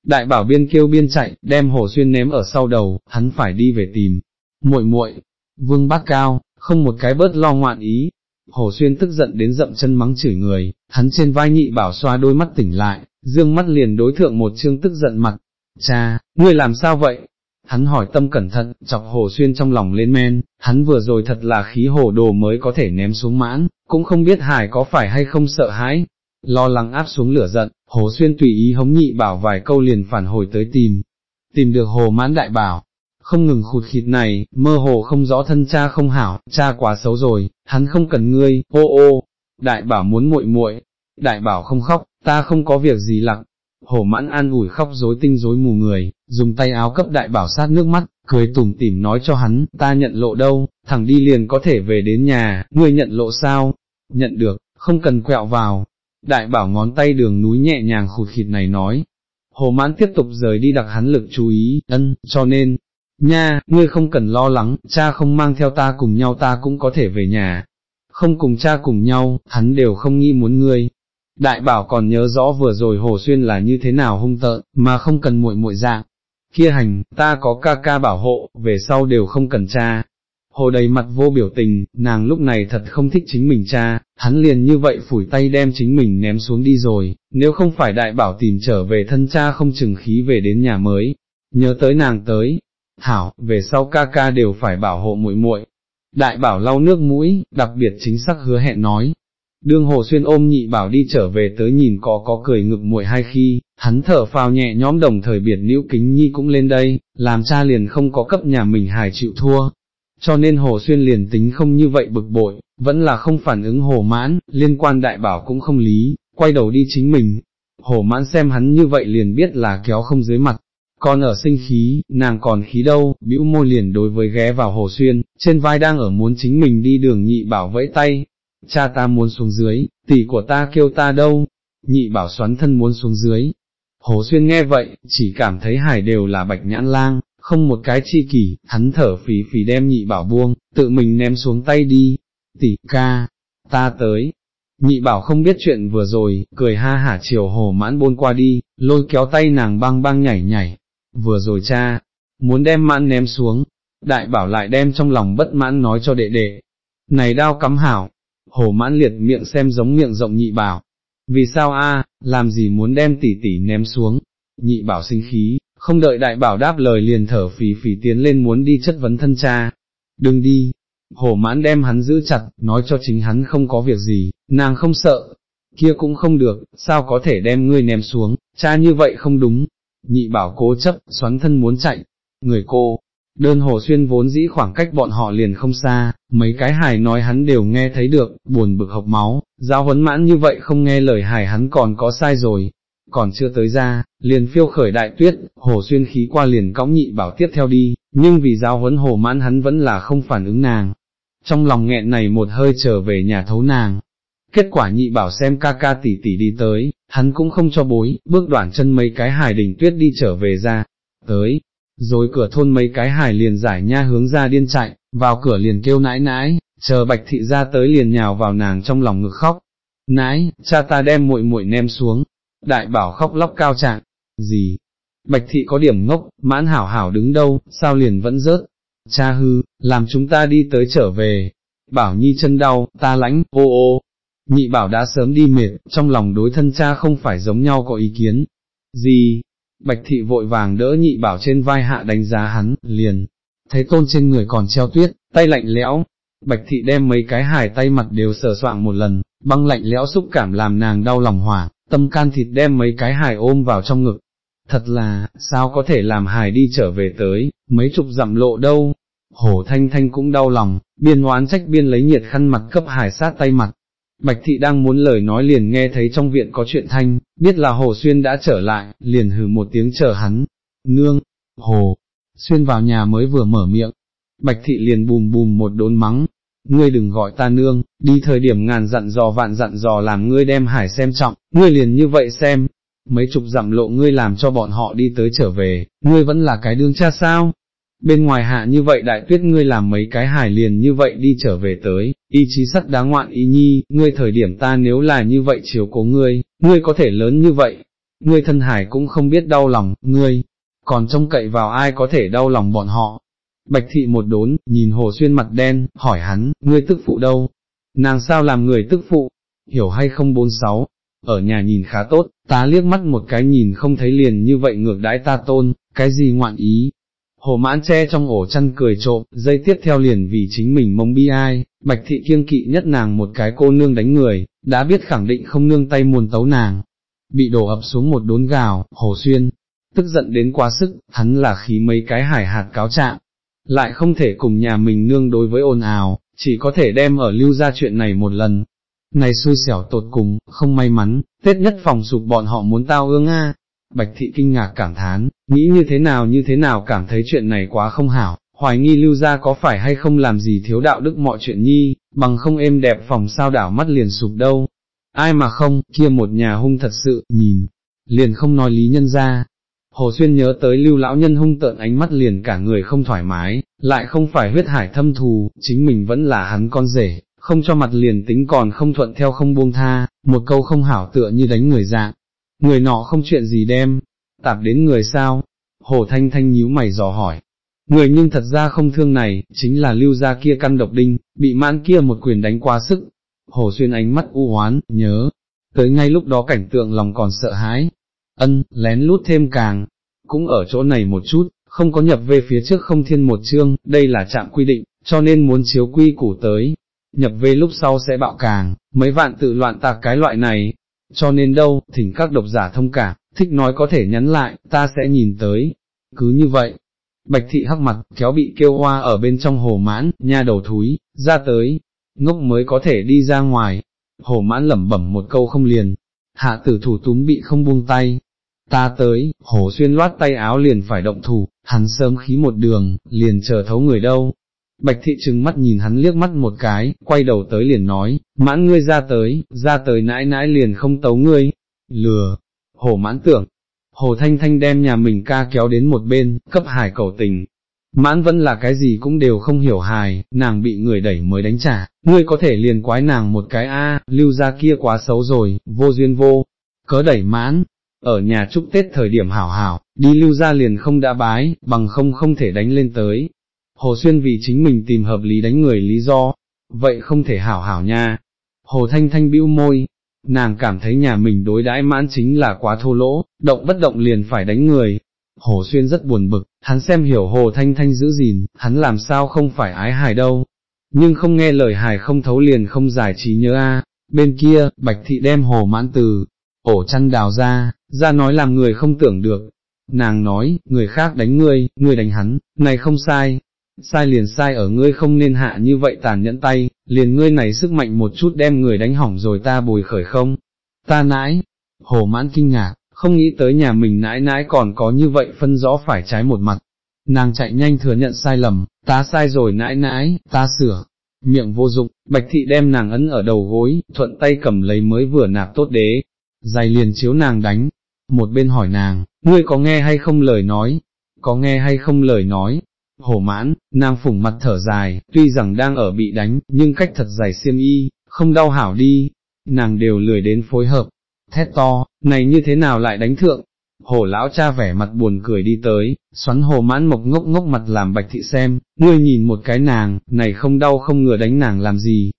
Đại bảo biên kêu biên chạy, đem hồ xuyên ném ở sau đầu, hắn phải đi về tìm, muội muội, vương bác cao, không một cái bớt lo ngoạn ý, hồ xuyên tức giận đến dậm chân mắng chửi người, hắn trên vai nhị bảo xoa đôi mắt tỉnh lại, dương mắt liền đối thượng một chương tức giận mặt, cha, ngươi làm sao vậy? Hắn hỏi tâm cẩn thận, chọc hồ xuyên trong lòng lên men, hắn vừa rồi thật là khí hồ đồ mới có thể ném xuống mãn, cũng không biết hải có phải hay không sợ hãi, lo lắng áp xuống lửa giận, hồ xuyên tùy ý hống nhị bảo vài câu liền phản hồi tới tìm, tìm được hồ mãn đại bảo, không ngừng khụt khịt này, mơ hồ không rõ thân cha không hảo, cha quá xấu rồi, hắn không cần ngươi, ô ô, đại bảo muốn muội muội, đại bảo không khóc, ta không có việc gì lặng, hồ mãn an ủi khóc rối tinh rối mù người, dùng tay áo cấp đại bảo sát nước mắt, cười tủm tỉm nói cho hắn, ta nhận lộ đâu, thằng đi liền có thể về đến nhà, ngươi nhận lộ sao, nhận được, không cần quẹo vào, đại bảo ngón tay đường núi nhẹ nhàng khụt khịt này nói. Hồ mãn tiếp tục rời đi đặc hắn lực chú ý, ân, cho nên, Nha, ngươi không cần lo lắng, cha không mang theo ta cùng nhau ta cũng có thể về nhà. Không cùng cha cùng nhau, hắn đều không nghĩ muốn ngươi. Đại bảo còn nhớ rõ vừa rồi Hồ Xuyên là như thế nào hung tợn, mà không cần muội muội dạng. Kia hành, ta có ca ca bảo hộ, về sau đều không cần cha. Hồ đầy mặt vô biểu tình, nàng lúc này thật không thích chính mình cha, hắn liền như vậy phủi tay đem chính mình ném xuống đi rồi, nếu không phải đại bảo tìm trở về thân cha không chừng khí về đến nhà mới, nhớ tới nàng tới, Thảo, về sau ca ca đều phải bảo hộ muội muội. Đại bảo lau nước mũi, đặc biệt chính xác hứa hẹn nói. Đương Hồ Xuyên ôm nhị bảo đi trở về tới nhìn có có cười ngực muội hai khi, hắn thở phào nhẹ nhóm đồng thời biệt nữ kính nhi cũng lên đây, làm cha liền không có cấp nhà mình hài chịu thua. Cho nên Hồ Xuyên liền tính không như vậy bực bội, vẫn là không phản ứng hồ mãn, liên quan đại bảo cũng không lý, quay đầu đi chính mình. Hồ mãn xem hắn như vậy liền biết là kéo không dưới mặt, còn ở sinh khí, nàng còn khí đâu, bĩu môi liền đối với ghé vào hồ xuyên, trên vai đang ở muốn chính mình đi đường nhị bảo vẫy tay, cha ta muốn xuống dưới, tỷ của ta kêu ta đâu, nhị bảo xoắn thân muốn xuống dưới. Hồ xuyên nghe vậy, chỉ cảm thấy hải đều là bạch nhãn lang, không một cái chi kỷ, hắn thở phì phì đem nhị bảo buông, tự mình ném xuống tay đi, tỷ ca, ta tới. Nhị bảo không biết chuyện vừa rồi, cười ha hả chiều hồ mãn bôn qua đi, lôi kéo tay nàng băng băng nhảy nhảy, vừa rồi cha, muốn đem mãn ném xuống, đại bảo lại đem trong lòng bất mãn nói cho đệ đệ, này đao cắm hảo, hồ mãn liệt miệng xem giống miệng rộng nhị bảo, vì sao a, làm gì muốn đem tỷ tỷ ném xuống, nhị bảo sinh khí, không đợi đại bảo đáp lời liền thở phì phì tiến lên muốn đi chất vấn thân cha, đừng đi, hồ mãn đem hắn giữ chặt, nói cho chính hắn không có việc gì, nàng không sợ, kia cũng không được, sao có thể đem ngươi ném xuống, cha như vậy không đúng, nhị bảo cố chấp, xoắn thân muốn chạy, người cô, đơn hồ xuyên vốn dĩ khoảng cách bọn họ liền không xa, mấy cái hài nói hắn đều nghe thấy được, buồn bực học máu, giáo huấn mãn như vậy không nghe lời hài hắn còn có sai rồi, còn chưa tới ra, liền phiêu khởi đại tuyết, hồ xuyên khí qua liền cõng nhị bảo tiếp theo đi, nhưng vì giáo huấn hồ mãn hắn vẫn là không phản ứng nàng. Trong lòng nghẹn này một hơi trở về nhà thấu nàng, Kết quả nhị bảo xem ca ca tỷ tỷ đi tới, hắn cũng không cho bối, bước đoạn chân mấy cái hài đỉnh tuyết đi trở về ra, tới, rồi cửa thôn mấy cái hải liền giải nha hướng ra điên chạy, vào cửa liền kêu nãi nãi, chờ bạch thị ra tới liền nhào vào nàng trong lòng ngực khóc, nãi, cha ta đem muội muội ném xuống, đại bảo khóc lóc cao trạng, gì, bạch thị có điểm ngốc, mãn hảo hảo đứng đâu, sao liền vẫn rớt, cha hư, làm chúng ta đi tới trở về, bảo nhi chân đau, ta lãnh, ô ô, nhị bảo đã sớm đi mệt, trong lòng đối thân cha không phải giống nhau có ý kiến, gì, bạch thị vội vàng đỡ nhị bảo trên vai hạ đánh giá hắn, liền, thấy tôn trên người còn treo tuyết, tay lạnh lẽo, bạch thị đem mấy cái hài tay mặt đều sờ soạng một lần, băng lạnh lẽo xúc cảm làm nàng đau lòng hỏa, tâm can thịt đem mấy cái hài ôm vào trong ngực, thật là, sao có thể làm hài đi trở về tới, mấy chục dặm lộ đâu, hổ thanh thanh cũng đau lòng, biên oán trách biên lấy nhiệt khăn mặt cấp hài sát tay mặt. Bạch thị đang muốn lời nói liền nghe thấy trong viện có chuyện thanh, biết là hồ xuyên đã trở lại, liền hừ một tiếng chờ hắn, nương, hồ, xuyên vào nhà mới vừa mở miệng, bạch thị liền bùm bùm một đốn mắng, ngươi đừng gọi ta nương, đi thời điểm ngàn dặn dò vạn dặn dò làm ngươi đem hải xem trọng, ngươi liền như vậy xem, mấy chục dặm lộ ngươi làm cho bọn họ đi tới trở về, ngươi vẫn là cái đương cha sao? Bên ngoài hạ như vậy đại tuyết ngươi làm mấy cái hải liền như vậy đi trở về tới, ý chí sắt đá ngoạn ý nhi, ngươi thời điểm ta nếu là như vậy chiếu cố ngươi, ngươi có thể lớn như vậy, ngươi thân hải cũng không biết đau lòng, ngươi, còn trông cậy vào ai có thể đau lòng bọn họ. Bạch thị một đốn, nhìn hồ xuyên mặt đen, hỏi hắn, ngươi tức phụ đâu? Nàng sao làm người tức phụ? Hiểu hay không bốn sáu, ở nhà nhìn khá tốt, ta liếc mắt một cái nhìn không thấy liền như vậy ngược đãi ta tôn, cái gì ngoạn ý. Hồ mãn che trong ổ chăn cười trộm, dây tiếp theo liền vì chính mình mông bi ai, bạch thị kiêng kỵ nhất nàng một cái cô nương đánh người, đã biết khẳng định không nương tay muôn tấu nàng. Bị đổ ập xuống một đốn gào, hồ xuyên, tức giận đến quá sức, hắn là khí mấy cái hải hạt cáo trạng, lại không thể cùng nhà mình nương đối với ồn ào, chỉ có thể đem ở lưu ra chuyện này một lần, này xui xẻo tột cùng, không may mắn, Tết nhất phòng sụp bọn họ muốn tao ương a. Bạch thị kinh ngạc cảm thán, nghĩ như thế nào như thế nào cảm thấy chuyện này quá không hảo, hoài nghi lưu ra có phải hay không làm gì thiếu đạo đức mọi chuyện nhi, bằng không êm đẹp phòng sao đảo mắt liền sụp đâu. Ai mà không, kia một nhà hung thật sự, nhìn, liền không nói lý nhân ra. Hồ Xuyên nhớ tới lưu lão nhân hung tợn ánh mắt liền cả người không thoải mái, lại không phải huyết hải thâm thù, chính mình vẫn là hắn con rể, không cho mặt liền tính còn không thuận theo không buông tha, một câu không hảo tựa như đánh người dạng, người nọ không chuyện gì đem, tạp đến người sao, hồ thanh thanh nhíu mày dò hỏi, người nhưng thật ra không thương này, chính là lưu ra kia căn độc đinh, bị mãn kia một quyền đánh quá sức, hồ xuyên ánh mắt u hoán, nhớ, tới ngay lúc đó cảnh tượng lòng còn sợ hãi, ân, lén lút thêm càng, cũng ở chỗ này một chút, không có nhập về phía trước không thiên một chương, đây là trạm quy định, cho nên muốn chiếu quy củ tới, nhập về lúc sau sẽ bạo càng, mấy vạn tự loạn tạc cái loại này, cho nên đâu, thỉnh các độc giả thông cảm, thích nói có thể nhắn lại, ta sẽ nhìn tới, cứ như vậy. Bạch thị hắc mặt, kéo bị kêu hoa ở bên trong hồ mãn, nha đầu thúi, ra tới, ngốc mới có thể đi ra ngoài, hồ mãn lẩm bẩm một câu không liền, hạ tử thủ túm bị không buông tay, ta tới, hồ xuyên loát tay áo liền phải động thủ, hắn sớm khí một đường, liền chờ thấu người đâu, Bạch thị trừng mắt nhìn hắn liếc mắt một cái, quay đầu tới liền nói, mãn ngươi ra tới, ra tới nãi nãi liền không tấu ngươi, lừa, hồ mãn tưởng, hồ thanh thanh đem nhà mình ca kéo đến một bên, cấp Hải cầu tình. Mãn vẫn là cái gì cũng đều không hiểu hài, nàng bị người đẩy mới đánh trả, ngươi có thể liền quái nàng một cái a, lưu ra kia quá xấu rồi, vô duyên vô, cớ đẩy mãn, ở nhà chúc Tết thời điểm hảo hảo, đi lưu ra liền không đã bái, bằng không không thể đánh lên tới, Hồ Xuyên vì chính mình tìm hợp lý đánh người lý do, vậy không thể hảo hảo nha. Hồ Thanh Thanh bĩu môi, nàng cảm thấy nhà mình đối đãi mãn chính là quá thô lỗ, động bất động liền phải đánh người. Hồ Xuyên rất buồn bực, hắn xem hiểu Hồ Thanh Thanh giữ gìn, hắn làm sao không phải ái hài đâu. Nhưng không nghe lời hài không thấu liền không giải trí nhớ a. bên kia, Bạch Thị đem Hồ mãn từ, ổ chăn đào ra, ra nói làm người không tưởng được. Nàng nói, người khác đánh ngươi, ngươi đánh hắn, này không sai, sai liền sai ở ngươi không nên hạ như vậy tàn nhẫn tay, liền ngươi này sức mạnh một chút đem người đánh hỏng rồi ta bồi khởi không, ta nãi, hồ mãn kinh ngạc, không nghĩ tới nhà mình nãi nãi còn có như vậy phân rõ phải trái một mặt, nàng chạy nhanh thừa nhận sai lầm, ta sai rồi nãi nãi, ta sửa, miệng vô dụng, bạch thị đem nàng ấn ở đầu gối, thuận tay cầm lấy mới vừa nạp tốt đế, giày liền chiếu nàng đánh, một bên hỏi nàng, ngươi có nghe hay không lời nói, có nghe hay không lời nói. Hổ mãn, nàng phủng mặt thở dài, tuy rằng đang ở bị đánh, nhưng cách thật dài xiêm y, không đau hảo đi, nàng đều lười đến phối hợp, thét to, này như thế nào lại đánh thượng, Hổ lão cha vẻ mặt buồn cười đi tới, xoắn hồ mãn mộc ngốc ngốc mặt làm bạch thị xem, ngươi nhìn một cái nàng, này không đau không ngừa đánh nàng làm gì.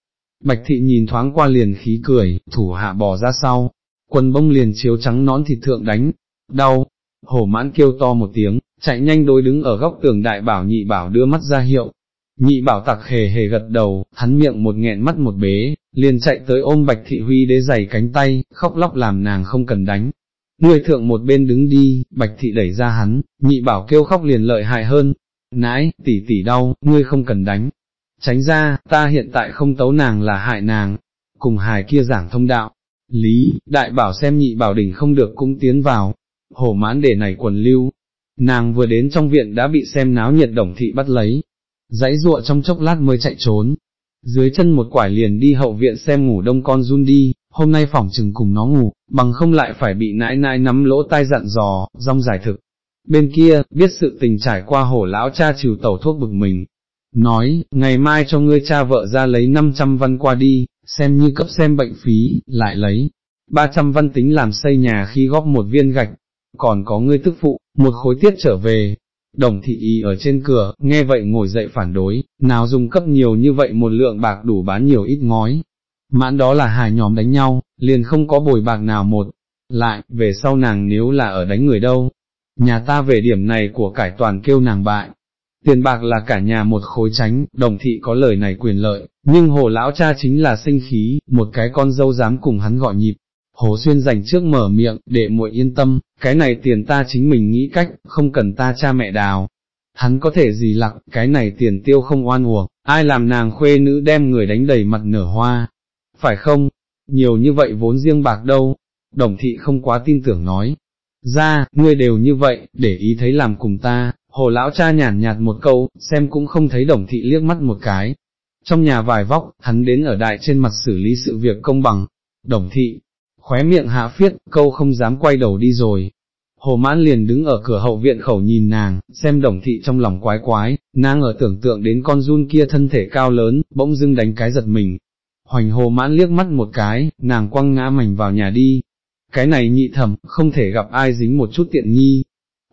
Bạch thị nhìn thoáng qua liền khí cười, thủ hạ bỏ ra sau, quần bông liền chiếu trắng nón thịt thượng đánh, đau, Hổ mãn kêu to một tiếng, chạy nhanh đối đứng ở góc tường đại bảo nhị bảo đưa mắt ra hiệu. Nhị bảo tặc hề hề gật đầu, hắn miệng một nghẹn mắt một bế, liền chạy tới ôm bạch thị huy đế giày cánh tay, khóc lóc làm nàng không cần đánh, Ngươi thượng một bên đứng đi, bạch thị đẩy ra hắn, nhị bảo kêu khóc liền lợi hại hơn, nãi, tỷ tỷ đau, ngươi không cần đánh, tránh ra, ta hiện tại không tấu nàng là hại nàng, cùng hài kia giảng thông đạo, lý, đại bảo xem nhị bảo đỉnh không được cũng tiến vào, hổ mãn để này quần lưu, nàng vừa đến trong viện đã bị xem náo nhiệt đồng thị bắt lấy, dãy ruộng trong chốc lát mới chạy trốn, dưới chân một quải liền đi hậu viện xem ngủ đông con run đi, hôm nay phỏng chừng cùng nó ngủ, bằng không lại phải bị nãi nãi nắm lỗ tai dặn dò, rong giải thực. Bên kia, biết sự tình trải qua hổ lão cha trừ tẩu thuốc bực mình, nói, ngày mai cho ngươi cha vợ ra lấy 500 văn qua đi, xem như cấp xem bệnh phí, lại lấy, 300 văn tính làm xây nhà khi góp một viên gạch, còn có ngươi tức phụ, một khối tiết trở về. Đồng thị y ở trên cửa, nghe vậy ngồi dậy phản đối, nào dùng cấp nhiều như vậy một lượng bạc đủ bán nhiều ít ngói, mãn đó là hai nhóm đánh nhau, liền không có bồi bạc nào một, lại, về sau nàng nếu là ở đánh người đâu, nhà ta về điểm này của cải toàn kêu nàng bại, tiền bạc là cả nhà một khối tránh, đồng thị có lời này quyền lợi, nhưng hồ lão cha chính là sinh khí, một cái con dâu dám cùng hắn gọi nhịp. Hồ Xuyên dành trước mở miệng, để muội yên tâm, cái này tiền ta chính mình nghĩ cách, không cần ta cha mẹ đào. Hắn có thể gì lặc, cái này tiền tiêu không oan uổng, ai làm nàng khuê nữ đem người đánh đầy mặt nở hoa, phải không? Nhiều như vậy vốn riêng bạc đâu? Đồng thị không quá tin tưởng nói. Ra, ngươi đều như vậy, để ý thấy làm cùng ta, hồ lão cha nhàn nhạt một câu, xem cũng không thấy đồng thị liếc mắt một cái. Trong nhà vài vóc, hắn đến ở đại trên mặt xử lý sự việc công bằng. Đồng thị, khóe miệng hạ phiết, câu không dám quay đầu đi rồi. Hồ mãn liền đứng ở cửa hậu viện khẩu nhìn nàng, xem đồng thị trong lòng quái quái, nàng ở tưởng tượng đến con run kia thân thể cao lớn, bỗng dưng đánh cái giật mình, hoành hồ mãn liếc mắt một cái, nàng quăng ngã mảnh vào nhà đi. Cái này nhị thẩm, không thể gặp ai dính một chút tiện nghi.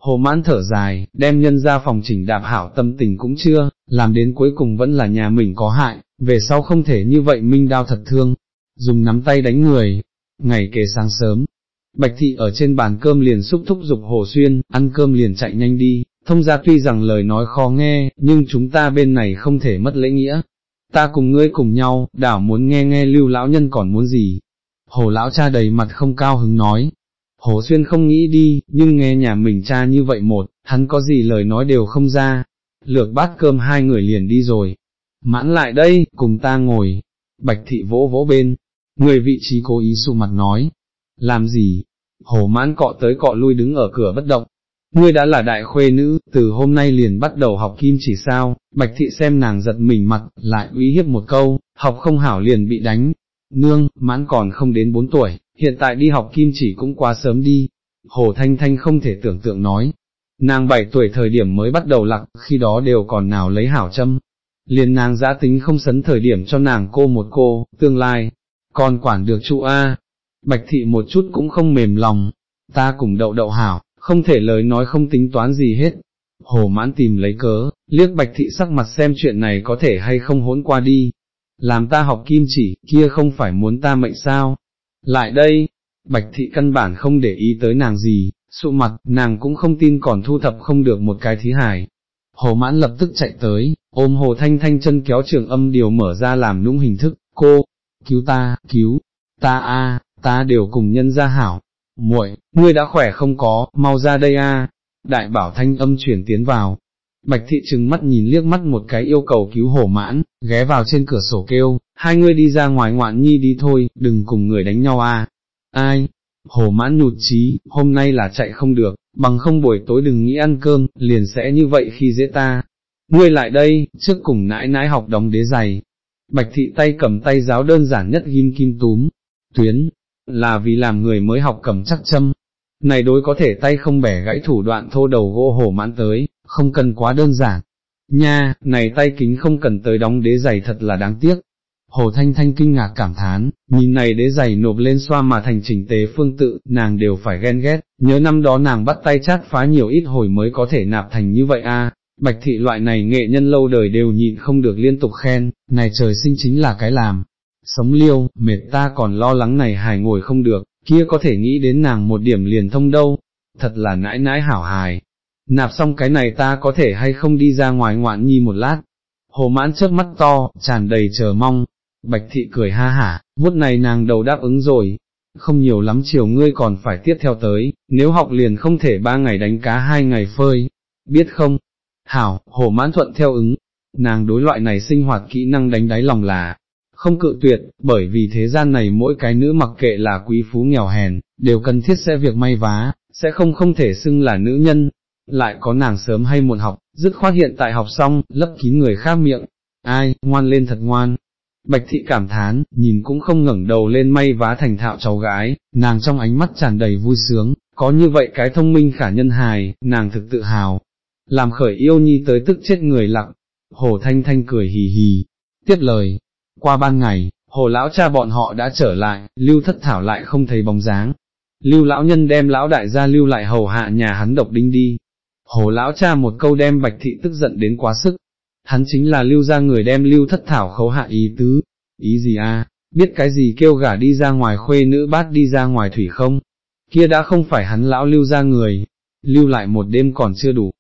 Hồ mãn thở dài, đem nhân ra phòng chỉnh đạp hảo tâm tình cũng chưa, làm đến cuối cùng vẫn là nhà mình có hại, về sau không thể như vậy minh đao thật thương, dùng nắm tay đánh người. Ngày kề sáng sớm, Bạch thị ở trên bàn cơm liền xúc thúc dục hồ xuyên, ăn cơm liền chạy nhanh đi, thông ra tuy rằng lời nói khó nghe, nhưng chúng ta bên này không thể mất lễ nghĩa, ta cùng ngươi cùng nhau, đảo muốn nghe nghe lưu lão nhân còn muốn gì. Hồ lão cha đầy mặt không cao hứng nói, hồ xuyên không nghĩ đi, nhưng nghe nhà mình cha như vậy một, hắn có gì lời nói đều không ra, lược bát cơm hai người liền đi rồi, mãn lại đây, cùng ta ngồi, bạch thị vỗ vỗ bên, người vị trí cố ý sụ mặt nói, làm gì, hồ mãn cọ tới cọ lui đứng ở cửa bất động, ngươi đã là đại khuê nữ, từ hôm nay liền bắt đầu học kim chỉ sao, bạch thị xem nàng giật mình mặt, lại uy hiếp một câu, học không hảo liền bị đánh, nương, mãn còn không đến bốn tuổi, hiện tại đi học kim chỉ cũng quá sớm đi, hồ thanh thanh không thể tưởng tượng nói, nàng bảy tuổi thời điểm mới bắt đầu lặng, khi đó đều còn nào lấy hảo châm, liền nàng giã tính không sấn thời điểm cho nàng cô một cô, tương lai, còn quản được trụ A, bạch thị một chút cũng không mềm lòng, ta cùng đậu đậu hảo, không thể lời nói không tính toán gì hết. Hồ mãn tìm lấy cớ, liếc bạch thị sắc mặt xem chuyện này có thể hay không hỗn qua đi. Làm ta học kim chỉ, kia không phải muốn ta mệnh sao. Lại đây, bạch thị căn bản không để ý tới nàng gì, sụ mặt, nàng cũng không tin còn thu thập không được một cái thí hài. Hồ mãn lập tức chạy tới, ôm hồ thanh thanh chân kéo trường âm điều mở ra làm nũng hình thức, cô, cứu ta, cứu, ta a, ta đều cùng nhân ra hảo, muội, ngươi đã khỏe không có, mau ra đây a. Đại bảo thanh âm chuyển tiến vào. Bạch thị trừng mắt nhìn liếc mắt một cái yêu cầu cứu hổ mãn, ghé vào trên cửa sổ kêu, hai ngươi đi ra ngoài ngoạn nhi đi thôi, đừng cùng người đánh nhau a. Ai? Hổ mãn nhụt chí, hôm nay là chạy không được, bằng không buổi tối đừng nghĩ ăn cơm, liền sẽ như vậy khi dễ ta. Ngươi lại đây, trước cùng nãi nãi học đóng đế giày. Bạch thị tay cầm tay giáo đơn giản nhất ghim kim túm, tuyến, là vì làm người mới học cầm chắc châm. này đối có thể tay không bẻ gãy thủ đoạn thô đầu gỗ hổ mãn tới, không cần quá đơn giản. Nha, này tay kính không cần tới đóng đế giày thật là đáng tiếc. Hồ Thanh Thanh kinh ngạc cảm thán, nhìn này đế giày nộp lên xoa mà thành chỉnh tế phương tự, nàng đều phải ghen ghét, nhớ năm đó nàng bắt tay chát phá nhiều ít hồi mới có thể nạp thành như vậy a. Bạch thị loại này nghệ nhân lâu đời đều nhịn không được liên tục khen, này trời sinh chính là cái làm. Sống liêu, mệt ta còn lo lắng này hài ngồi không được, kia có thể nghĩ đến nàng một điểm liền thông đâu, thật là nãi nãi hảo hài. Nạp xong cái này ta có thể hay không đi ra ngoài ngoạn nhi một lát. Hồ mãn trước mắt to, tràn đầy chờ mong. Bạch thị cười ha hả, vuốt này nàng đầu đáp ứng rồi. Không nhiều lắm chiều ngươi còn phải tiếp theo tới, nếu học liền không thể ba ngày đánh cá hai ngày phơi. Biết không? Hảo, hồ mãn thuận theo ứng. Nàng đối loại này sinh hoạt kỹ năng đánh đáy lòng là, không cự tuyệt, bởi vì thế gian này mỗi cái nữ mặc kệ là quý phú nghèo hèn, đều cần thiết sẽ việc may vá, sẽ không không thể xưng là nữ nhân, lại có nàng sớm hay muộn học, dứt khoát hiện tại học xong, lấp kín người khác miệng, ai, ngoan lên thật ngoan. Bạch thị cảm thán, nhìn cũng không ngẩng đầu lên may vá thành thạo cháu gái, nàng trong ánh mắt tràn đầy vui sướng, có như vậy cái thông minh khả nhân hài, nàng thực tự hào, làm khởi yêu nhi tới tức chết người lặng, hồ thanh thanh cười hì hì, tiếp lời, qua ban ngày, hồ lão cha bọn họ đã trở lại, lưu thất thảo lại không thấy bóng dáng. Lưu lão nhân đem lão đại gia lưu lại hầu hạ nhà hắn độc đinh đi. Hồ lão cha một câu đem bạch thị tức giận đến quá sức. Hắn chính là lưu ra người đem lưu thất thảo khấu hạ ý tứ. Ý gì a? biết cái gì kêu gả đi ra ngoài khuê nữ bát đi ra ngoài thủy không? Kia đã không phải hắn lão lưu ra người. Lưu lại một đêm còn chưa đủ.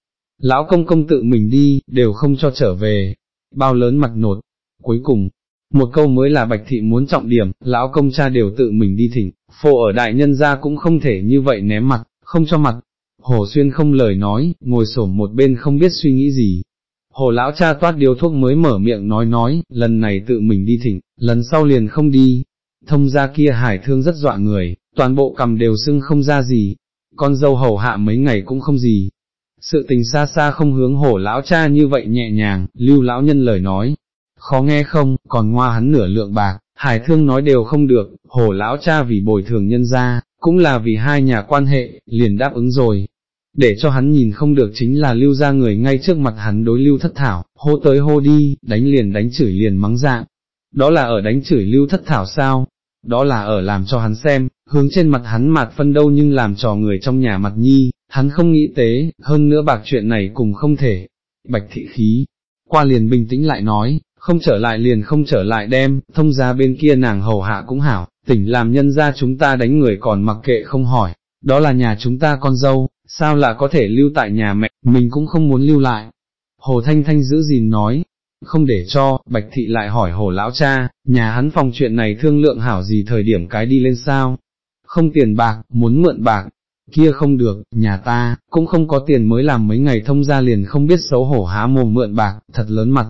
Lão công công tự mình đi, đều không cho trở về. Bao lớn mặt nột. Cuối cùng, một câu mới là bạch thị muốn trọng điểm, lão công cha đều tự mình đi thỉnh, phô ở đại nhân gia cũng không thể như vậy ném mặt, không cho mặt. Hồ Xuyên không lời nói, ngồi xổm một bên không biết suy nghĩ gì. Hồ lão cha toát điều thuốc mới mở miệng nói nói, lần này tự mình đi thỉnh, lần sau liền không đi. Thông ra kia hải thương rất dọa người, toàn bộ cầm đều sưng không ra gì, con dâu hầu hạ mấy ngày cũng không gì. Sự tình xa xa không hướng hổ lão cha như vậy nhẹ nhàng, lưu lão nhân lời nói, khó nghe không, còn ngoa hắn nửa lượng bạc, hải thương nói đều không được, hồ lão cha vì bồi thường nhân ra, cũng là vì hai nhà quan hệ, liền đáp ứng rồi. Để cho hắn nhìn không được chính là lưu ra người ngay trước mặt hắn đối lưu thất thảo, hô tới hô đi, đánh liền đánh chửi liền mắng dạng. Đó là ở đánh chửi lưu thất thảo sao? Đó là ở làm cho hắn xem, hướng trên mặt hắn mạt phân đâu nhưng làm trò người trong nhà mặt nhi, hắn không nghĩ tế, hơn nữa bạc chuyện này cùng không thể. Bạch thị khí, qua liền bình tĩnh lại nói, không trở lại liền không trở lại đem, thông ra bên kia nàng hầu hạ cũng hảo, tỉnh làm nhân ra chúng ta đánh người còn mặc kệ không hỏi, đó là nhà chúng ta con dâu, sao là có thể lưu tại nhà mẹ, mình cũng không muốn lưu lại. Hồ Thanh Thanh giữ gìn nói, không để cho, Bạch Thị lại hỏi hồ lão cha, nhà hắn phòng chuyện này thương lượng hảo gì thời điểm cái đi lên sao? Không tiền bạc, muốn mượn bạc, kia không được, nhà ta, cũng không có tiền mới làm mấy ngày thông ra liền không biết xấu hổ há mồm mượn bạc, thật lớn mặt,